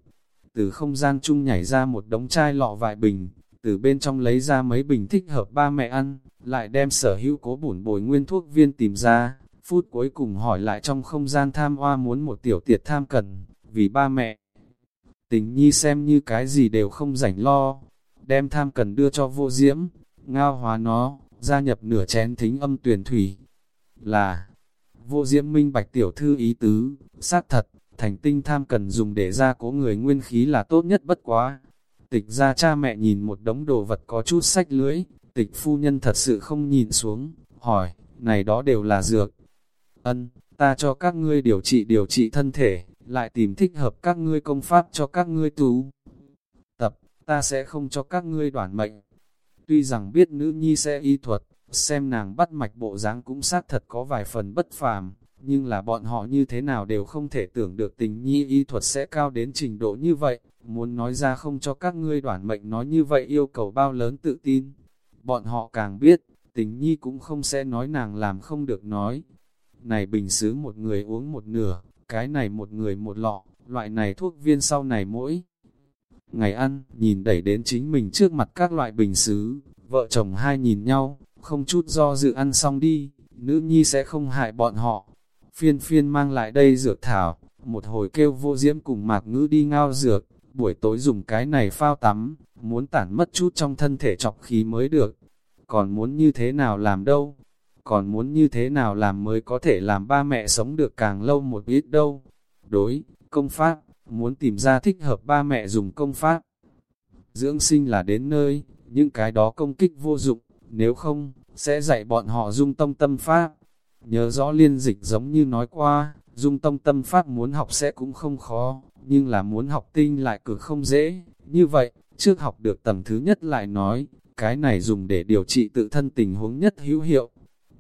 Speaker 1: Từ không gian chung nhảy ra một đống chai lọ vài bình, từ bên trong lấy ra mấy bình thích hợp ba mẹ ăn, lại đem sở hữu cố bổn bồi nguyên thuốc viên tìm ra, phút cuối cùng hỏi lại trong không gian tham hoa muốn một tiểu tiệt tham cần, vì ba mẹ. Tình nhi xem như cái gì đều không rảnh lo, đem tham cần đưa cho vô diễm, ngao hóa nó, gia nhập nửa chén thính âm tuyển thủy. Là, vô diễm minh bạch tiểu thư ý tứ, xác thật, thành tinh tham cần dùng để ra cố người nguyên khí là tốt nhất bất quá. Tịch ra cha mẹ nhìn một đống đồ vật có chút sách lưỡi, tịch phu nhân thật sự không nhìn xuống, hỏi, này đó đều là dược. Ân, ta cho các ngươi điều trị điều trị thân thể, lại tìm thích hợp các ngươi công pháp cho các ngươi tú. Tập, ta sẽ không cho các ngươi đoản mệnh. Tuy rằng biết nữ nhi sẽ y thuật, xem nàng bắt mạch bộ dáng cũng xác thật có vài phần bất phàm, nhưng là bọn họ như thế nào đều không thể tưởng được tình nhi y thuật sẽ cao đến trình độ như vậy, muốn nói ra không cho các ngươi đoản mệnh nói như vậy yêu cầu bao lớn tự tin. Bọn họ càng biết, tình nhi cũng không sẽ nói nàng làm không được nói. Này bình xứ một người uống một nửa, cái này một người một lọ, loại này thuốc viên sau này mỗi ngày ăn, nhìn đẩy đến chính mình trước mặt các loại bình xứ, vợ chồng hai nhìn nhau, không chút do dự ăn xong đi, nữ nhi sẽ không hại bọn họ. Phiên phiên mang lại đây dược thảo, một hồi kêu vô diễm cùng mạc ngữ đi ngao dược, buổi tối dùng cái này phao tắm, muốn tản mất chút trong thân thể chọc khí mới được. Còn muốn như thế nào làm đâu? Còn muốn như thế nào làm mới có thể làm ba mẹ sống được càng lâu một ít đâu? Đối, công pháp, muốn tìm ra thích hợp ba mẹ dùng công pháp. Dưỡng sinh là đến nơi, những cái đó công kích vô dụng, nếu không, sẽ dạy bọn họ dung tông tâm pháp. Nhớ rõ liên dịch giống như nói qua, dung tông tâm pháp muốn học sẽ cũng không khó, nhưng là muốn học tinh lại cực không dễ. Như vậy, trước học được tầm thứ nhất lại nói, cái này dùng để điều trị tự thân tình huống nhất hữu hiệu.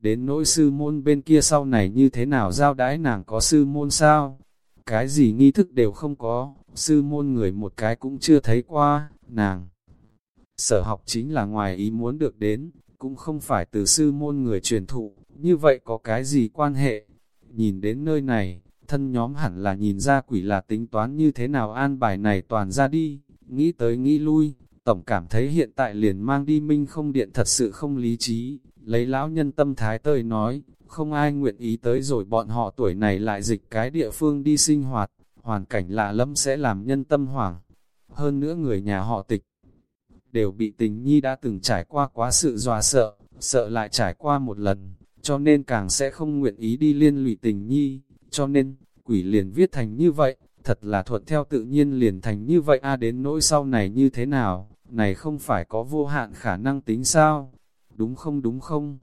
Speaker 1: Đến nỗi sư môn bên kia sau này như thế nào giao đãi nàng có sư môn sao? Cái gì nghi thức đều không có, sư môn người một cái cũng chưa thấy qua, nàng. Sở học chính là ngoài ý muốn được đến, cũng không phải từ sư môn người truyền thụ, như vậy có cái gì quan hệ? Nhìn đến nơi này, thân nhóm hẳn là nhìn ra quỷ là tính toán như thế nào an bài này toàn ra đi, nghĩ tới nghĩ lui, tổng cảm thấy hiện tại liền mang đi minh không điện thật sự không lý trí, lấy lão nhân tâm thái tơi nói, không ai nguyện ý tới rồi bọn họ tuổi này lại dịch cái địa phương đi sinh hoạt, hoàn cảnh lạ lẫm sẽ làm nhân tâm hoảng. Hơn nữa người nhà họ tịch, đều bị tình nhi đã từng trải qua quá sự dòa sợ, sợ lại trải qua một lần, cho nên càng sẽ không nguyện ý đi liên lụy tình nhi, cho nên, quỷ liền viết thành như vậy, thật là thuận theo tự nhiên liền thành như vậy a đến nỗi sau này như thế nào, này không phải có vô hạn khả năng tính sao, đúng không đúng không,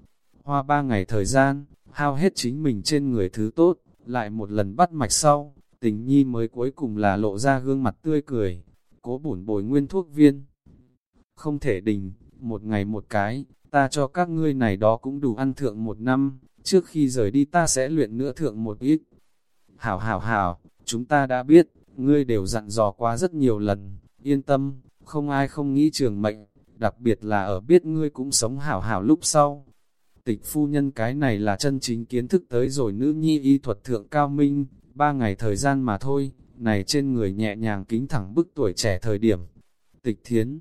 Speaker 1: hoa ba ngày thời gian, hao hết chính mình trên người thứ tốt, lại một lần bắt mạch sau, tình nhi mới cuối cùng là lộ ra gương mặt tươi cười, cố bổn bồi nguyên thuốc viên. Không thể đình, một ngày một cái, ta cho các ngươi này đó cũng đủ ăn thượng một năm, trước khi rời đi ta sẽ luyện nữa thượng một ít. Hảo hảo hảo, chúng ta đã biết, ngươi đều dặn dò quá rất nhiều lần, yên tâm, không ai không nghĩ trường mệnh, đặc biệt là ở biết ngươi cũng sống hảo hảo lúc sau. Tịch phu nhân cái này là chân chính kiến thức tới rồi nữ nhi y thuật thượng cao minh, ba ngày thời gian mà thôi, này trên người nhẹ nhàng kính thẳng bức tuổi trẻ thời điểm. Tịch thiến,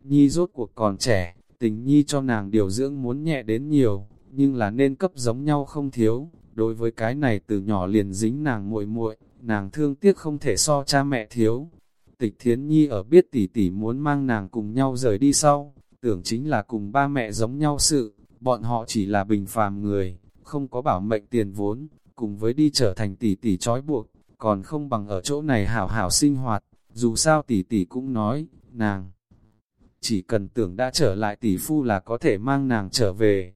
Speaker 1: nhi rốt cuộc còn trẻ, tình nhi cho nàng điều dưỡng muốn nhẹ đến nhiều, nhưng là nên cấp giống nhau không thiếu. Đối với cái này từ nhỏ liền dính nàng muội muội, nàng thương tiếc không thể so cha mẹ thiếu. Tịch Thiến Nhi ở biết tỷ tỷ muốn mang nàng cùng nhau rời đi sau, tưởng chính là cùng ba mẹ giống nhau sự, bọn họ chỉ là bình phàm người, không có bảo mệnh tiền vốn, cùng với đi trở thành tỷ tỷ trói buộc, còn không bằng ở chỗ này hảo hảo sinh hoạt, dù sao tỷ tỷ cũng nói, nàng chỉ cần tưởng đã trở lại tỷ phu là có thể mang nàng trở về.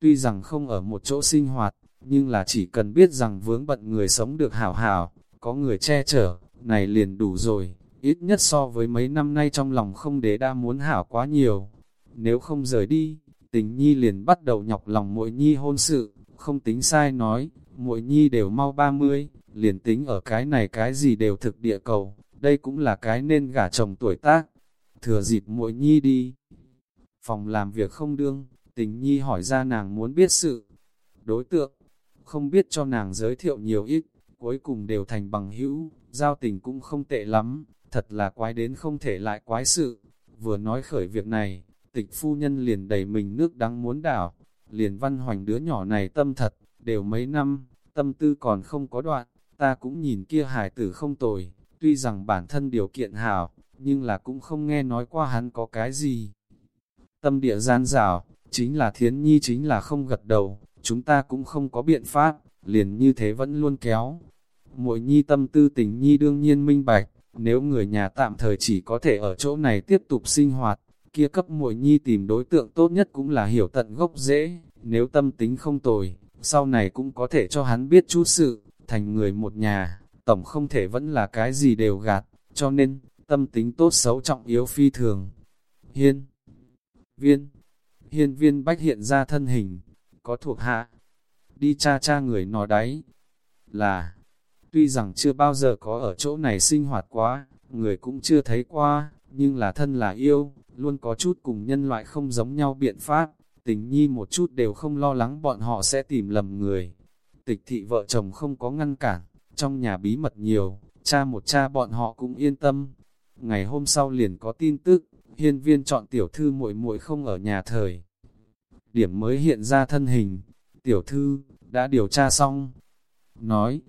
Speaker 1: Tuy rằng không ở một chỗ sinh hoạt, nhưng là chỉ cần biết rằng vướng bận người sống được hảo hảo, có người che chở, này liền đủ rồi, ít nhất so với mấy năm nay trong lòng không đế đa muốn hảo quá nhiều. Nếu không rời đi, tình nhi liền bắt đầu nhọc lòng muội nhi hôn sự, không tính sai nói, muội nhi đều mau 30, liền tính ở cái này cái gì đều thực địa cầu, đây cũng là cái nên gả chồng tuổi tác, thừa dịp muội nhi đi. Phòng làm việc không đương, tình nhi hỏi ra nàng muốn biết sự. Đối tượng, không biết cho nàng giới thiệu nhiều ít, cuối cùng đều thành bằng hữu, giao tình cũng không tệ lắm, thật là quái đến không thể lại quái sự. Vừa nói khởi việc này, tịch phu nhân liền đầy mình nước đắng muốn đảo, liền văn hoành đứa nhỏ này tâm thật, đều mấy năm, tâm tư còn không có đoạn, ta cũng nhìn kia hải tử không tồi, tuy rằng bản thân điều kiện hảo, nhưng là cũng không nghe nói qua hắn có cái gì. Tâm địa gian rào, chính là thiến nhi chính là không gật đầu, chúng ta cũng không có biện pháp, liền như thế vẫn luôn kéo. Mỗi nhi tâm tư tình nhi đương nhiên minh bạch, nếu người nhà tạm thời chỉ có thể ở chỗ này tiếp tục sinh hoạt, kia cấp muội nhi tìm đối tượng tốt nhất cũng là hiểu tận gốc dễ, nếu tâm tính không tồi, sau này cũng có thể cho hắn biết chút sự, thành người một nhà, tổng không thể vẫn là cái gì đều gạt, cho nên, tâm tính tốt xấu trọng yếu phi thường. Hiên, viên, hiên viên bách hiện ra thân hình, có thuộc hạ, đi cha cha người nò đáy, là, tuy rằng chưa bao giờ có ở chỗ này sinh hoạt quá, người cũng chưa thấy qua, nhưng là thân là yêu, luôn có chút cùng nhân loại không giống nhau biện pháp, tình nhi một chút đều không lo lắng bọn họ sẽ tìm lầm người. Tịch thị vợ chồng không có ngăn cản, trong nhà bí mật nhiều, cha một cha bọn họ cũng yên tâm, Ngày hôm sau liền có tin tức, hiên viên chọn tiểu thư muội muội không ở nhà thời. Điểm mới hiện ra thân hình, tiểu thư, đã điều tra xong. Nói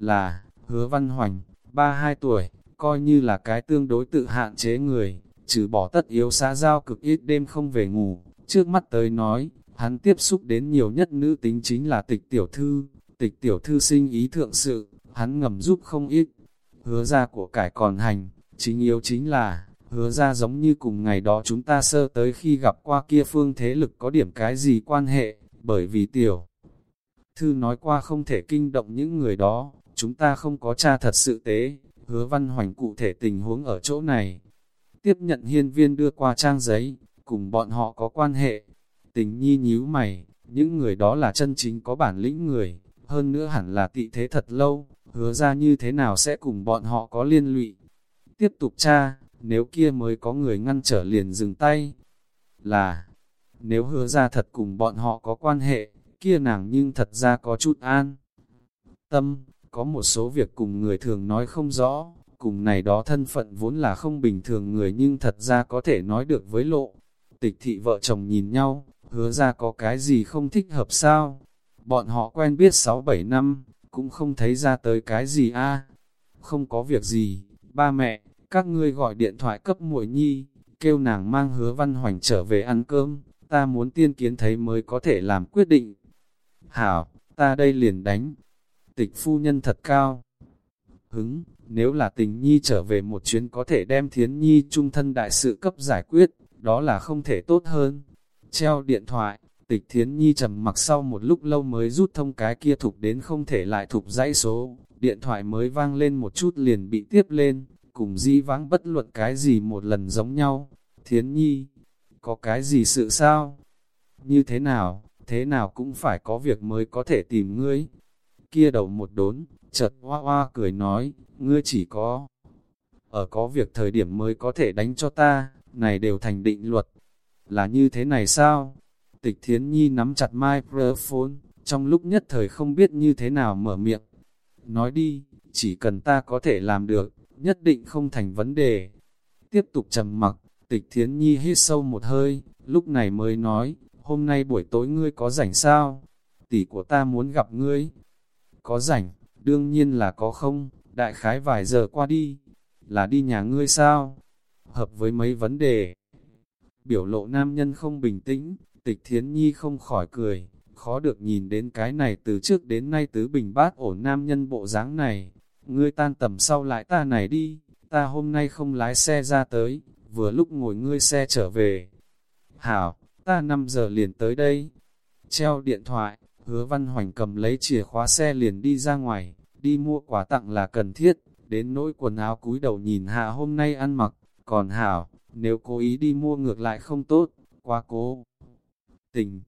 Speaker 1: là, hứa văn hoành, ba hai tuổi, coi như là cái tương đối tự hạn chế người, trừ bỏ tất yếu xã giao cực ít đêm không về ngủ. Trước mắt tới nói, hắn tiếp xúc đến nhiều nhất nữ tính chính là tịch tiểu thư, tịch tiểu thư sinh ý thượng sự, hắn ngầm giúp không ít. Hứa ra của cải còn hành, Chính yếu chính là, hứa ra giống như cùng ngày đó chúng ta sơ tới khi gặp qua kia phương thế lực có điểm cái gì quan hệ, bởi vì tiểu. Thư nói qua không thể kinh động những người đó, chúng ta không có cha thật sự tế, hứa văn hoành cụ thể tình huống ở chỗ này. Tiếp nhận hiên viên đưa qua trang giấy, cùng bọn họ có quan hệ. Tình nhi nhíu mày, những người đó là chân chính có bản lĩnh người, hơn nữa hẳn là tị thế thật lâu, hứa ra như thế nào sẽ cùng bọn họ có liên lụy tiếp tục tra, nếu kia mới có người ngăn trở liền dừng tay. Là, nếu hứa ra thật cùng bọn họ có quan hệ, kia nàng nhưng thật ra có chút an. Tâm, có một số việc cùng người thường nói không rõ, cùng này đó thân phận vốn là không bình thường người nhưng thật ra có thể nói được với lộ. Tịch thị vợ chồng nhìn nhau, hứa ra có cái gì không thích hợp sao? Bọn họ quen biết 6-7 năm, cũng không thấy ra tới cái gì a Không có việc gì, ba mẹ, các ngươi gọi điện thoại cấp muội nhi, kêu nàng mang hứa văn hoành trở về ăn cơm, ta muốn tiên kiến thấy mới có thể làm quyết định. Hảo, ta đây liền đánh. Tịch phu nhân thật cao. Hứng, nếu là tình nhi trở về một chuyến có thể đem thiến nhi trung thân đại sự cấp giải quyết, đó là không thể tốt hơn. Treo điện thoại, tịch thiến nhi trầm mặc sau một lúc lâu mới rút thông cái kia thục đến không thể lại thục dãy số. Điện thoại mới vang lên một chút liền bị tiếp lên, cùng di vãng bất luận cái gì một lần giống nhau. Thiến nhi, có cái gì sự sao? Như thế nào, thế nào cũng phải có việc mới có thể tìm ngươi. Kia đầu một đốn, chợt hoa hoa cười nói, ngươi chỉ có ở có việc thời điểm mới có thể đánh cho ta, này đều thành định luật. Là như thế này sao? Tịch Thiến Nhi nắm chặt microphone, trong lúc nhất thời không biết như thế nào mở miệng. Nói đi, chỉ cần ta có thể làm được, nhất định không thành vấn đề. Tiếp tục trầm mặc, tịch Thiến Nhi hít sâu một hơi, lúc này mới nói, hôm nay buổi tối ngươi có rảnh sao? Tỷ của ta muốn gặp ngươi. Có rảnh, đương nhiên là có không, đại khái vài giờ qua đi, là đi nhà ngươi sao? Hợp với mấy vấn đề. Biểu lộ nam nhân không bình tĩnh, tịch thiến nhi không khỏi cười, khó được nhìn đến cái này từ trước đến nay tứ bình bát ổn nam nhân bộ dáng này. Ngươi tan tầm sau lại ta này đi, ta hôm nay không lái xe ra tới, vừa lúc ngồi ngươi xe trở về. Hảo, ta 5 giờ liền tới đây. Treo điện thoại, hứa văn hoành cầm lấy chìa khóa xe liền đi ra ngoài, đi mua quà tặng là cần thiết, đến nỗi quần áo cúi đầu nhìn hạ hôm nay ăn mặc, còn hảo, nếu cố ý đi mua ngược lại không tốt, quá cố. Tình,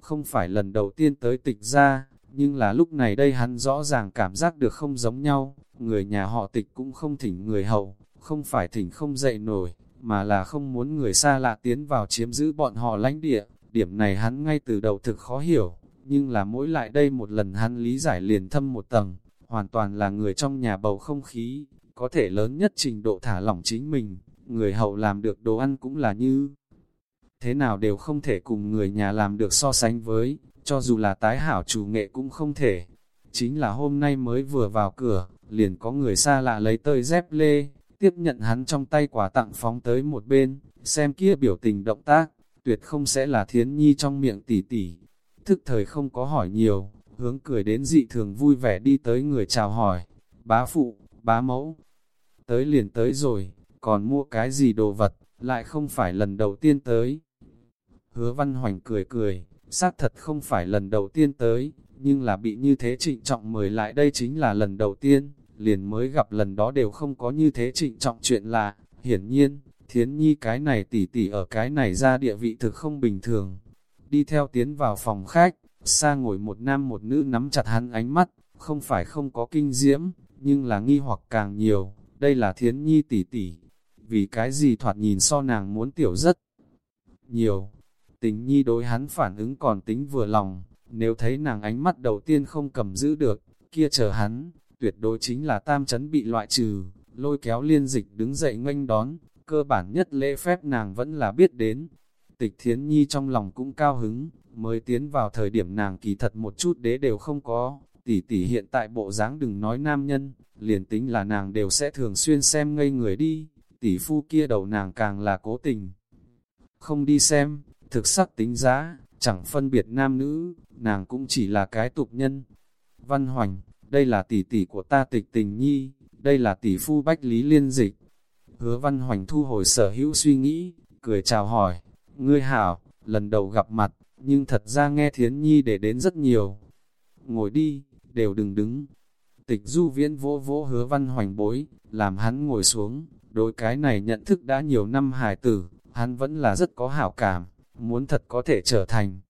Speaker 1: không phải lần đầu tiên tới tịch ra, nhưng là lúc này đây hắn rõ ràng cảm giác được không giống nhau, người nhà họ tịch cũng không thỉnh người hậu, không phải thỉnh không dậy nổi, mà là không muốn người xa lạ tiến vào chiếm giữ bọn họ lãnh địa, điểm này hắn ngay từ đầu thực khó hiểu, nhưng là mỗi lại đây một lần hắn lý giải liền thâm một tầng, hoàn toàn là người trong nhà bầu không khí, có thể lớn nhất trình độ thả lỏng chính mình, người hậu làm được đồ ăn cũng là như thế nào đều không thể cùng người nhà làm được so sánh với, cho dù là tái hảo chủ nghệ cũng không thể. Chính là hôm nay mới vừa vào cửa, liền có người xa lạ lấy tơi dép lê, tiếp nhận hắn trong tay quà tặng phóng tới một bên, xem kia biểu tình động tác, tuyệt không sẽ là thiến nhi trong miệng tỉ tỉ. Thức thời không có hỏi nhiều, hướng cười đến dị thường vui vẻ đi tới người chào hỏi, bá phụ, bá mẫu. Tới liền tới rồi, còn mua cái gì đồ vật, lại không phải lần đầu tiên tới. Hứa văn hoành cười cười, xác thật không phải lần đầu tiên tới, nhưng là bị như thế trịnh trọng mời lại đây chính là lần đầu tiên, liền mới gặp lần đó đều không có như thế trịnh trọng chuyện là, hiển nhiên, thiến nhi cái này tỉ tỉ ở cái này ra địa vị thực không bình thường. Đi theo tiến vào phòng khách, xa ngồi một nam một nữ nắm chặt hắn ánh mắt, không phải không có kinh diễm, nhưng là nghi hoặc càng nhiều, đây là thiến nhi tỷ tỷ, vì cái gì thoạt nhìn so nàng muốn tiểu rất nhiều. Tình nhi đối hắn phản ứng còn tính vừa lòng, nếu thấy nàng ánh mắt đầu tiên không cầm giữ được, kia chờ hắn, tuyệt đối chính là tam chấn bị loại trừ, lôi kéo liên dịch đứng dậy nghênh đón, cơ bản nhất lễ phép nàng vẫn là biết đến. Tịch thiến nhi trong lòng cũng cao hứng, mới tiến vào thời điểm nàng kỳ thật một chút đế đều không có, tỷ tỷ hiện tại bộ dáng đừng nói nam nhân, liền tính là nàng đều sẽ thường xuyên xem ngây người đi, tỷ phu kia đầu nàng càng là cố tình. Không đi xem, thực sắc tính giá, chẳng phân biệt nam nữ, nàng cũng chỉ là cái tục nhân. Văn Hoành, đây là tỷ tỷ của ta tịch tình nhi, đây là tỷ phu bách lý liên dịch. Hứa Văn Hoành thu hồi sở hữu suy nghĩ, cười chào hỏi, ngươi hảo, lần đầu gặp mặt, nhưng thật ra nghe thiến nhi để đến rất nhiều. Ngồi đi, đều đừng đứng. Tịch du viễn vỗ vỗ hứa Văn Hoành bối, làm hắn ngồi xuống, đối cái này nhận thức đã nhiều năm hài tử, hắn vẫn là rất có hảo cảm, muốn thật có thể trở thành.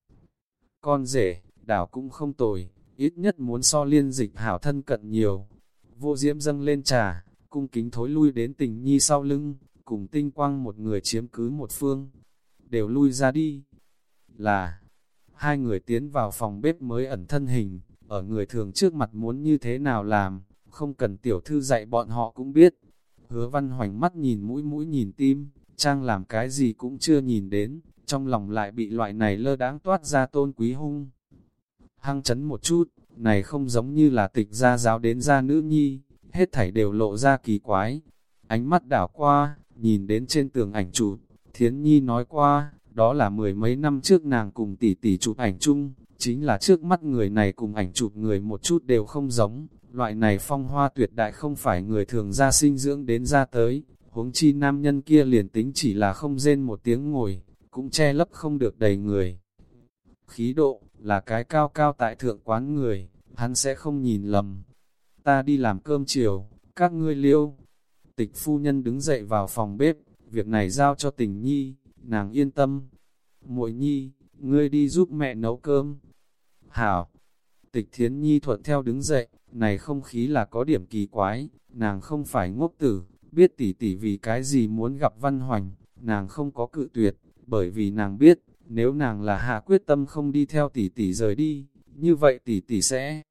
Speaker 1: Con rể, đảo cũng không tồi, ít nhất muốn so liên dịch hảo thân cận nhiều. Vô diễm dâng lên trà, cung kính thối lui đến tình nhi sau lưng, cùng tinh quang một người chiếm cứ một phương. Đều lui ra đi. Là, hai người tiến vào phòng bếp mới ẩn thân hình, ở người thường trước mặt muốn như thế nào làm, không cần tiểu thư dạy bọn họ cũng biết. Hứa văn hoành mắt nhìn mũi mũi nhìn tim, trang làm cái gì cũng chưa nhìn đến, trong lòng lại bị loại này lơ đáng toát ra tôn quý hung. Hăng chấn một chút, này không giống như là tịch gia giáo đến gia nữ nhi, hết thảy đều lộ ra kỳ quái. Ánh mắt đảo qua, nhìn đến trên tường ảnh chụp, thiến nhi nói qua, đó là mười mấy năm trước nàng cùng tỷ tỷ chụp ảnh chung, chính là trước mắt người này cùng ảnh chụp người một chút đều không giống, loại này phong hoa tuyệt đại không phải người thường ra sinh dưỡng đến ra tới, huống chi nam nhân kia liền tính chỉ là không rên một tiếng ngồi, cũng che lấp không được đầy người. Khí độ, là cái cao cao tại thượng quán người, hắn sẽ không nhìn lầm. Ta đi làm cơm chiều, các ngươi liêu. Tịch phu nhân đứng dậy vào phòng bếp, việc này giao cho tình nhi, nàng yên tâm. muội nhi, ngươi đi giúp mẹ nấu cơm. Hảo, tịch thiến nhi thuận theo đứng dậy, này không khí là có điểm kỳ quái, nàng không phải ngốc tử, biết tỷ tỷ vì cái gì muốn gặp văn hoành, nàng không có cự tuyệt, bởi vì nàng biết, nếu nàng là hạ quyết tâm không đi theo tỷ tỷ rời đi, như vậy tỷ tỷ sẽ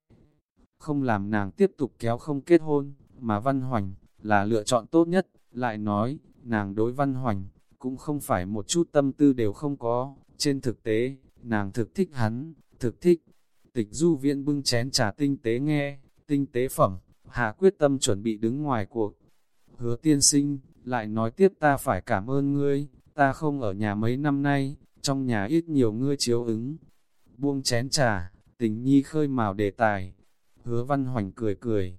Speaker 1: không làm nàng tiếp tục kéo không kết hôn, mà văn hoành là lựa chọn tốt nhất, lại nói, nàng đối văn hoành, cũng không phải một chút tâm tư đều không có, trên thực tế, nàng thực thích hắn, thực thích. Tịch du viện bưng chén trà tinh tế nghe, tinh tế phẩm, hạ quyết tâm chuẩn bị đứng ngoài cuộc. Hứa tiên sinh, lại nói tiếp ta phải cảm ơn ngươi, ta không ở nhà mấy năm nay, trong nhà ít nhiều ngươi chiếu ứng. Buông chén trà, tình nhi khơi mào đề tài. Hứa văn hoành cười cười.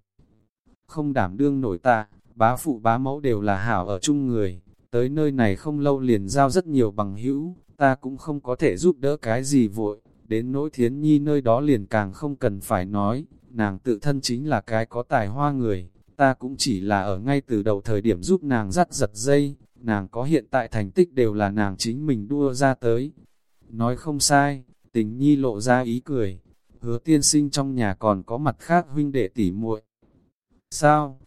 Speaker 1: Không đảm đương nổi ta, bá phụ bá mẫu đều là hảo ở chung người. Tới nơi này không lâu liền giao rất nhiều bằng hữu, ta cũng không có thể giúp đỡ cái gì vội. Đến nỗi thiến nhi nơi đó liền càng không cần phải nói, nàng tự thân chính là cái có tài hoa người. Ta cũng chỉ là ở ngay từ đầu thời điểm giúp nàng dắt giật dây, nàng có hiện tại thành tích đều là nàng chính mình đua ra tới. Nói không sai, tình nhi lộ ra ý cười, hứa tiên sinh trong nhà còn có mặt khác huynh đệ tỉ muội. Sao?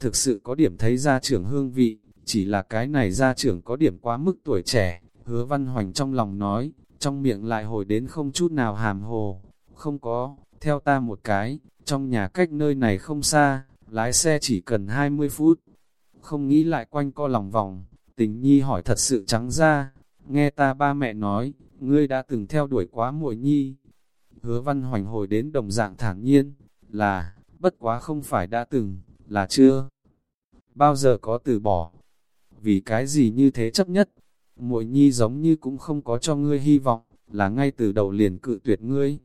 Speaker 1: Thực sự có điểm thấy gia trưởng hương vị, chỉ là cái này gia trưởng có điểm quá mức tuổi trẻ, hứa văn hoành trong lòng nói, trong miệng lại hồi đến không chút nào hàm hồ. Không có, theo ta một cái, trong nhà cách nơi này không xa, lái xe chỉ cần 20 phút. Không nghĩ lại quanh co lòng vòng, Tình nhi hỏi thật sự trắng ra, nghe ta ba mẹ nói, ngươi đã từng theo đuổi quá muội nhi. Hứa văn hoành hồi đến đồng dạng thản nhiên, là, bất quá không phải đã từng, là chưa. Bao giờ có từ bỏ, vì cái gì như thế chấp nhất, muội nhi giống như cũng không có cho ngươi hy vọng, là ngay từ đầu liền cự tuyệt ngươi.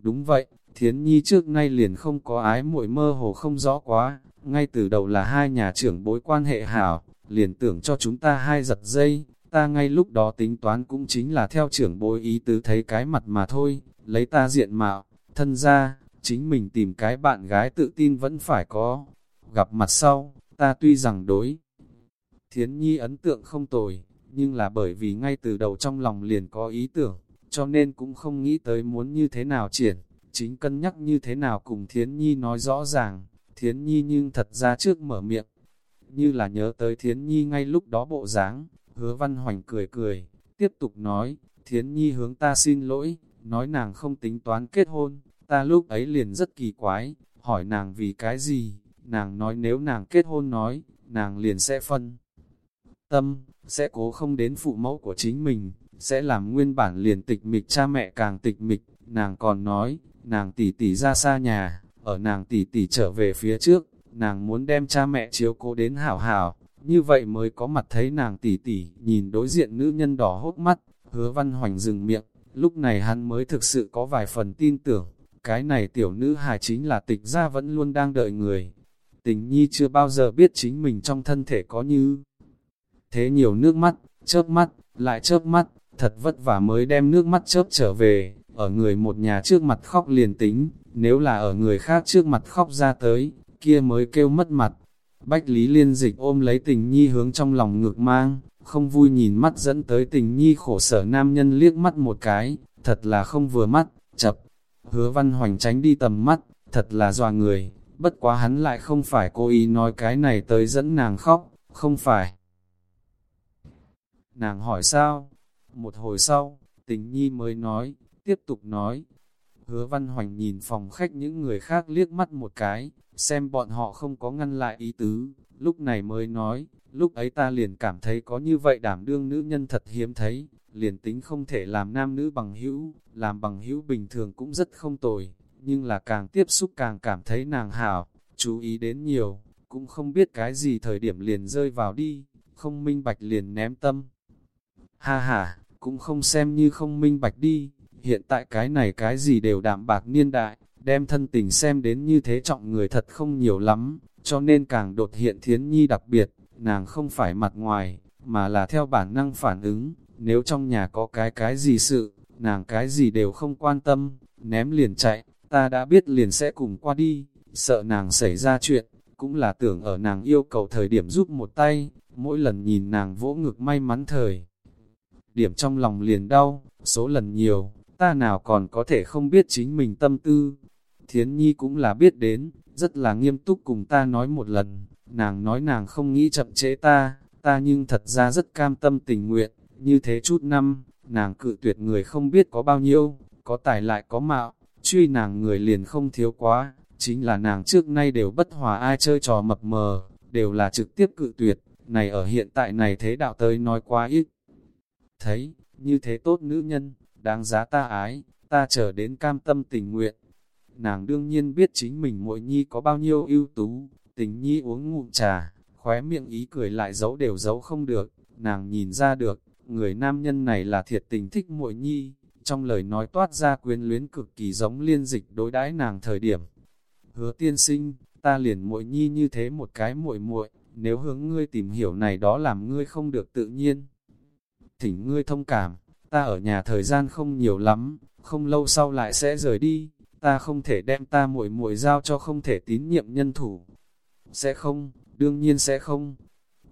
Speaker 1: Đúng vậy, thiến nhi trước nay liền không có ái muội mơ hồ không rõ quá, ngay từ đầu là hai nhà trưởng bối quan hệ hảo, liền tưởng cho chúng ta hai giật dây, ta ngay lúc đó tính toán cũng chính là theo trưởng bối ý tứ thấy cái mặt mà thôi, lấy ta diện mạo, thân ra, chính mình tìm cái bạn gái tự tin vẫn phải có. Gặp mặt sau, ta tuy rằng đối, thiến nhi ấn tượng không tồi, nhưng là bởi vì ngay từ đầu trong lòng liền có ý tưởng, cho nên cũng không nghĩ tới muốn như thế nào triển, chính cân nhắc như thế nào cùng thiến nhi nói rõ ràng, thiến nhi nhưng thật ra trước mở miệng, như là nhớ tới Thiến Nhi ngay lúc đó bộ dáng, hứa văn hoành cười cười, tiếp tục nói, Thiến Nhi hướng ta xin lỗi, nói nàng không tính toán kết hôn, ta lúc ấy liền rất kỳ quái, hỏi nàng vì cái gì, nàng nói nếu nàng kết hôn nói, nàng liền sẽ phân. Tâm, sẽ cố không đến phụ mẫu của chính mình, sẽ làm nguyên bản liền tịch mịch cha mẹ càng tịch mịch, nàng còn nói, nàng tỷ tỷ ra xa nhà, ở nàng tỷ tỷ trở về phía trước, nàng muốn đem cha mẹ chiếu cố đến hảo hảo, như vậy mới có mặt thấy nàng tỷ tỷ nhìn đối diện nữ nhân đỏ hốt mắt, hứa văn hoành dừng miệng, lúc này hắn mới thực sự có vài phần tin tưởng, cái này tiểu nữ hài chính là tịch gia vẫn luôn đang đợi người. Tình nhi chưa bao giờ biết chính mình trong thân thể có như thế nhiều nước mắt, chớp mắt, lại chớp mắt, thật vất vả mới đem nước mắt chớp trở về, ở người một nhà trước mặt khóc liền tính, nếu là ở người khác trước mặt khóc ra tới, kia mới kêu mất mặt. Bách Lý Liên Dịch ôm lấy tình nhi hướng trong lòng ngược mang, không vui nhìn mắt dẫn tới tình nhi khổ sở nam nhân liếc mắt một cái, thật là không vừa mắt, chập. Hứa văn hoành tránh đi tầm mắt, thật là dòa người, bất quá hắn lại không phải cố ý nói cái này tới dẫn nàng khóc, không phải. Nàng hỏi sao? Một hồi sau, tình nhi mới nói, tiếp tục nói, Hứa Văn Hoành nhìn phòng khách những người khác liếc mắt một cái, xem bọn họ không có ngăn lại ý tứ, lúc này mới nói, lúc ấy ta liền cảm thấy có như vậy đảm đương nữ nhân thật hiếm thấy, liền tính không thể làm nam nữ bằng hữu, làm bằng hữu bình thường cũng rất không tồi, nhưng là càng tiếp xúc càng cảm thấy nàng hảo, chú ý đến nhiều, cũng không biết cái gì thời điểm liền rơi vào đi, không minh bạch liền ném tâm. Ha ha, cũng không xem như không minh bạch đi, hiện tại cái này cái gì đều đạm bạc niên đại, đem thân tình xem đến như thế trọng người thật không nhiều lắm, cho nên càng đột hiện thiến nhi đặc biệt, nàng không phải mặt ngoài, mà là theo bản năng phản ứng, nếu trong nhà có cái cái gì sự, nàng cái gì đều không quan tâm, ném liền chạy, ta đã biết liền sẽ cùng qua đi, sợ nàng xảy ra chuyện, cũng là tưởng ở nàng yêu cầu thời điểm giúp một tay, mỗi lần nhìn nàng vỗ ngực may mắn thời. Điểm trong lòng liền đau, số lần nhiều, ta nào còn có thể không biết chính mình tâm tư. Thiến Nhi cũng là biết đến, rất là nghiêm túc cùng ta nói một lần, nàng nói nàng không nghĩ chậm chế ta, ta nhưng thật ra rất cam tâm tình nguyện, như thế chút năm, nàng cự tuyệt người không biết có bao nhiêu, có tài lại có mạo, truy nàng người liền không thiếu quá, chính là nàng trước nay đều bất hòa ai chơi trò mập mờ, đều là trực tiếp cự tuyệt, này ở hiện tại này thế đạo tới nói quá ít. Thấy, như thế tốt nữ nhân, đáng giá ta ái, ta chờ đến cam tâm tình nguyện. Nàng đương nhiên biết chính mình muội nhi có bao nhiêu ưu tú, tình nhi uống ngụm trà, khóe miệng ý cười lại giấu đều giấu không được, nàng nhìn ra được, người nam nhân này là thiệt tình thích muội nhi, trong lời nói toát ra quyến luyến cực kỳ giống liên dịch đối đãi nàng thời điểm. Hứa tiên sinh, ta liền muội nhi như thế một cái muội muội, nếu hướng ngươi tìm hiểu này đó làm ngươi không được tự nhiên. Thỉnh ngươi thông cảm, ta ở nhà thời gian không nhiều lắm, không lâu sau lại sẽ rời đi, ta không thể đem ta muội muội giao cho không thể tín nhiệm nhân thủ. Sẽ không, đương nhiên sẽ không.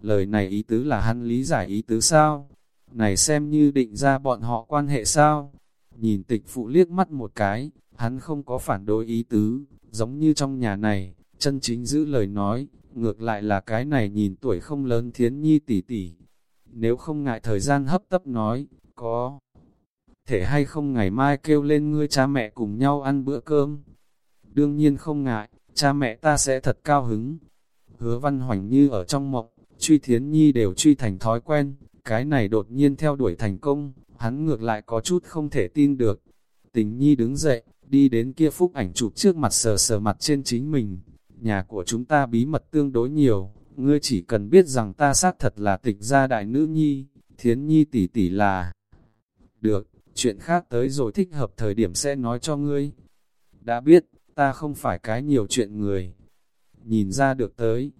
Speaker 1: Lời này ý tứ là hắn lý giải ý tứ sao? Này xem như định ra bọn họ quan hệ sao? Nhìn tịch phụ liếc mắt một cái, hắn không có phản đối ý tứ, giống như trong nhà này, chân chính giữ lời nói, ngược lại là cái này nhìn tuổi không lớn thiến nhi tỷ tỷ. Nếu không ngại thời gian hấp tấp nói, có thể hay không ngày mai kêu lên ngươi cha mẹ cùng nhau ăn bữa cơm. Đương nhiên không ngại, cha mẹ ta sẽ thật cao hứng. Hứa văn hoành như ở trong mộng, truy thiến nhi đều truy thành thói quen, cái này đột nhiên theo đuổi thành công, hắn ngược lại có chút không thể tin được. Tình nhi đứng dậy, đi đến kia phúc ảnh chụp trước mặt sờ sờ mặt trên chính mình. Nhà của chúng ta bí mật tương đối nhiều, ngươi chỉ cần biết rằng ta xác thật là tịch gia đại nữ nhi, thiến nhi tỷ tỷ là. Được, chuyện khác tới rồi thích hợp thời điểm sẽ nói cho ngươi. Đã biết, ta không phải cái nhiều chuyện người. Nhìn ra được tới,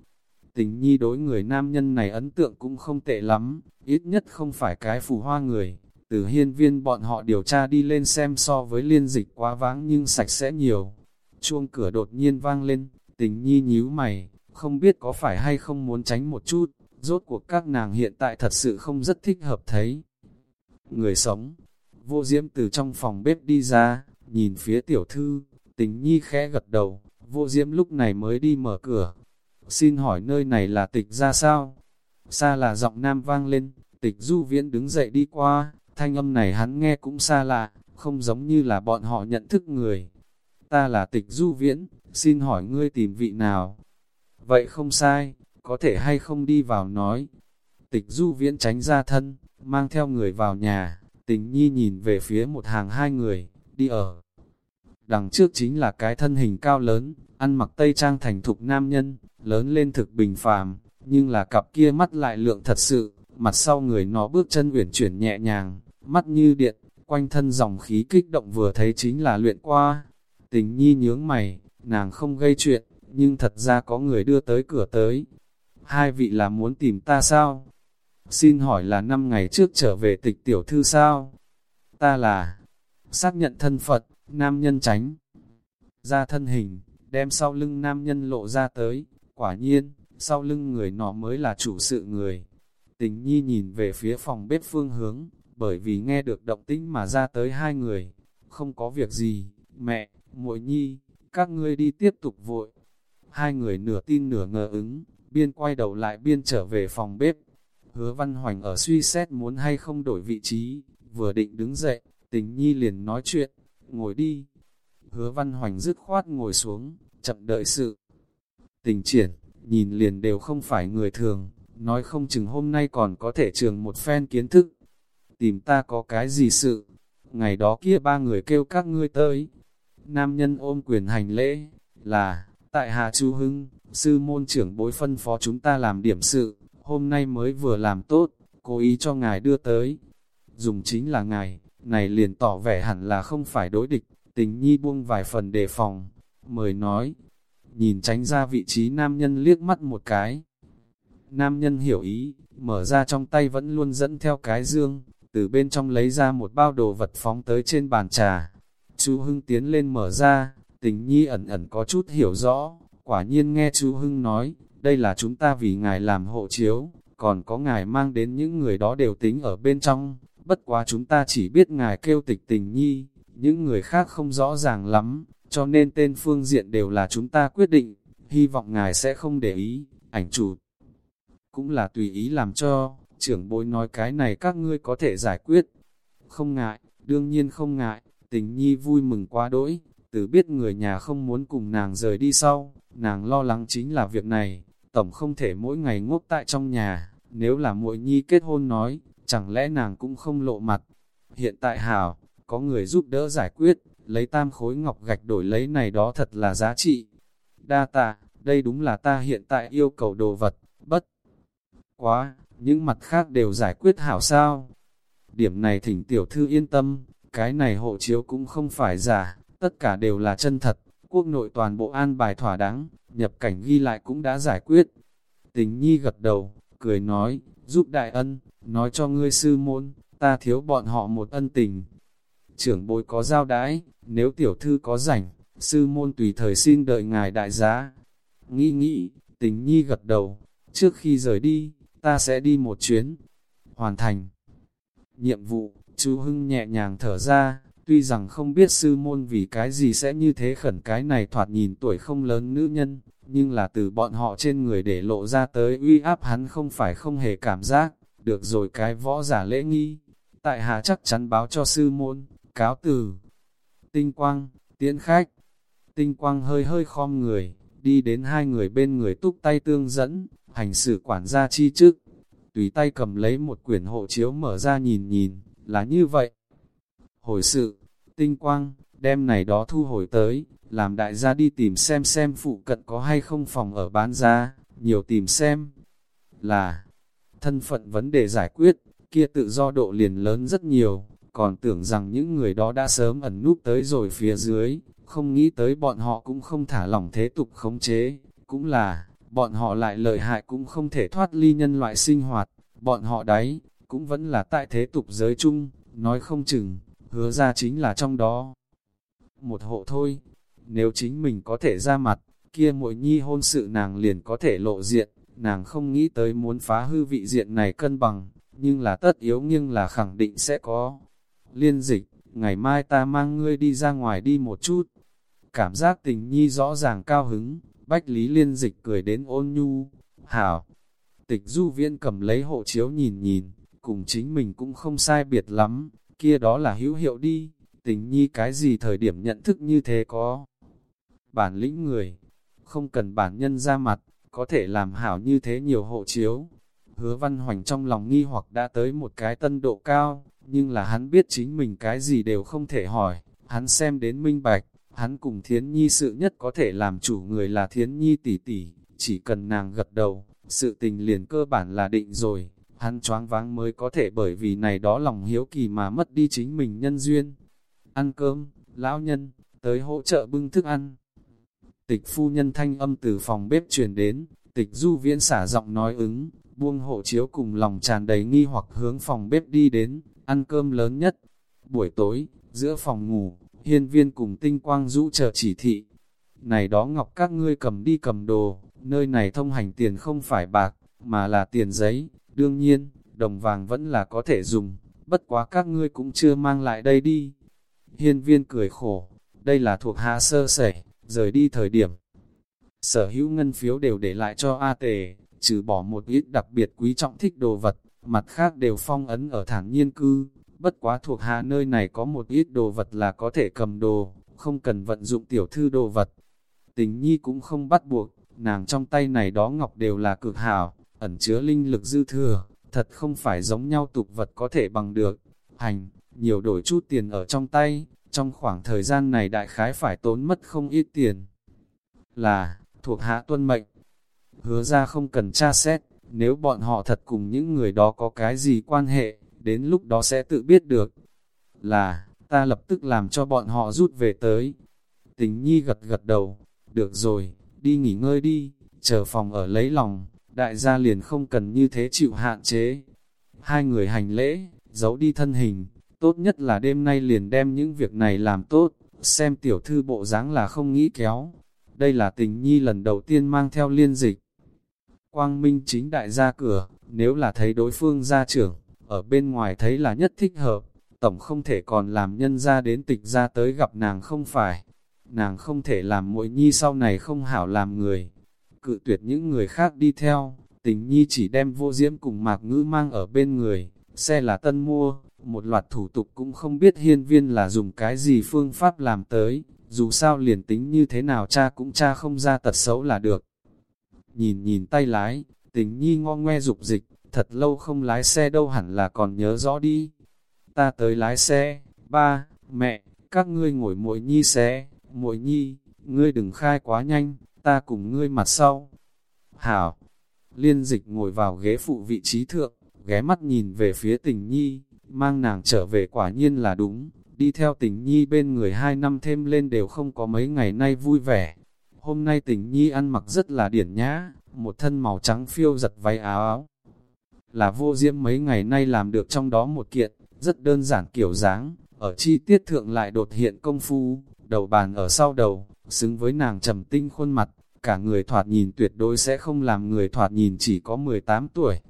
Speaker 1: tình nhi đối người nam nhân này ấn tượng cũng không tệ lắm, ít nhất không phải cái phù hoa người. Từ hiên viên bọn họ điều tra đi lên xem so với liên dịch quá váng nhưng sạch sẽ nhiều. Chuông cửa đột nhiên vang lên, tình nhi nhíu mày, không biết có phải hay không muốn tránh một chút, rốt cuộc các nàng hiện tại thật sự không rất thích hợp thấy. Người sống, vô diễm từ trong phòng bếp đi ra, nhìn phía tiểu thư, tình nhi khẽ gật đầu, vô diễm lúc này mới đi mở cửa. Xin hỏi nơi này là tịch ra sao? Xa là giọng nam vang lên, tịch du viễn đứng dậy đi qua, thanh âm này hắn nghe cũng xa lạ, không giống như là bọn họ nhận thức người. Ta là tịch du viễn, xin hỏi ngươi tìm vị nào? Vậy không sai, có thể hay không đi vào nói. Tịch du viễn tránh ra thân, mang theo người vào nhà, tình nhi nhìn về phía một hàng hai người, đi ở. Đằng trước chính là cái thân hình cao lớn, ăn mặc tây trang thành thục nam nhân, lớn lên thực bình phàm, nhưng là cặp kia mắt lại lượng thật sự, mặt sau người nó bước chân uyển chuyển nhẹ nhàng, mắt như điện, quanh thân dòng khí kích động vừa thấy chính là luyện qua. Tình nhi nhướng mày, nàng không gây chuyện, nhưng thật ra có người đưa tới cửa tới. Hai vị là muốn tìm ta sao? Xin hỏi là năm ngày trước trở về tịch tiểu thư sao? Ta là xác nhận thân Phật, nam nhân tránh. Ra thân hình, đem sau lưng nam nhân lộ ra tới, quả nhiên, sau lưng người nọ mới là chủ sự người. Tình nhi nhìn về phía phòng bếp phương hướng, bởi vì nghe được động tĩnh mà ra tới hai người. Không có việc gì, mẹ, muội nhi, các ngươi đi tiếp tục vội. Hai người nửa tin nửa ngờ ứng, biên quay đầu lại biên trở về phòng bếp. Hứa Văn Hoành ở suy xét muốn hay không đổi vị trí, vừa định đứng dậy, tình nhi liền nói chuyện, ngồi đi. Hứa văn hoành dứt khoát ngồi xuống, chậm đợi sự. Tình triển, nhìn liền đều không phải người thường, nói không chừng hôm nay còn có thể trường một phen kiến thức. Tìm ta có cái gì sự? Ngày đó kia ba người kêu các ngươi tới. Nam nhân ôm quyền hành lễ, là, tại Hà Chu Hưng, sư môn trưởng bối phân phó chúng ta làm điểm sự, hôm nay mới vừa làm tốt, cố ý cho ngài đưa tới. Dùng chính là ngài, này liền tỏ vẻ hẳn là không phải đối địch, tình nhi buông vài phần đề phòng, mời nói, nhìn tránh ra vị trí nam nhân liếc mắt một cái. Nam nhân hiểu ý, mở ra trong tay vẫn luôn dẫn theo cái dương, từ bên trong lấy ra một bao đồ vật phóng tới trên bàn trà. Chú Hưng tiến lên mở ra, tình nhi ẩn ẩn có chút hiểu rõ, quả nhiên nghe chú Hưng nói, đây là chúng ta vì ngài làm hộ chiếu, còn có ngài mang đến những người đó đều tính ở bên trong, bất quá chúng ta chỉ biết ngài kêu tịch tình nhi, những người khác không rõ ràng lắm, cho nên tên phương diện đều là chúng ta quyết định, hy vọng ngài sẽ không để ý, ảnh chủ. Cũng là tùy ý làm cho, trưởng bối nói cái này các ngươi có thể giải quyết. Không ngại, đương nhiên không ngại, tình nhi vui mừng quá đỗi, từ biết người nhà không muốn cùng nàng rời đi sau, nàng lo lắng chính là việc này, tổng không thể mỗi ngày ngốc tại trong nhà, nếu là muội nhi kết hôn nói, chẳng lẽ nàng cũng không lộ mặt. Hiện tại hảo, có người giúp đỡ giải quyết, lấy tam khối ngọc gạch đổi lấy này đó thật là giá trị. Đa tạ, đây đúng là ta hiện tại yêu cầu đồ vật, bất. Quá, những mặt khác đều giải quyết hảo sao. Điểm này thỉnh tiểu thư yên tâm, cái này hộ chiếu cũng không phải giả, tất cả đều là chân thật, quốc nội toàn bộ an bài thỏa đáng, nhập cảnh ghi lại cũng đã giải quyết. Tình nhi gật đầu, cười nói, giúp đại ân, nói cho ngươi sư môn, ta thiếu bọn họ một ân tình. Trưởng bối có giao đái, nếu tiểu thư có rảnh, sư môn tùy thời xin đợi ngài đại giá. Nghĩ nghĩ, tình nhi gật đầu, trước khi rời đi, ta sẽ đi một chuyến. Hoàn thành. Nhiệm vụ, chú Hưng nhẹ nhàng thở ra, tuy rằng không biết sư môn vì cái gì sẽ như thế khẩn cái này thoạt nhìn tuổi không lớn nữ nhân, nhưng là từ bọn họ trên người để lộ ra tới uy áp hắn không phải không hề cảm giác, được rồi cái võ giả lễ nghi. Tại hạ chắc chắn báo cho sư môn, cáo từ. Tinh quang, tiễn khách. Tinh quang hơi hơi khom người, đi đến hai người bên người túc tay tương dẫn, hành sự quản gia chi trước. Tùy tay cầm lấy một quyển hộ chiếu mở ra nhìn nhìn, là như vậy. Hồi sự, tinh quang, đem này đó thu hồi tới, làm đại gia đi tìm xem xem phụ cận có hay không phòng ở bán ra, nhiều tìm xem. Là, thân phận vấn đề giải quyết, kia tự do độ liền lớn rất nhiều, còn tưởng rằng những người đó đã sớm ẩn núp tới rồi phía dưới, không nghĩ tới bọn họ cũng không thả lỏng thế tục khống chế, cũng là, bọn họ lại lợi hại cũng không thể thoát ly nhân loại sinh hoạt, bọn họ đấy, cũng vẫn là tại thế tục giới chung, nói không chừng, hứa ra chính là trong đó. Một hộ thôi, nếu chính mình có thể ra mặt, kia muội nhi hôn sự nàng liền có thể lộ diện, nàng không nghĩ tới muốn phá hư vị diện này cân bằng, nhưng là tất yếu nhưng là khẳng định sẽ có. Liên dịch, ngày mai ta mang ngươi đi ra ngoài đi một chút. Cảm giác tình nhi rõ ràng cao hứng, bách lý liên dịch cười đến ôn nhu. Hảo, tịch du viên cầm lấy hộ chiếu nhìn nhìn, cùng chính mình cũng không sai biệt lắm, kia đó là hữu hiệu đi, tình nhi cái gì thời điểm nhận thức như thế có. Bản lĩnh người, không cần bản nhân ra mặt, có thể làm hảo như thế nhiều hộ chiếu. Hứa văn hoành trong lòng nghi hoặc đã tới một cái tân độ cao, nhưng là hắn biết chính mình cái gì đều không thể hỏi, hắn xem đến minh bạch, hắn cùng thiến nhi sự nhất có thể làm chủ người là thiến nhi tỷ tỷ, chỉ cần nàng gật đầu, sự tình liền cơ bản là định rồi, hắn choáng váng mới có thể bởi vì này đó lòng hiếu kỳ mà mất đi chính mình nhân duyên. Ăn cơm, lão nhân, tới hỗ trợ bưng thức ăn. Tịch phu nhân thanh âm từ phòng bếp truyền đến, tịch du viễn xả giọng nói ứng, buông hộ chiếu cùng lòng tràn đầy nghi hoặc hướng phòng bếp đi đến, ăn cơm lớn nhất. Buổi tối, giữa phòng ngủ, hiên viên cùng tinh quang rũ chờ chỉ thị. Này đó ngọc các ngươi cầm đi cầm đồ, nơi này thông hành tiền không phải bạc, mà là tiền giấy, đương nhiên, đồng vàng vẫn là có thể dùng, bất quá các ngươi cũng chưa mang lại đây đi. Hiên viên cười khổ, đây là thuộc hạ sơ sẩy, rời đi thời điểm. Sở hữu ngân phiếu đều để lại cho A tề, trừ bỏ một ít đặc biệt quý trọng thích đồ vật, mặt khác đều phong ấn ở thản nhiên cư. Bất quá thuộc hạ nơi này có một ít đồ vật là có thể cầm đồ, không cần vận dụng tiểu thư đồ vật. Tình nhi cũng không bắt buộc, nàng trong tay này đó ngọc đều là cực hảo, ẩn chứa linh lực dư thừa, thật không phải giống nhau tục vật có thể bằng được. Hành, nhiều đổi chút tiền ở trong tay, trong khoảng thời gian này đại khái phải tốn mất không ít tiền. Là, thuộc hạ tuân mệnh, hứa ra không cần tra xét, nếu bọn họ thật cùng những người đó có cái gì quan hệ, đến lúc đó sẽ tự biết được. Là, ta lập tức làm cho bọn họ rút về tới. Tình nhi gật gật đầu, được rồi, đi nghỉ ngơi đi, chờ phòng ở lấy lòng, đại gia liền không cần như thế chịu hạn chế. Hai người hành lễ, giấu đi thân hình, tốt nhất là đêm nay liền đem những việc này làm tốt, xem tiểu thư bộ dáng là không nghĩ kéo. Đây là tình nhi lần đầu tiên mang theo liên dịch. Quang Minh chính đại ra cửa, nếu là thấy đối phương gia trưởng, ở bên ngoài thấy là nhất thích hợp, tổng không thể còn làm nhân ra đến tịch ra tới gặp nàng không phải. Nàng không thể làm muội nhi sau này không hảo làm người. Cự tuyệt những người khác đi theo, tình nhi chỉ đem vô diễm cùng mạc ngữ mang ở bên người, xe là tân mua, một loạt thủ tục cũng không biết hiên viên là dùng cái gì phương pháp làm tới, dù sao liền tính như thế nào cha cũng cha không ra tật xấu là được. Nhìn nhìn tay lái, tình nhi ngo ngoe dục dịch, thật lâu không lái xe đâu hẳn là còn nhớ rõ đi. Ta tới lái xe, ba, mẹ, các ngươi ngồi muội nhi xe, muội nhi, ngươi đừng khai quá nhanh, ta cùng ngươi mặt sau. Hảo, liên dịch ngồi vào ghế phụ vị trí thượng, ghé mắt nhìn về phía tình nhi, mang nàng trở về quả nhiên là đúng, đi theo tình nhi bên người hai năm thêm lên đều không có mấy ngày nay vui vẻ. Hôm nay tình nhi ăn mặc rất là điển nhã, một thân màu trắng phiêu giật váy áo áo. Là vô diễm mấy ngày nay làm được trong đó một kiện, rất đơn giản kiểu dáng, ở chi tiết thượng lại đột hiện công phu, đầu bàn ở sau đầu, xứng với nàng trầm tinh khuôn mặt, cả người thoạt nhìn tuyệt đối sẽ không làm người thoạt nhìn chỉ có 18 tuổi.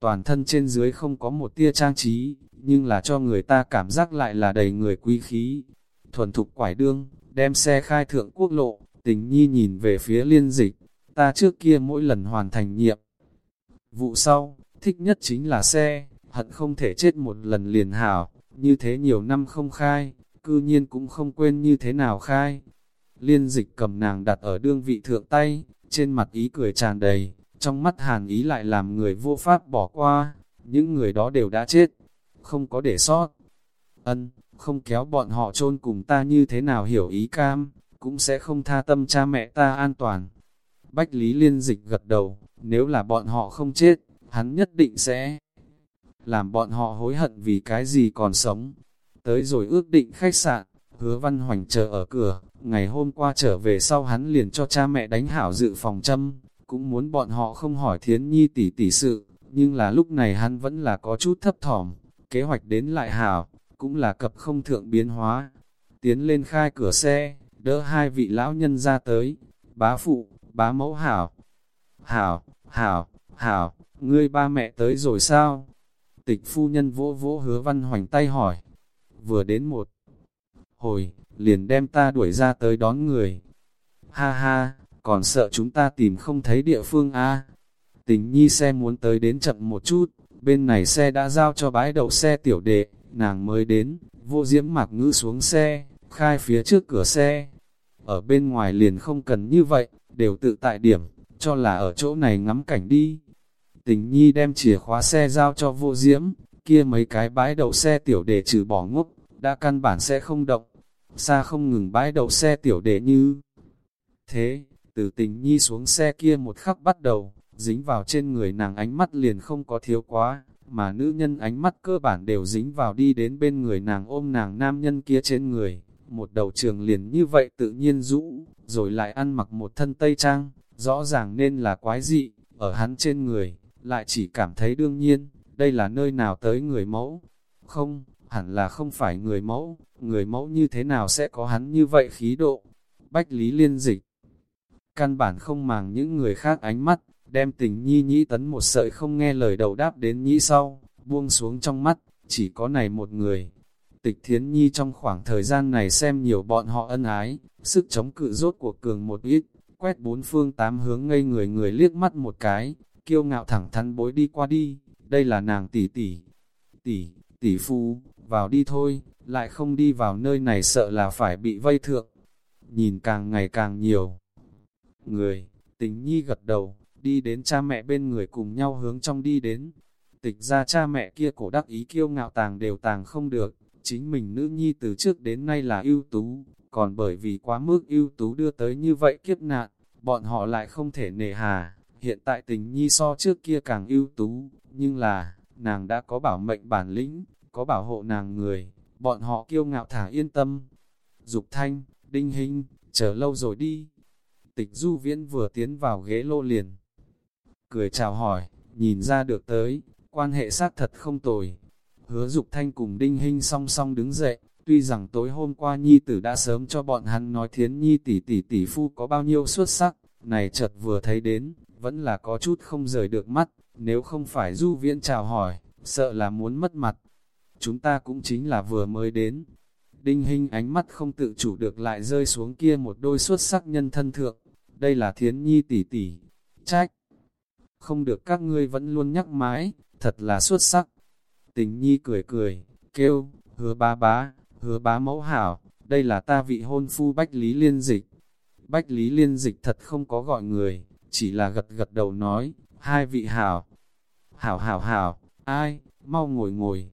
Speaker 1: Toàn thân trên dưới không có một tia trang trí, nhưng là cho người ta cảm giác lại là đầy người quý khí. Thuần thục quải đương, đem xe khai thượng quốc lộ, tình nhi nhìn về phía liên dịch, ta trước kia mỗi lần hoàn thành nhiệm. Vụ sau, thích nhất chính là xe, hận không thể chết một lần liền hảo, như thế nhiều năm không khai, cư nhiên cũng không quên như thế nào khai. Liên dịch cầm nàng đặt ở đương vị thượng tay, trên mặt ý cười tràn đầy, trong mắt hàn ý lại làm người vô pháp bỏ qua, những người đó đều đã chết, không có để sót. Ân, không kéo bọn họ chôn cùng ta như thế nào hiểu ý cam, cũng sẽ không tha tâm cha mẹ ta an toàn. Bách Lý Liên dịch gật đầu, nếu là bọn họ không chết, hắn nhất định sẽ làm bọn họ hối hận vì cái gì còn sống. Tới rồi ước định khách sạn, hứa văn hoành chờ ở cửa, ngày hôm qua trở về sau hắn liền cho cha mẹ đánh hảo dự phòng châm, cũng muốn bọn họ không hỏi thiến nhi tỷ tỷ sự, nhưng là lúc này hắn vẫn là có chút thấp thỏm, kế hoạch đến lại hảo, cũng là cập không thượng biến hóa. Tiến lên khai cửa xe, đỡ hai vị lão nhân ra tới, bá phụ, bá mẫu hảo, hảo, hảo, hảo, ngươi ba mẹ tới rồi sao? Tịch phu nhân vỗ vỗ hứa văn hoành tay hỏi, vừa đến một hồi, liền đem ta đuổi ra tới đón người. Ha ha, còn sợ chúng ta tìm không thấy địa phương a à? Tình nhi xe muốn tới đến chậm một chút, bên này xe đã giao cho bãi đậu xe tiểu đệ, nàng mới đến, vô diễm mạc ngữ xuống xe, khai phía trước cửa xe. Ở bên ngoài liền không cần như vậy, đều tự tại điểm, cho là ở chỗ này ngắm cảnh đi. Tình nhi đem chìa khóa xe giao cho vô diễm, kia mấy cái bãi đậu xe tiểu đệ trừ bỏ ngốc, đã căn bản sẽ không động. Xa không ngừng bãi đậu xe tiểu đệ như. Thế, từ tình nhi xuống xe kia một khắc bắt đầu, dính vào trên người nàng ánh mắt liền không có thiếu quá, mà nữ nhân ánh mắt cơ bản đều dính vào đi đến bên người nàng ôm nàng nam nhân kia trên người. Một đầu trường liền như vậy tự nhiên rũ, rồi lại ăn mặc một thân tây trang, rõ ràng nên là quái dị, ở hắn trên người, lại chỉ cảm thấy đương nhiên, đây là nơi nào tới người mẫu. Không, hẳn là không phải người mẫu, người mẫu như thế nào sẽ có hắn như vậy khí độ. Bách Lý Liên Dịch Căn bản không màng những người khác ánh mắt, đem tình nhi nhĩ tấn một sợi không nghe lời đầu đáp đến nhĩ sau, buông xuống trong mắt, chỉ có này một người. Tịch thiến nhi trong khoảng thời gian này xem nhiều bọn họ ân ái, sức chống cự rốt của cường một ít, quét bốn phương tám hướng ngây người người liếc mắt một cái, kiêu ngạo thẳng thắn bối đi qua đi, đây là nàng tỷ tỷ, tỷ, tỷ phu, vào đi thôi, lại không đi vào nơi này sợ là phải bị vây thượng, nhìn càng ngày càng nhiều. Người, tình nhi gật đầu, đi đến cha mẹ bên người cùng nhau hướng trong đi đến. Tịch ra cha mẹ kia cổ đắc ý kiêu ngạo tàng đều tàng không được, chính mình nữ nhi từ trước đến nay là ưu tú, còn bởi vì quá mức ưu tú đưa tới như vậy kiếp nạn, bọn họ lại không thể nề hà. Hiện tại tình nhi so trước kia càng ưu tú, nhưng là, nàng đã có bảo mệnh bản lĩnh, có bảo hộ nàng người, bọn họ kiêu ngạo thả yên tâm. Dục thanh, đinh hình, chờ lâu rồi đi. Tịch du viễn vừa tiến vào ghế lô liền. Cười chào hỏi, nhìn ra được tới, quan hệ xác thật không tồi. Hứa dục thanh cùng đinh hình song song đứng dậy, tuy rằng tối hôm qua nhi tử đã sớm cho bọn hắn nói thiến nhi tỷ tỷ tỷ phu có bao nhiêu xuất sắc, này chợt vừa thấy đến, vẫn là có chút không rời được mắt, nếu không phải du viễn chào hỏi, sợ là muốn mất mặt. Chúng ta cũng chính là vừa mới đến. Đinh Hinh ánh mắt không tự chủ được lại rơi xuống kia một đôi xuất sắc nhân thân thượng. Đây là thiến nhi tỷ tỷ. Trách! Không được các ngươi vẫn luôn nhắc mãi, thật là xuất sắc. Tình nhi cười cười, kêu, hứa bá bá, hứa bá mẫu hảo, đây là ta vị hôn phu Bách Lý Liên Dịch. Bách Lý Liên Dịch thật không có gọi người, chỉ là gật gật đầu nói, hai vị hảo. Hảo hảo hảo, ai, mau ngồi ngồi.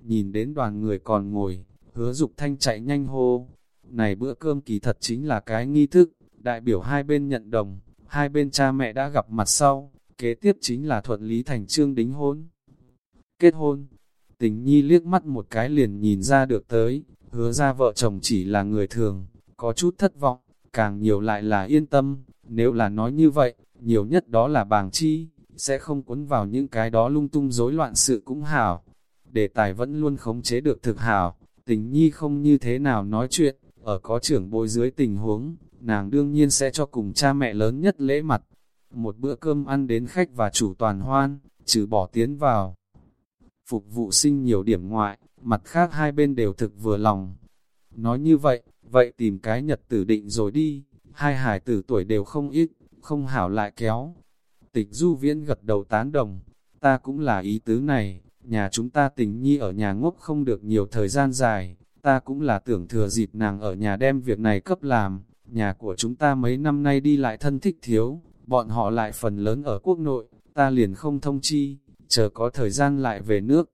Speaker 1: Nhìn đến đoàn người còn ngồi, hứa dục thanh chạy nhanh hô. Này bữa cơm kỳ thật chính là cái nghi thức, đại biểu hai bên nhận đồng, hai bên cha mẹ đã gặp mặt sau, kế tiếp chính là thuận lý thành trương đính hôn. Kết hôn, tình nhi liếc mắt một cái liền nhìn ra được tới, hứa ra vợ chồng chỉ là người thường, có chút thất vọng, càng nhiều lại là yên tâm, nếu là nói như vậy, nhiều nhất đó là bàng chi, sẽ không cuốn vào những cái đó lung tung rối loạn sự cũng hảo. Đề tài vẫn luôn khống chế được thực hảo, tình nhi không như thế nào nói chuyện, ở có trưởng bối dưới tình huống, nàng đương nhiên sẽ cho cùng cha mẹ lớn nhất lễ mặt. Một bữa cơm ăn đến khách và chủ toàn hoan, trừ bỏ tiến vào. Phục vụ sinh nhiều điểm ngoại, mặt khác hai bên đều thực vừa lòng. Nói như vậy, vậy tìm cái nhật tử định rồi đi, hai hải tử tuổi đều không ít, không hảo lại kéo. Tịch du viễn gật đầu tán đồng, ta cũng là ý tứ này, nhà chúng ta tình nhi ở nhà ngốc không được nhiều thời gian dài, ta cũng là tưởng thừa dịp nàng ở nhà đem việc này cấp làm, nhà của chúng ta mấy năm nay đi lại thân thích thiếu, bọn họ lại phần lớn ở quốc nội, ta liền không thông chi, chờ có thời gian lại về nước.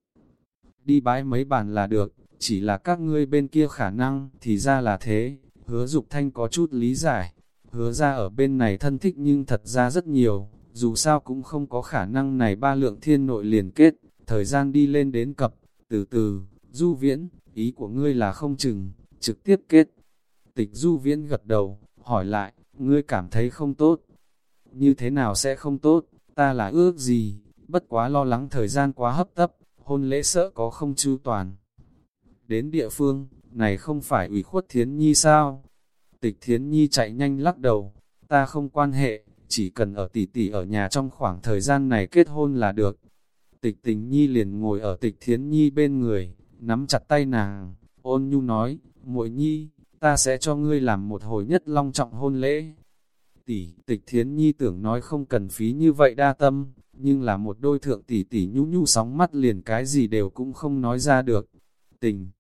Speaker 1: Đi bái mấy bàn là được, chỉ là các ngươi bên kia khả năng, thì ra là thế, hứa dục thanh có chút lý giải, hứa ra ở bên này thân thích nhưng thật ra rất nhiều, dù sao cũng không có khả năng này ba lượng thiên nội liền kết, thời gian đi lên đến cập, từ từ, du viễn, ý của ngươi là không chừng, trực tiếp kết. Tịch du viễn gật đầu, hỏi lại, ngươi cảm thấy không tốt. Như thế nào sẽ không tốt, ta là ước gì, bất quá lo lắng thời gian quá hấp tấp, hôn lễ sợ có không chu toàn. Đến địa phương, này không phải ủy khuất thiến nhi sao? Tịch thiến nhi chạy nhanh lắc đầu, ta không quan hệ, chỉ cần ở tỷ tỷ ở nhà trong khoảng thời gian này kết hôn là được. Tịch tình nhi liền ngồi ở tịch thiến nhi bên người, nắm chặt tay nàng, ôn nhu nói, muội nhi, ta sẽ cho ngươi làm một hồi nhất long trọng hôn lễ. Tỷ, tịch thiến nhi tưởng nói không cần phí như vậy đa tâm, nhưng là một đôi thượng tỷ tỷ nhu nhu sóng mắt liền cái gì đều cũng không nói ra được. Tình,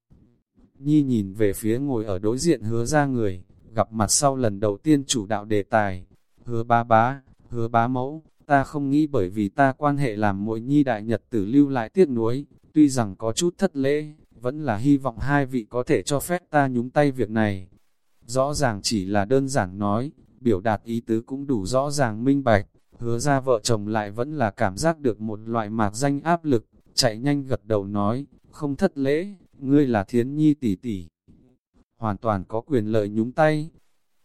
Speaker 1: nhi nhìn về phía ngồi ở đối diện hứa ra người, gặp mặt sau lần đầu tiên chủ đạo đề tài, hứa bá bá, hứa bá mẫu, ta không nghĩ bởi vì ta quan hệ làm mỗi nhi đại nhật tử lưu lại tiếc nuối, tuy rằng có chút thất lễ, vẫn là hy vọng hai vị có thể cho phép ta nhúng tay việc này. Rõ ràng chỉ là đơn giản nói, biểu đạt ý tứ cũng đủ rõ ràng minh bạch, hứa ra vợ chồng lại vẫn là cảm giác được một loại mạc danh áp lực, chạy nhanh gật đầu nói, không thất lễ, ngươi là thiến nhi tỷ tỷ. Hoàn toàn có quyền lợi nhúng tay.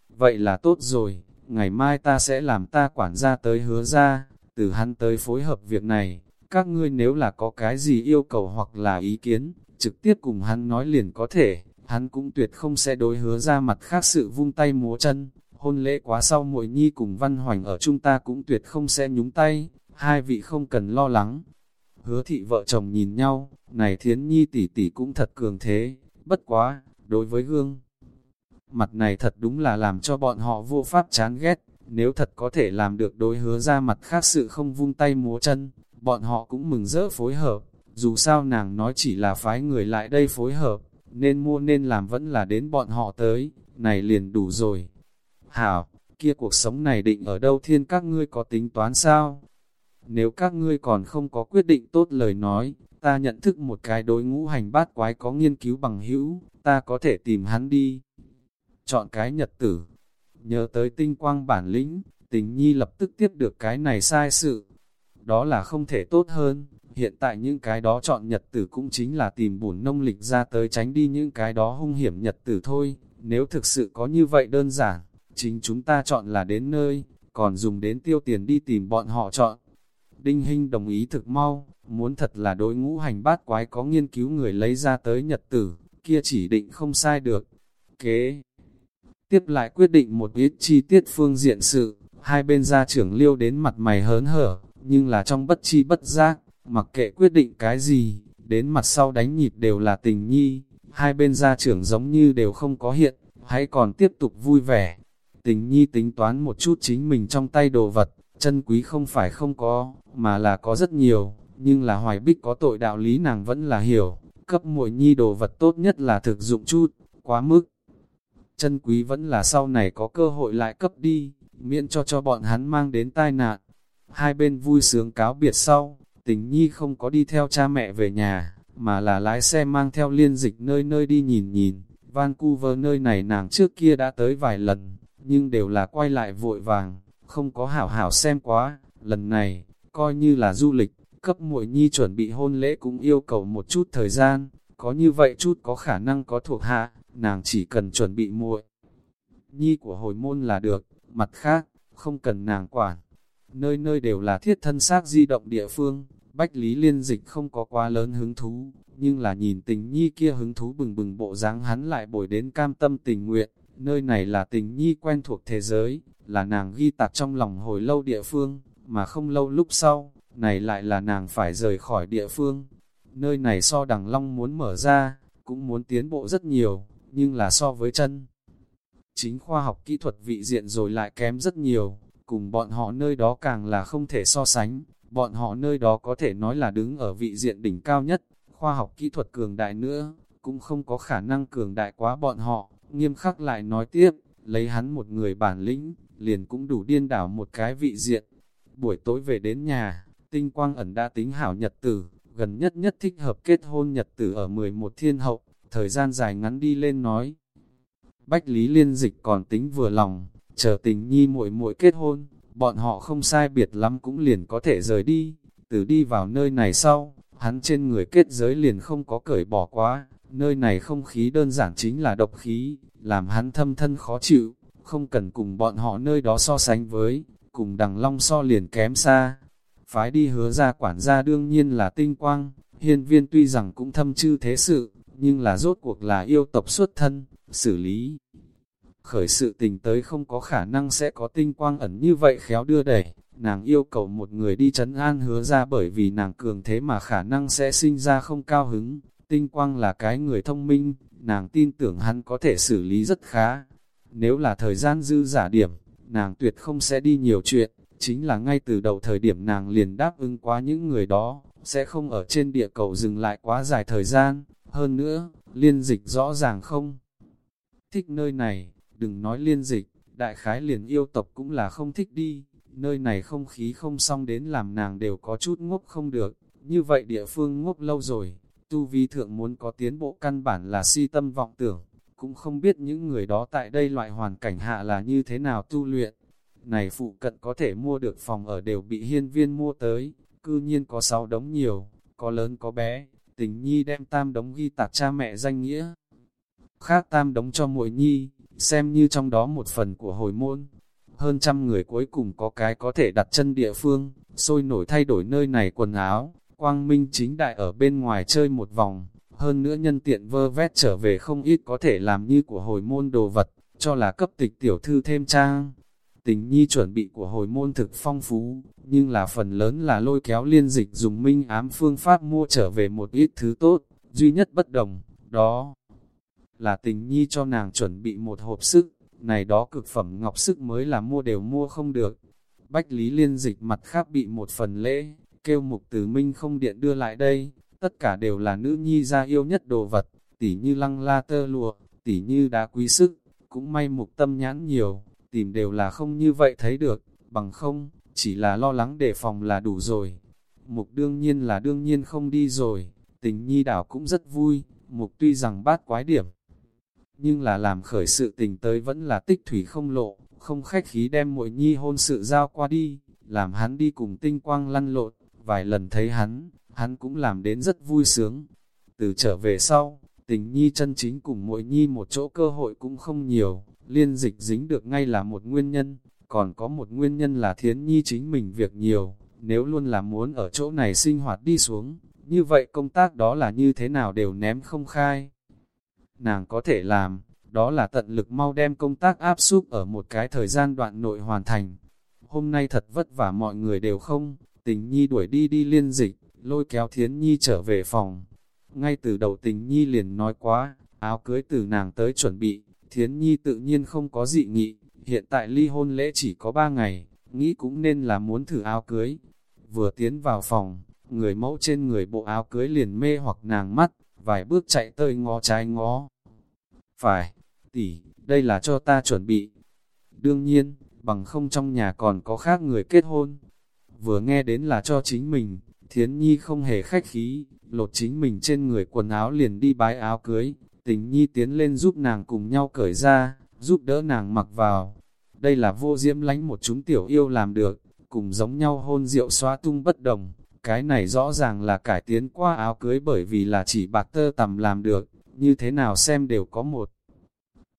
Speaker 1: Vậy là tốt rồi, ngày mai ta sẽ làm ta quản gia tới hứa ra, từ hắn tới phối hợp việc này, các ngươi nếu là có cái gì yêu cầu hoặc là ý kiến, trực tiếp cùng hắn nói liền có thể, hắn cũng tuyệt không sẽ đối hứa ra mặt khác sự vung tay múa chân, hôn lễ quá sau muội nhi cùng văn hoành ở chúng ta cũng tuyệt không sẽ nhúng tay, hai vị không cần lo lắng. Hứa thị vợ chồng nhìn nhau, này thiến nhi tỷ tỷ cũng thật cường thế, bất quá, đối với gương. Mặt này thật đúng là làm cho bọn họ vô pháp chán ghét, nếu thật có thể làm được đối hứa ra mặt khác sự không vung tay múa chân, bọn họ cũng mừng rỡ phối hợp, dù sao nàng nói chỉ là phái người lại đây phối hợp, nên mua nên làm vẫn là đến bọn họ tới, này liền đủ rồi. Hảo, kia cuộc sống này định ở đâu thiên các ngươi có tính toán sao? Nếu các ngươi còn không có quyết định tốt lời nói, ta nhận thức một cái đối ngũ hành bát quái có nghiên cứu bằng hữu, ta có thể tìm hắn đi. Chọn cái nhật tử. Nhớ tới tinh quang bản lĩnh, tình nhi lập tức tiếp được cái này sai sự. Đó là không thể tốt hơn, hiện tại những cái đó chọn nhật tử cũng chính là tìm bổn nông lịch ra tới tránh đi những cái đó hung hiểm nhật tử thôi. Nếu thực sự có như vậy đơn giản, chính chúng ta chọn là đến nơi, còn dùng đến tiêu tiền đi tìm bọn họ chọn. Đinh Hinh đồng ý thực mau, muốn thật là đối ngũ hành bát quái có nghiên cứu người lấy ra tới nhật tử, kia chỉ định không sai được. Kế tiếp lại quyết định một ít chi tiết phương diện sự, hai bên gia trưởng liêu đến mặt mày hớn hở, nhưng là trong bất chi bất giác, mặc kệ quyết định cái gì, đến mặt sau đánh nhịp đều là tình nhi, hai bên gia trưởng giống như đều không có hiện, hãy còn tiếp tục vui vẻ. Tình nhi tính toán một chút chính mình trong tay đồ vật, chân quý không phải không có, mà là có rất nhiều, nhưng là hoài bích có tội đạo lý nàng vẫn là hiểu, cấp muội nhi đồ vật tốt nhất là thực dụng chút, quá mức. Chân quý vẫn là sau này có cơ hội lại cấp đi, miễn cho cho bọn hắn mang đến tai nạn. Hai bên vui sướng cáo biệt sau, tình nhi không có đi theo cha mẹ về nhà, mà là lái xe mang theo liên dịch nơi nơi đi nhìn nhìn. Vancouver nơi này nàng trước kia đã tới vài lần, nhưng đều là quay lại vội vàng, không có hảo hảo xem quá. Lần này, coi như là du lịch, cấp muội nhi chuẩn bị hôn lễ cũng yêu cầu một chút thời gian, có như vậy chút có khả năng có thuộc hạ, nàng chỉ cần chuẩn bị muội nhi của hồi môn là được, mặt khác, không cần nàng quản. Nơi nơi đều là thiết thân xác di động địa phương, Bách Lý Liên Dịch không có quá lớn hứng thú, nhưng là nhìn tình nhi kia hứng thú bừng bừng bộ dáng hắn lại bồi đến cam tâm tình nguyện, nơi này là tình nhi quen thuộc thế giới, là nàng ghi tạc trong lòng hồi lâu địa phương, mà không lâu lúc sau, này lại là nàng phải rời khỏi địa phương. Nơi này so đằng long muốn mở ra, cũng muốn tiến bộ rất nhiều, nhưng là so với chân. Chính khoa học kỹ thuật vị diện rồi lại kém rất nhiều, cùng bọn họ nơi đó càng là không thể so sánh, bọn họ nơi đó có thể nói là đứng ở vị diện đỉnh cao nhất, khoa học kỹ thuật cường đại nữa, cũng không có khả năng cường đại quá bọn họ, nghiêm khắc lại nói tiếp, lấy hắn một người bản lĩnh, liền cũng đủ điên đảo một cái vị diện. Buổi tối về đến nhà, tinh quang ẩn đã tính hảo nhật tử, gần nhất nhất thích hợp kết hôn nhật tử ở 11 thiên hậu, thời gian dài ngắn đi lên nói. Bách Lý Liên Dịch còn tính vừa lòng, chờ tình nhi muội muội kết hôn, bọn họ không sai biệt lắm cũng liền có thể rời đi, từ đi vào nơi này sau, hắn trên người kết giới liền không có cởi bỏ quá, nơi này không khí đơn giản chính là độc khí, làm hắn thâm thân khó chịu, không cần cùng bọn họ nơi đó so sánh với, cùng đằng long so liền kém xa. Phái đi hứa ra quản gia đương nhiên là tinh quang, hiên viên tuy rằng cũng thâm chư thế sự, nhưng là rốt cuộc là yêu tộc xuất thân, xử lý. Khởi sự tình tới không có khả năng sẽ có tinh quang ẩn như vậy khéo đưa đẩy, nàng yêu cầu một người đi chấn an hứa ra bởi vì nàng cường thế mà khả năng sẽ sinh ra không cao hứng. Tinh quang là cái người thông minh, nàng tin tưởng hắn có thể xử lý rất khá. Nếu là thời gian dư giả điểm, nàng tuyệt không sẽ đi nhiều chuyện, chính là ngay từ đầu thời điểm nàng liền đáp ứng quá những người đó, sẽ không ở trên địa cầu dừng lại quá dài thời gian. Hơn nữa, liên dịch rõ ràng không thích nơi này, đừng nói liên dịch, đại khái liền yêu tộc cũng là không thích đi, nơi này không khí không xong đến làm nàng đều có chút ngốc không được, như vậy địa phương ngốc lâu rồi, tu vi thượng muốn có tiến bộ căn bản là si tâm vọng tưởng, cũng không biết những người đó tại đây loại hoàn cảnh hạ là như thế nào tu luyện. Này phụ cận có thể mua được phòng ở đều bị hiên viên mua tới, cư nhiên có sáu đống nhiều, có lớn có bé, tình nhi đem tam đống ghi tạc cha mẹ danh nghĩa. Khác tam đống cho muội nhi, xem như trong đó một phần của hồi môn. Hơn trăm người cuối cùng có cái có thể đặt chân địa phương, sôi nổi thay đổi nơi này quần áo, quang minh chính đại ở bên ngoài chơi một vòng, hơn nữa nhân tiện vơ vét trở về không ít có thể làm như của hồi môn đồ vật, cho là cấp tịch tiểu thư thêm trang. Tình nhi chuẩn bị của hồi môn thực phong phú, nhưng là phần lớn là lôi kéo liên dịch dùng minh ám phương pháp mua trở về một ít thứ tốt, duy nhất bất đồng, đó là tình nhi cho nàng chuẩn bị một hộp sức, này đó cực phẩm ngọc sức mới là mua đều mua không được. Bách Lý Liên dịch mặt khác bị một phần lễ, kêu mục tử minh không điện đưa lại đây, tất cả đều là nữ nhi gia yêu nhất đồ vật, tỉ như lăng la tơ lụa, tỉ như đá quý sức, cũng may mục tâm nhãn nhiều, tìm đều là không như vậy thấy được, bằng không, chỉ là lo lắng đề phòng là đủ rồi. Mục đương nhiên là đương nhiên không đi rồi, tình nhi đảo cũng rất vui, mục tuy rằng bát quái điểm. Nhưng là làm khởi sự tình tới vẫn là tích thủy không lộ, không khách khí đem muội nhi hôn sự giao qua đi, làm hắn đi cùng tinh quang lăn lộn, vài lần thấy hắn, hắn cũng làm đến rất vui sướng. Từ trở về sau, tình nhi chân chính cùng mỗi nhi một chỗ cơ hội cũng không nhiều, liên dịch dính được ngay là một nguyên nhân, còn có một nguyên nhân là thiến nhi chính mình việc nhiều, nếu luôn là muốn ở chỗ này sinh hoạt đi xuống, như vậy công tác đó là như thế nào đều ném không khai. Nàng có thể làm, đó là tận lực mau đem công tác áp súp ở một cái thời gian đoạn nội hoàn thành. Hôm nay thật vất vả mọi người đều không, tình nhi đuổi đi đi liên dịch, lôi kéo thiến nhi trở về phòng. Ngay từ đầu tình nhi liền nói quá, áo cưới từ nàng tới chuẩn bị, thiến nhi tự nhiên không có dị nghị, hiện tại ly hôn lễ chỉ có ba ngày, nghĩ cũng nên là muốn thử áo cưới. Vừa tiến vào phòng, người mẫu trên người bộ áo cưới liền mê hoặc nàng mắt, vài bước chạy tới ngó trái ngó. Phải, tỷ, đây là cho ta chuẩn bị. Đương nhiên, bằng không trong nhà còn có khác người kết hôn. Vừa nghe đến là cho chính mình, thiến nhi không hề khách khí, lột chính mình trên người quần áo liền đi bái áo cưới, tình nhi tiến lên giúp nàng cùng nhau cởi ra, giúp đỡ nàng mặc vào. Đây là vô diễm lánh một chúng tiểu yêu làm được, cùng giống nhau hôn rượu xóa tung bất đồng. Cái này rõ ràng là cải tiến qua áo cưới bởi vì là chỉ bạc tơ tầm làm được, như thế nào xem đều có một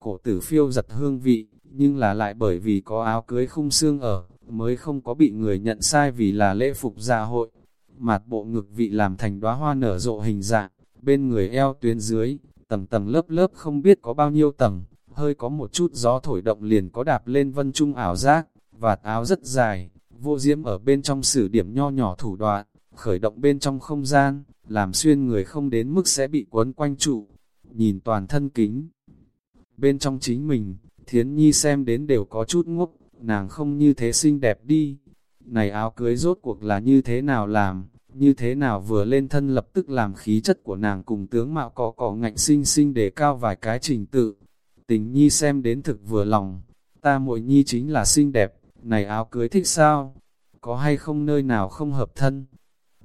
Speaker 1: cổ tử phiêu giật hương vị, nhưng là lại bởi vì có áo cưới khung xương ở, mới không có bị người nhận sai vì là lễ phục gia hội. Mặt bộ ngực vị làm thành đóa hoa nở rộ hình dạng, bên người eo tuyến dưới, tầng tầng lớp lớp không biết có bao nhiêu tầng, hơi có một chút gió thổi động liền có đạp lên vân trung ảo giác, vạt áo rất dài, vô diễm ở bên trong sử điểm nho nhỏ thủ đoạn, khởi động bên trong không gian, làm xuyên người không đến mức sẽ bị quấn quanh trụ, nhìn toàn thân kính. Bên trong chính mình, thiến nhi xem đến đều có chút ngốc, nàng không như thế xinh đẹp đi. Này áo cưới rốt cuộc là như thế nào làm, như thế nào vừa lên thân lập tức làm khí chất của nàng cùng tướng mạo có cỏ ngạnh sinh sinh để cao vài cái trình tự. Tình nhi xem đến thực vừa lòng, ta muội nhi chính là xinh đẹp, này áo cưới thích sao? Có hay không nơi nào không hợp thân?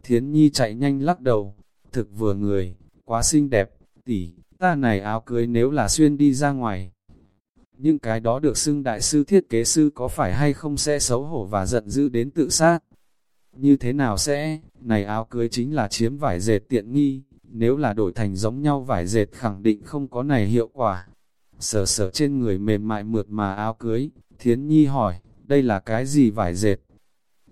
Speaker 1: Thiến nhi chạy nhanh lắc đầu, thực vừa người, quá xinh đẹp, tỷ, ta này áo cưới nếu là xuyên đi ra ngoài những cái đó được xưng đại sư thiết kế sư có phải hay không sẽ xấu hổ và giận dữ đến tự sát? Như thế nào sẽ, này áo cưới chính là chiếm vải dệt tiện nghi, nếu là đổi thành giống nhau vải dệt khẳng định không có này hiệu quả. Sở sở trên người mềm mại mượt mà áo cưới, thiến nhi hỏi, đây là cái gì vải dệt?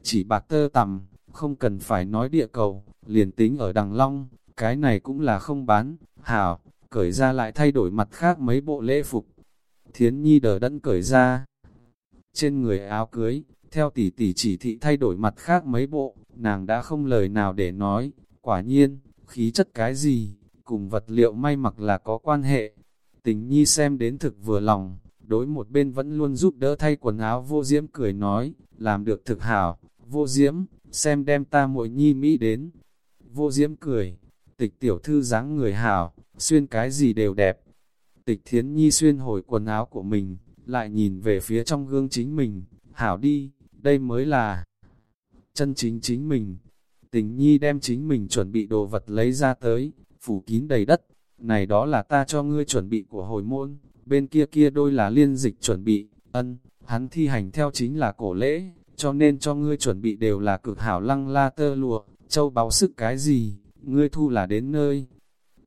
Speaker 1: Chỉ bạc tơ tầm, không cần phải nói địa cầu, liền tính ở đằng long, cái này cũng là không bán, hảo, cởi ra lại thay đổi mặt khác mấy bộ lễ phục. Thiến nhi đờ đẫn cởi ra, trên người áo cưới, theo tỷ tỷ chỉ thị thay đổi mặt khác mấy bộ, nàng đã không lời nào để nói, quả nhiên, khí chất cái gì, cùng vật liệu may mặc là có quan hệ. Tình nhi xem đến thực vừa lòng, đối một bên vẫn luôn giúp đỡ thay quần áo vô diễm cười nói, làm được thực hảo, vô diễm, xem đem ta muội nhi Mỹ đến. Vô diễm cười, tịch tiểu thư dáng người hảo, xuyên cái gì đều đẹp. Tịch thiến nhi xuyên hồi quần áo của mình, lại nhìn về phía trong gương chính mình, hảo đi, đây mới là chân chính chính mình. Tình nhi đem chính mình chuẩn bị đồ vật lấy ra tới, phủ kín đầy đất, này đó là ta cho ngươi chuẩn bị của hồi môn, bên kia kia đôi là liên dịch chuẩn bị, ân, hắn thi hành theo chính là cổ lễ, cho nên cho ngươi chuẩn bị đều là cực hảo lăng la tơ lụa, châu báu sức cái gì, ngươi thu là đến nơi.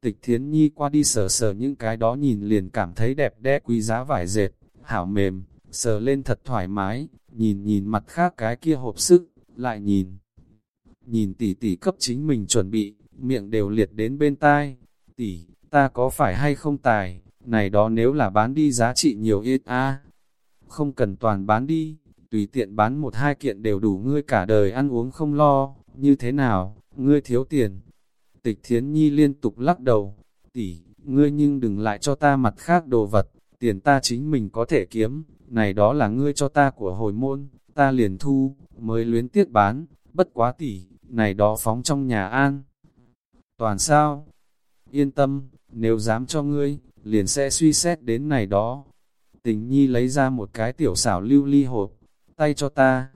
Speaker 1: Tịch thiến nhi qua đi sờ sờ những cái đó nhìn liền cảm thấy đẹp đẽ quý giá vải dệt, hảo mềm, sờ lên thật thoải mái, nhìn nhìn mặt khác cái kia hộp sức, lại nhìn. Nhìn tỷ tỷ cấp chính mình chuẩn bị, miệng đều liệt đến bên tai. Tỷ, ta có phải hay không tài, này đó nếu là bán đi giá trị nhiều ít a Không cần toàn bán đi, tùy tiện bán một hai kiện đều đủ ngươi cả đời ăn uống không lo, như thế nào, ngươi thiếu tiền. Tịch thiến nhi liên tục lắc đầu, tỷ, ngươi nhưng đừng lại cho ta mặt khác đồ vật, tiền ta chính mình có thể kiếm, này đó là ngươi cho ta của hồi môn, ta liền thu, mới luyến tiếc bán, bất quá tỷ, này đó phóng trong nhà an. Toàn sao? Yên tâm, nếu dám cho ngươi, liền sẽ suy xét đến này đó. tình nhi lấy ra một cái tiểu xảo lưu ly hộp, tay cho ta.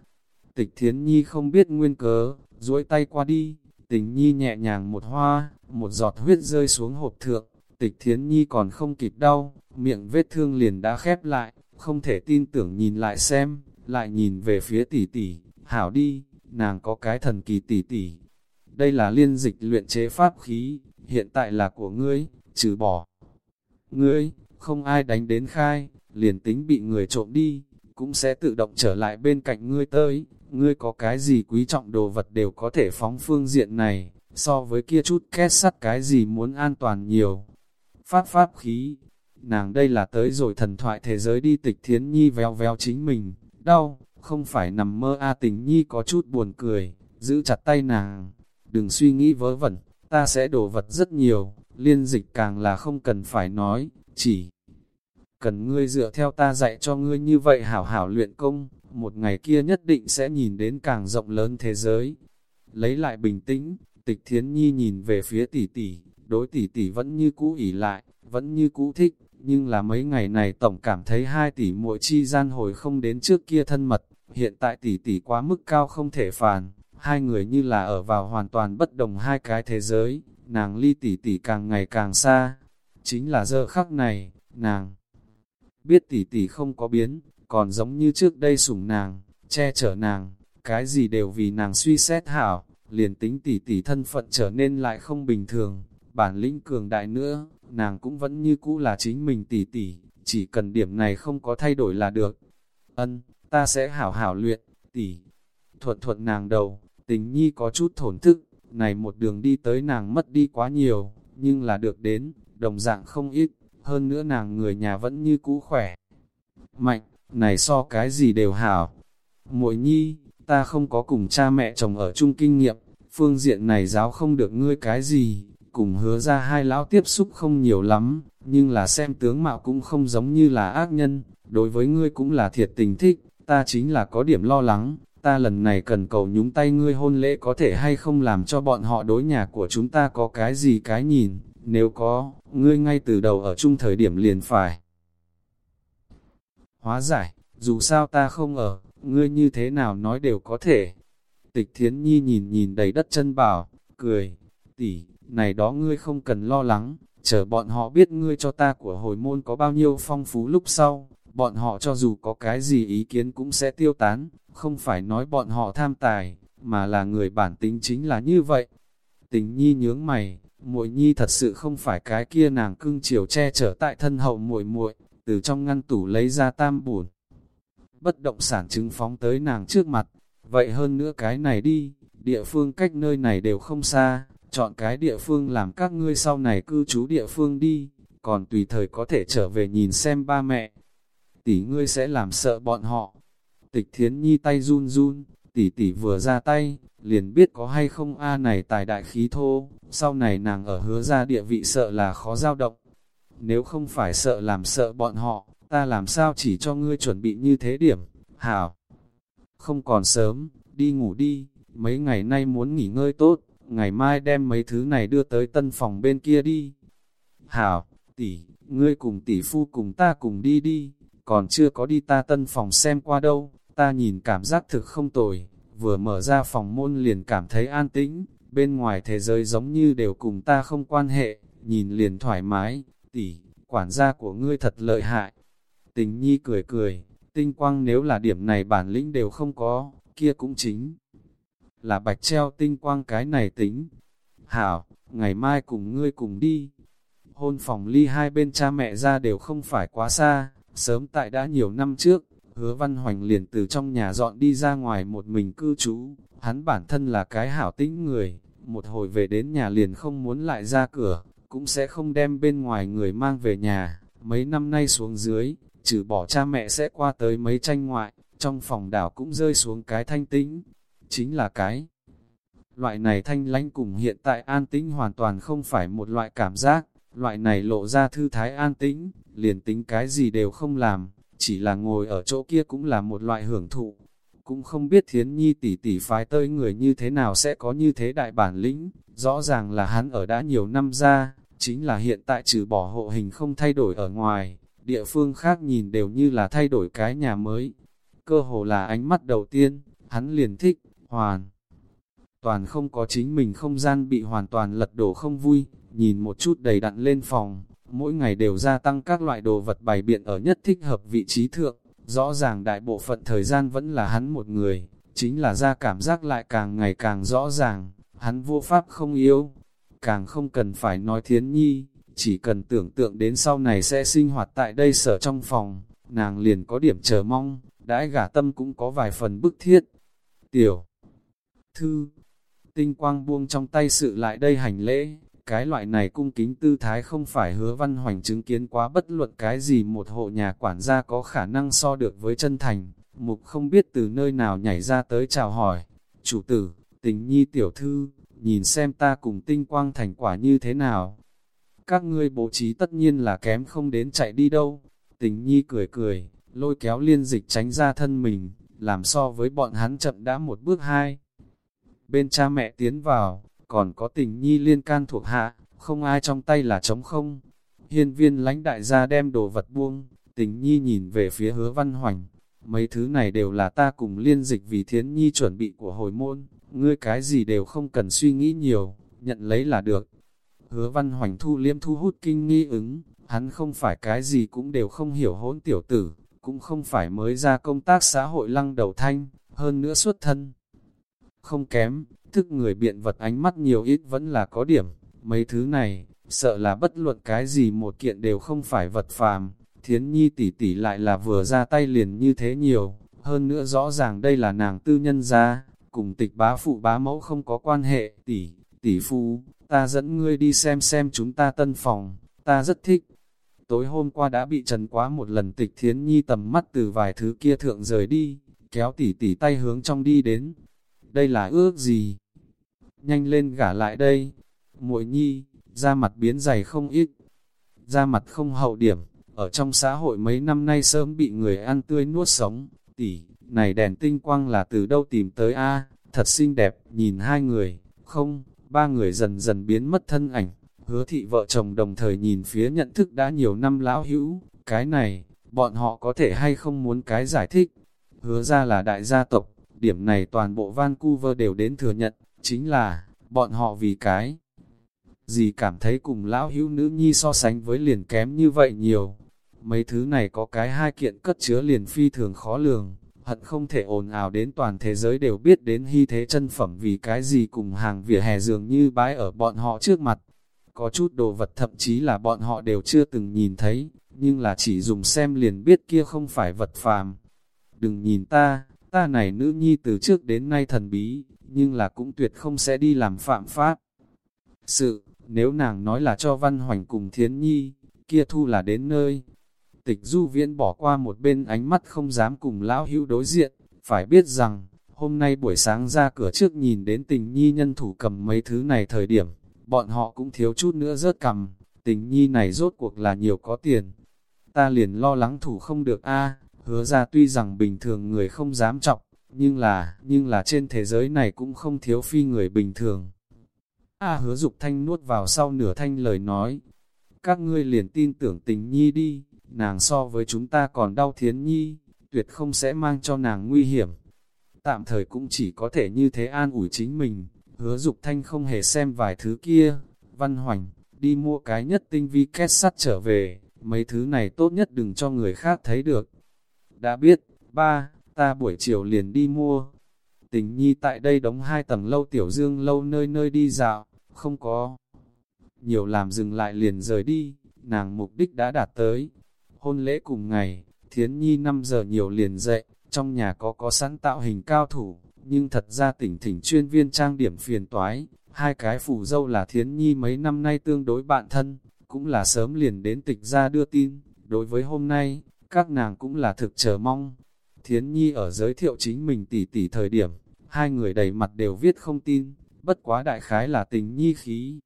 Speaker 1: Tịch thiến nhi không biết nguyên cớ, duỗi tay qua đi, tình nhi nhẹ nhàng một hoa, một giọt huyết rơi xuống hộp thượng, tịch thiến nhi còn không kịp đau, miệng vết thương liền đã khép lại, không thể tin tưởng nhìn lại xem, lại nhìn về phía tỷ tỷ, hảo đi, nàng có cái thần kỳ tỷ tỷ. Đây là liên dịch luyện chế pháp khí, hiện tại là của ngươi, trừ bỏ. Ngươi, không ai đánh đến khai, liền tính bị người trộm đi, cũng sẽ tự động trở lại bên cạnh ngươi tới, ngươi có cái gì quý trọng đồ vật đều có thể phóng phương diện này, so với kia chút két sắt cái gì muốn an toàn nhiều. Pháp pháp khí, nàng đây là tới rồi thần thoại thế giới đi tịch thiến nhi veo veo chính mình, đau, không phải nằm mơ a à, tình nhi có chút buồn cười, giữ chặt tay nàng, đừng suy nghĩ vớ vẩn, ta sẽ đổ vật rất nhiều, liên dịch càng là không cần phải nói, chỉ cần ngươi dựa theo ta dạy cho ngươi như vậy hảo hảo luyện công, một ngày kia nhất định sẽ nhìn đến càng rộng lớn thế giới. Lấy lại bình tĩnh, tịch thiến nhi nhìn về phía tỷ tỷ, đối tỷ tỷ vẫn như cũ ỉ lại, vẫn như cũ thích, nhưng là mấy ngày này tổng cảm thấy hai tỷ muội chi gian hồi không đến trước kia thân mật, hiện tại tỷ tỷ quá mức cao không thể phàn, hai người như là ở vào hoàn toàn bất đồng hai cái thế giới, nàng ly tỷ tỷ càng ngày càng xa. Chính là giờ khắc này, nàng biết tỷ tỷ không có biến, còn giống như trước đây sủng nàng, che chở nàng, cái gì đều vì nàng suy xét hảo, liền tính tỷ tỷ thân phận trở nên lại không bình thường, bản lĩnh cường đại nữa, nàng cũng vẫn như cũ là chính mình tỷ tỷ, chỉ cần điểm này không có thay đổi là được. Ân, ta sẽ hảo hảo luyện, tỷ. Thuận thuận nàng đầu, tình nhi có chút thổn thức, này một đường đi tới nàng mất đi quá nhiều, nhưng là được đến, đồng dạng không ít, hơn nữa nàng người nhà vẫn như cũ khỏe. Mạnh, này so cái gì đều hảo. Muội nhi, ta không có cùng cha mẹ chồng ở chung kinh nghiệm, phương diện này giáo không được ngươi cái gì, cùng hứa ra hai lão tiếp xúc không nhiều lắm, nhưng là xem tướng mạo cũng không giống như là ác nhân, đối với ngươi cũng là thiệt tình thích, ta chính là có điểm lo lắng, ta lần này cần cầu nhúng tay ngươi hôn lễ có thể hay không làm cho bọn họ đối nhà của chúng ta có cái gì cái nhìn, nếu có, ngươi ngay từ đầu ở chung thời điểm liền phải. Hóa giải, dù sao ta không ở, ngươi như thế nào nói đều có thể. Tịch thiến nhi nhìn nhìn đầy đất chân bảo, cười, tỷ, này đó ngươi không cần lo lắng, chờ bọn họ biết ngươi cho ta của hồi môn có bao nhiêu phong phú lúc sau, bọn họ cho dù có cái gì ý kiến cũng sẽ tiêu tán, không phải nói bọn họ tham tài, mà là người bản tính chính là như vậy. Tình nhi nhướng mày, muội nhi thật sự không phải cái kia nàng cưng chiều che chở tại thân hậu muội muội từ trong ngăn tủ lấy ra tam bùn. Bất động sản chứng phóng tới nàng trước mặt, vậy hơn nữa cái này đi, địa phương cách nơi này đều không xa, chọn cái địa phương làm các ngươi sau này cư trú địa phương đi, còn tùy thời có thể trở về nhìn xem ba mẹ. Tỷ ngươi sẽ làm sợ bọn họ. Tịch thiến nhi tay run run, tỷ tỷ vừa ra tay, liền biết có hay không a này tài đại khí thô, sau này nàng ở hứa ra địa vị sợ là khó dao động. Nếu không phải sợ làm sợ bọn họ, ta làm sao chỉ cho ngươi chuẩn bị như thế điểm, hảo. Không còn sớm, đi ngủ đi, mấy ngày nay muốn nghỉ ngơi tốt, ngày mai đem mấy thứ này đưa tới tân phòng bên kia đi. Hảo, tỷ, ngươi cùng tỷ phu cùng ta cùng đi đi, còn chưa có đi ta tân phòng xem qua đâu, ta nhìn cảm giác thực không tồi, vừa mở ra phòng môn liền cảm thấy an tĩnh, bên ngoài thế giới giống như đều cùng ta không quan hệ, nhìn liền thoải mái, tỷ, quản gia của ngươi thật lợi hại. Tình nhi cười cười, tinh quang nếu là điểm này bản lĩnh đều không có, kia cũng chính là bạch treo tinh quang cái này tính. Hảo, ngày mai cùng ngươi cùng đi. Hôn phòng ly hai bên cha mẹ ra đều không phải quá xa, sớm tại đã nhiều năm trước, hứa văn hoành liền từ trong nhà dọn đi ra ngoài một mình cư trú, hắn bản thân là cái hảo tính người, một hồi về đến nhà liền không muốn lại ra cửa, cũng sẽ không đem bên ngoài người mang về nhà, mấy năm nay xuống dưới, trừ bỏ cha mẹ sẽ qua tới mấy tranh ngoại, trong phòng đảo cũng rơi xuống cái thanh tĩnh, chính là cái. Loại này thanh lãnh cùng hiện tại an tĩnh hoàn toàn không phải một loại cảm giác, loại này lộ ra thư thái an tĩnh, liền tính cái gì đều không làm, chỉ là ngồi ở chỗ kia cũng là một loại hưởng thụ. Cũng không biết thiến nhi tỷ tỷ phái tơi người như thế nào sẽ có như thế đại bản lĩnh, rõ ràng là hắn ở đã nhiều năm ra, chính là hiện tại trừ bỏ hộ hình không thay đổi ở ngoài, địa phương khác nhìn đều như là thay đổi cái nhà mới. Cơ hồ là ánh mắt đầu tiên, hắn liền thích, hoàn. Toàn không có chính mình không gian bị hoàn toàn lật đổ không vui, nhìn một chút đầy đặn lên phòng, mỗi ngày đều gia tăng các loại đồ vật bày biện ở nhất thích hợp vị trí thượng, rõ ràng đại bộ phận thời gian vẫn là hắn một người, chính là ra cảm giác lại càng ngày càng rõ ràng, hắn vô pháp không yếu, càng không cần phải nói thiến nhi, chỉ cần tưởng tượng đến sau này sẽ sinh hoạt tại đây sở trong phòng, nàng liền có điểm chờ mong, đãi gả tâm cũng có vài phần bức thiết. Tiểu Thư Tinh quang buông trong tay sự lại đây hành lễ, cái loại này cung kính tư thái không phải hứa văn hoành chứng kiến quá bất luận cái gì một hộ nhà quản gia có khả năng so được với chân thành, mục không biết từ nơi nào nhảy ra tới chào hỏi, chủ tử, tình nhi tiểu thư, nhìn xem ta cùng tinh quang thành quả như thế nào. Các ngươi bố trí tất nhiên là kém không đến chạy đi đâu, tình nhi cười cười, lôi kéo liên dịch tránh ra thân mình, làm so với bọn hắn chậm đã một bước hai. Bên cha mẹ tiến vào, còn có tình nhi liên can thuộc hạ, không ai trong tay là trống không. Hiên viên lãnh đại gia đem đồ vật buông, tình nhi nhìn về phía hứa văn hoành. Mấy thứ này đều là ta cùng liên dịch vì thiến nhi chuẩn bị của hồi môn, ngươi cái gì đều không cần suy nghĩ nhiều, nhận lấy là được. Hứa văn hoành thu liêm thu hút kinh nghi ứng, hắn không phải cái gì cũng đều không hiểu hỗn tiểu tử, cũng không phải mới ra công tác xã hội lăng đầu thanh, hơn nữa xuất thân. Không kém, thức người biện vật ánh mắt nhiều ít vẫn là có điểm, mấy thứ này, sợ là bất luận cái gì một kiện đều không phải vật phàm, thiến nhi tỷ tỷ lại là vừa ra tay liền như thế nhiều, hơn nữa rõ ràng đây là nàng tư nhân ra, cùng tịch bá phụ bá mẫu không có quan hệ, tỷ, tỷ phu, ta dẫn ngươi đi xem xem chúng ta tân phòng, ta rất thích. Tối hôm qua đã bị trần quá một lần tịch thiến nhi tầm mắt từ vài thứ kia thượng rời đi, kéo tỷ tỷ tay hướng trong đi đến. Đây là ước gì? nhanh lên gả lại đây. Muội nhi, da mặt biến dày không ít, da mặt không hậu điểm, ở trong xã hội mấy năm nay sớm bị người ăn tươi nuốt sống, tỷ, này đèn tinh quang là từ đâu tìm tới a? Thật xinh đẹp, nhìn hai người, không, ba người dần dần biến mất thân ảnh, hứa thị vợ chồng đồng thời nhìn phía nhận thức đã nhiều năm lão hữu, cái này, bọn họ có thể hay không muốn cái giải thích, hứa ra là đại gia tộc, điểm này toàn bộ Vancouver đều đến thừa nhận, chính là, bọn họ vì cái gì cảm thấy cùng lão hữu nữ nhi so sánh với liền kém như vậy nhiều. Mấy thứ này có cái hai kiện cất chứa liền phi thường khó lường, hận không thể ồn ào đến toàn thế giới đều biết đến hy thế chân phẩm vì cái gì cùng hàng vỉa hè dường như bái ở bọn họ trước mặt. Có chút đồ vật thậm chí là bọn họ đều chưa từng nhìn thấy, nhưng là chỉ dùng xem liền biết kia không phải vật phàm. Đừng nhìn ta, ta này nữ nhi từ trước đến nay thần bí, nhưng là cũng tuyệt không sẽ đi làm phạm pháp. Sự, nếu nàng nói là cho Văn Hoành cùng Thiến Nhi, kia thu là đến nơi. Tịch du viễn bỏ qua một bên ánh mắt không dám cùng lão hữu đối diện, phải biết rằng, hôm nay buổi sáng ra cửa trước nhìn đến tình nhi nhân thủ cầm mấy thứ này thời điểm, bọn họ cũng thiếu chút nữa rớt cầm, tình nhi này rốt cuộc là nhiều có tiền. Ta liền lo lắng thủ không được a. Hứa ra tuy rằng bình thường người không dám trọng, nhưng là, nhưng là trên thế giới này cũng không thiếu phi người bình thường. A hứa dục thanh nuốt vào sau nửa thanh lời nói, các ngươi liền tin tưởng tình nhi đi, nàng so với chúng ta còn đau thiến nhi, tuyệt không sẽ mang cho nàng nguy hiểm. Tạm thời cũng chỉ có thể như thế an ủi chính mình, hứa dục thanh không hề xem vài thứ kia, văn hoành, đi mua cái nhất tinh vi két sắt trở về, mấy thứ này tốt nhất đừng cho người khác thấy được. Đã biết, ba, ta buổi chiều liền đi mua. Tình nhi tại đây đóng hai tầng lâu tiểu dương lâu nơi nơi đi dạo, không có. Nhiều làm dừng lại liền rời đi, nàng mục đích đã đạt tới. Hôn lễ cùng ngày, thiến nhi 5 giờ nhiều liền dậy, trong nhà có có sẵn tạo hình cao thủ, nhưng thật ra tỉnh thỉnh chuyên viên trang điểm phiền toái. Hai cái phù dâu là thiến nhi mấy năm nay tương đối bạn thân, cũng là sớm liền đến tịch ra đưa tin. Đối với hôm nay, các nàng cũng là thực chờ mong, Thiến Nhi ở giới thiệu chính mình tỉ tỉ thời điểm, hai người đầy mặt đều viết không tin, bất quá đại khái là tình nhi khí.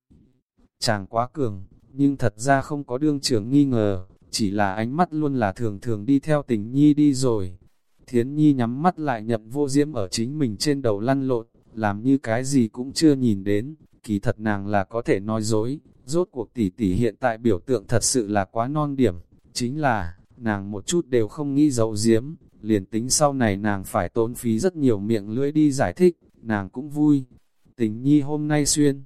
Speaker 1: Chàng quá cường, nhưng thật ra không có đương trưởng nghi ngờ, chỉ là ánh mắt luôn là thường thường đi theo tình nhi đi rồi. Thiến Nhi nhắm mắt lại nhậm vô diễm ở chính mình trên đầu lăn lộn, làm như cái gì cũng chưa nhìn đến, kỳ thật nàng là có thể nói dối, rốt cuộc tỷ tỷ hiện tại biểu tượng thật sự là quá non điểm, Chính là, nàng một chút đều không nghĩ dấu diếm, liền tính sau này nàng phải tốn phí rất nhiều miệng lưỡi đi giải thích, nàng cũng vui. Tình nhi hôm nay xuyên,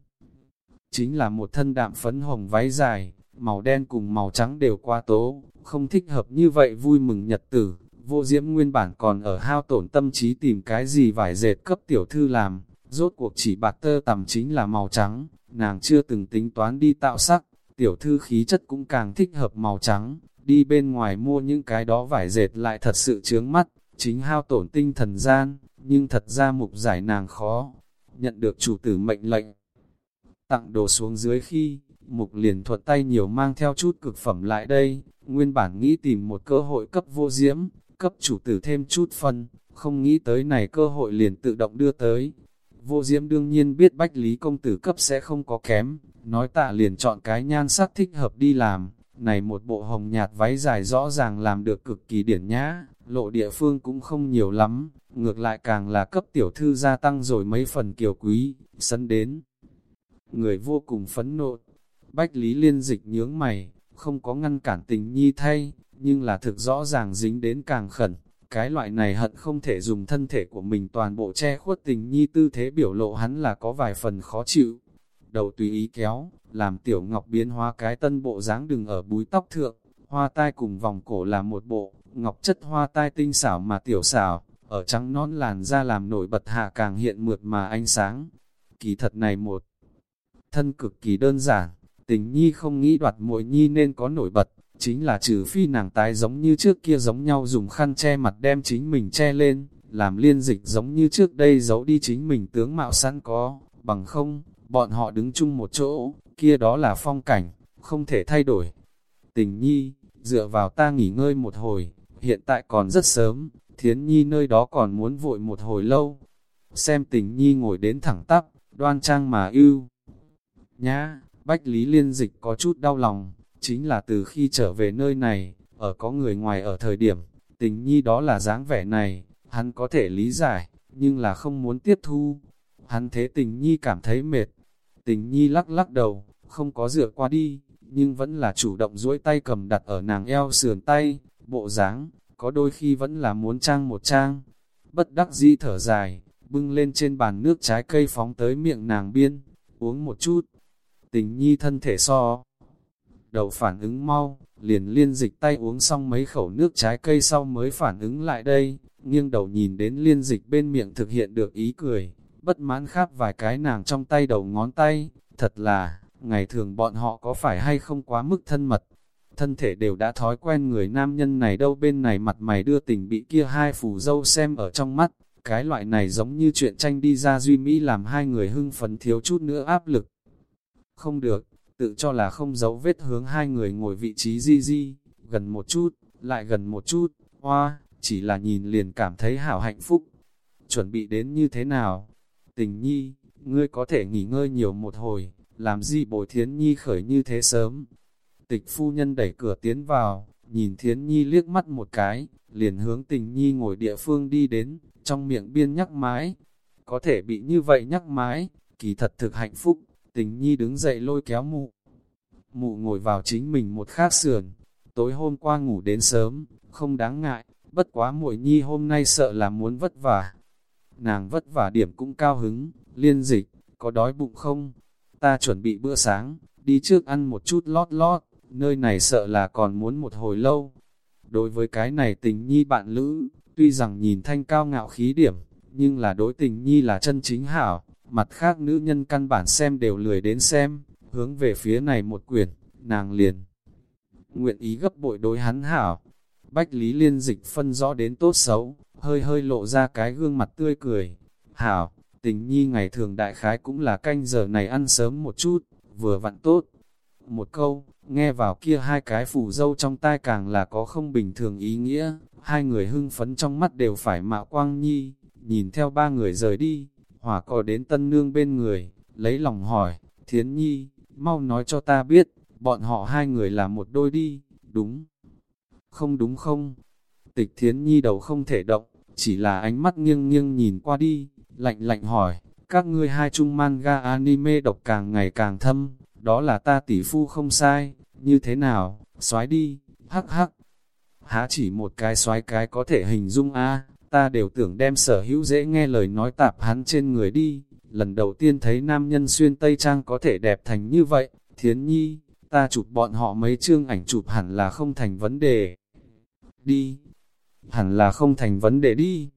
Speaker 1: chính là một thân đạm phấn hồng váy dài, màu đen cùng màu trắng đều qua tố, không thích hợp như vậy vui mừng nhật tử. Vô diễm nguyên bản còn ở hao tổn tâm trí tìm cái gì vải dệt cấp tiểu thư làm, rốt cuộc chỉ bạc tơ tầm chính là màu trắng, nàng chưa từng tính toán đi tạo sắc, tiểu thư khí chất cũng càng thích hợp màu trắng, đi bên ngoài mua những cái đó vải dệt lại thật sự chướng mắt, chính hao tổn tinh thần gian, nhưng thật ra mục giải nàng khó, nhận được chủ tử mệnh lệnh. Tặng đồ xuống dưới khi, mục liền thuật tay nhiều mang theo chút cực phẩm lại đây, nguyên bản nghĩ tìm một cơ hội cấp vô diễm, cấp chủ tử thêm chút phân, không nghĩ tới này cơ hội liền tự động đưa tới. Vô diễm đương nhiên biết bách lý công tử cấp sẽ không có kém, nói tạ liền chọn cái nhan sắc thích hợp đi làm, này một bộ hồng nhạt váy dài rõ ràng làm được cực kỳ điển nhã, lộ địa phương cũng không nhiều lắm, ngược lại càng là cấp tiểu thư gia tăng rồi mấy phần kiều quý, sân đến. Người vô cùng phấn nộ, bách lý liên dịch nhướng mày, không có ngăn cản tình nhi thay, nhưng là thực rõ ràng dính đến càng khẩn, cái loại này hận không thể dùng thân thể của mình toàn bộ che khuất tình nhi tư thế biểu lộ hắn là có vài phần khó chịu. Đầu tùy ý kéo, làm tiểu ngọc biến hóa cái tân bộ dáng đừng ở búi tóc thượng, hoa tai cùng vòng cổ là một bộ, ngọc chất hoa tai tinh xảo mà tiểu xảo, ở trắng non làn da làm nổi bật hạ càng hiện mượt mà ánh sáng. Kỳ thật này một thân cực kỳ đơn giản, tình nhi không nghĩ đoạt muội nhi nên có nổi bật, chính là trừ phi nàng tái giống như trước kia giống nhau dùng khăn che mặt đem chính mình che lên, làm liên dịch giống như trước đây giấu đi chính mình tướng mạo sẵn có, bằng không, bọn họ đứng chung một chỗ, kia đó là phong cảnh, không thể thay đổi. Tình nhi, dựa vào ta nghỉ ngơi một hồi, hiện tại còn rất sớm, thiến nhi nơi đó còn muốn vội một hồi lâu. Xem tình nhi ngồi đến thẳng tắp, đoan trang mà ưu. Nhá, Bách Lý Liên Dịch có chút đau lòng, chính là từ khi trở về nơi này, ở có người ngoài ở thời điểm, tình nhi đó là dáng vẻ này, hắn có thể lý giải, nhưng là không muốn tiếp thu. Hắn thế tình nhi cảm thấy mệt, tình nhi lắc lắc đầu, không có dựa qua đi, nhưng vẫn là chủ động duỗi tay cầm đặt ở nàng eo sườn tay, bộ dáng có đôi khi vẫn là muốn trang một trang. Bất đắc dĩ thở dài, bưng lên trên bàn nước trái cây phóng tới miệng nàng biên, uống một chút. Tình nhi thân thể so, đầu phản ứng mau, liền liên dịch tay uống xong mấy khẩu nước trái cây sau mới phản ứng lại đây, nghiêng đầu nhìn đến liên dịch bên miệng thực hiện được ý cười, bất mãn khắp vài cái nàng trong tay đầu ngón tay, thật là, ngày thường bọn họ có phải hay không quá mức thân mật, thân thể đều đã thói quen người nam nhân này đâu bên này mặt mày đưa tình bị kia hai phù dâu xem ở trong mắt, cái loại này giống như chuyện tranh đi ra duy mỹ làm hai người hưng phấn thiếu chút nữa áp lực. Không được, tự cho là không giấu vết hướng hai người ngồi vị trí di di, gần một chút, lại gần một chút, hoa, chỉ là nhìn liền cảm thấy hảo hạnh phúc. Chuẩn bị đến như thế nào? Tình nhi, ngươi có thể nghỉ ngơi nhiều một hồi, làm gì bồi thiến nhi khởi như thế sớm. Tịch phu nhân đẩy cửa tiến vào, nhìn thiến nhi liếc mắt một cái, liền hướng tình nhi ngồi địa phương đi đến, trong miệng biên nhắc mái. Có thể bị như vậy nhắc mái, kỳ thật thực hạnh phúc, tình nhi đứng dậy lôi kéo mụ. Mụ ngồi vào chính mình một khác sườn, tối hôm qua ngủ đến sớm, không đáng ngại, bất quá muội nhi hôm nay sợ là muốn vất vả. Nàng vất vả điểm cũng cao hứng, liên dịch, có đói bụng không? Ta chuẩn bị bữa sáng, đi trước ăn một chút lót lót, nơi này sợ là còn muốn một hồi lâu. Đối với cái này tình nhi bạn lữ, tuy rằng nhìn thanh cao ngạo khí điểm, nhưng là đối tình nhi là chân chính hảo, mặt khác nữ nhân căn bản xem đều lười đến xem, hướng về phía này một quyển, nàng liền. Nguyện ý gấp bội đối hắn hảo, Bách Lý Liên dịch phân rõ đến tốt xấu, hơi hơi lộ ra cái gương mặt tươi cười. Hảo, tình nhi ngày thường đại khái cũng là canh giờ này ăn sớm một chút, vừa vặn tốt. Một câu, nghe vào kia hai cái phủ dâu trong tai càng là có không bình thường ý nghĩa, hai người hưng phấn trong mắt đều phải mạo quang nhi, nhìn theo ba người rời đi, hỏa cò đến tân nương bên người, lấy lòng hỏi, thiến nhi, mau nói cho ta biết, bọn họ hai người là một đôi đi, đúng, không đúng không? Tịch thiến nhi đầu không thể động, chỉ là ánh mắt nghiêng nghiêng nhìn qua đi, lạnh lạnh hỏi, các ngươi hai chung manga anime độc càng ngày càng thâm, đó là ta tỷ phu không sai, như thế nào, xoái đi, hắc hắc. Há chỉ một cái xoái cái có thể hình dung a ta đều tưởng đem sở hữu dễ nghe lời nói tạp hắn trên người đi. Lần đầu tiên thấy nam nhân xuyên Tây Trang có thể đẹp thành như vậy, thiến nhi, ta chụp bọn họ mấy chương ảnh chụp hẳn là không thành vấn đề. Đi, hẳn là không thành vấn đề đi.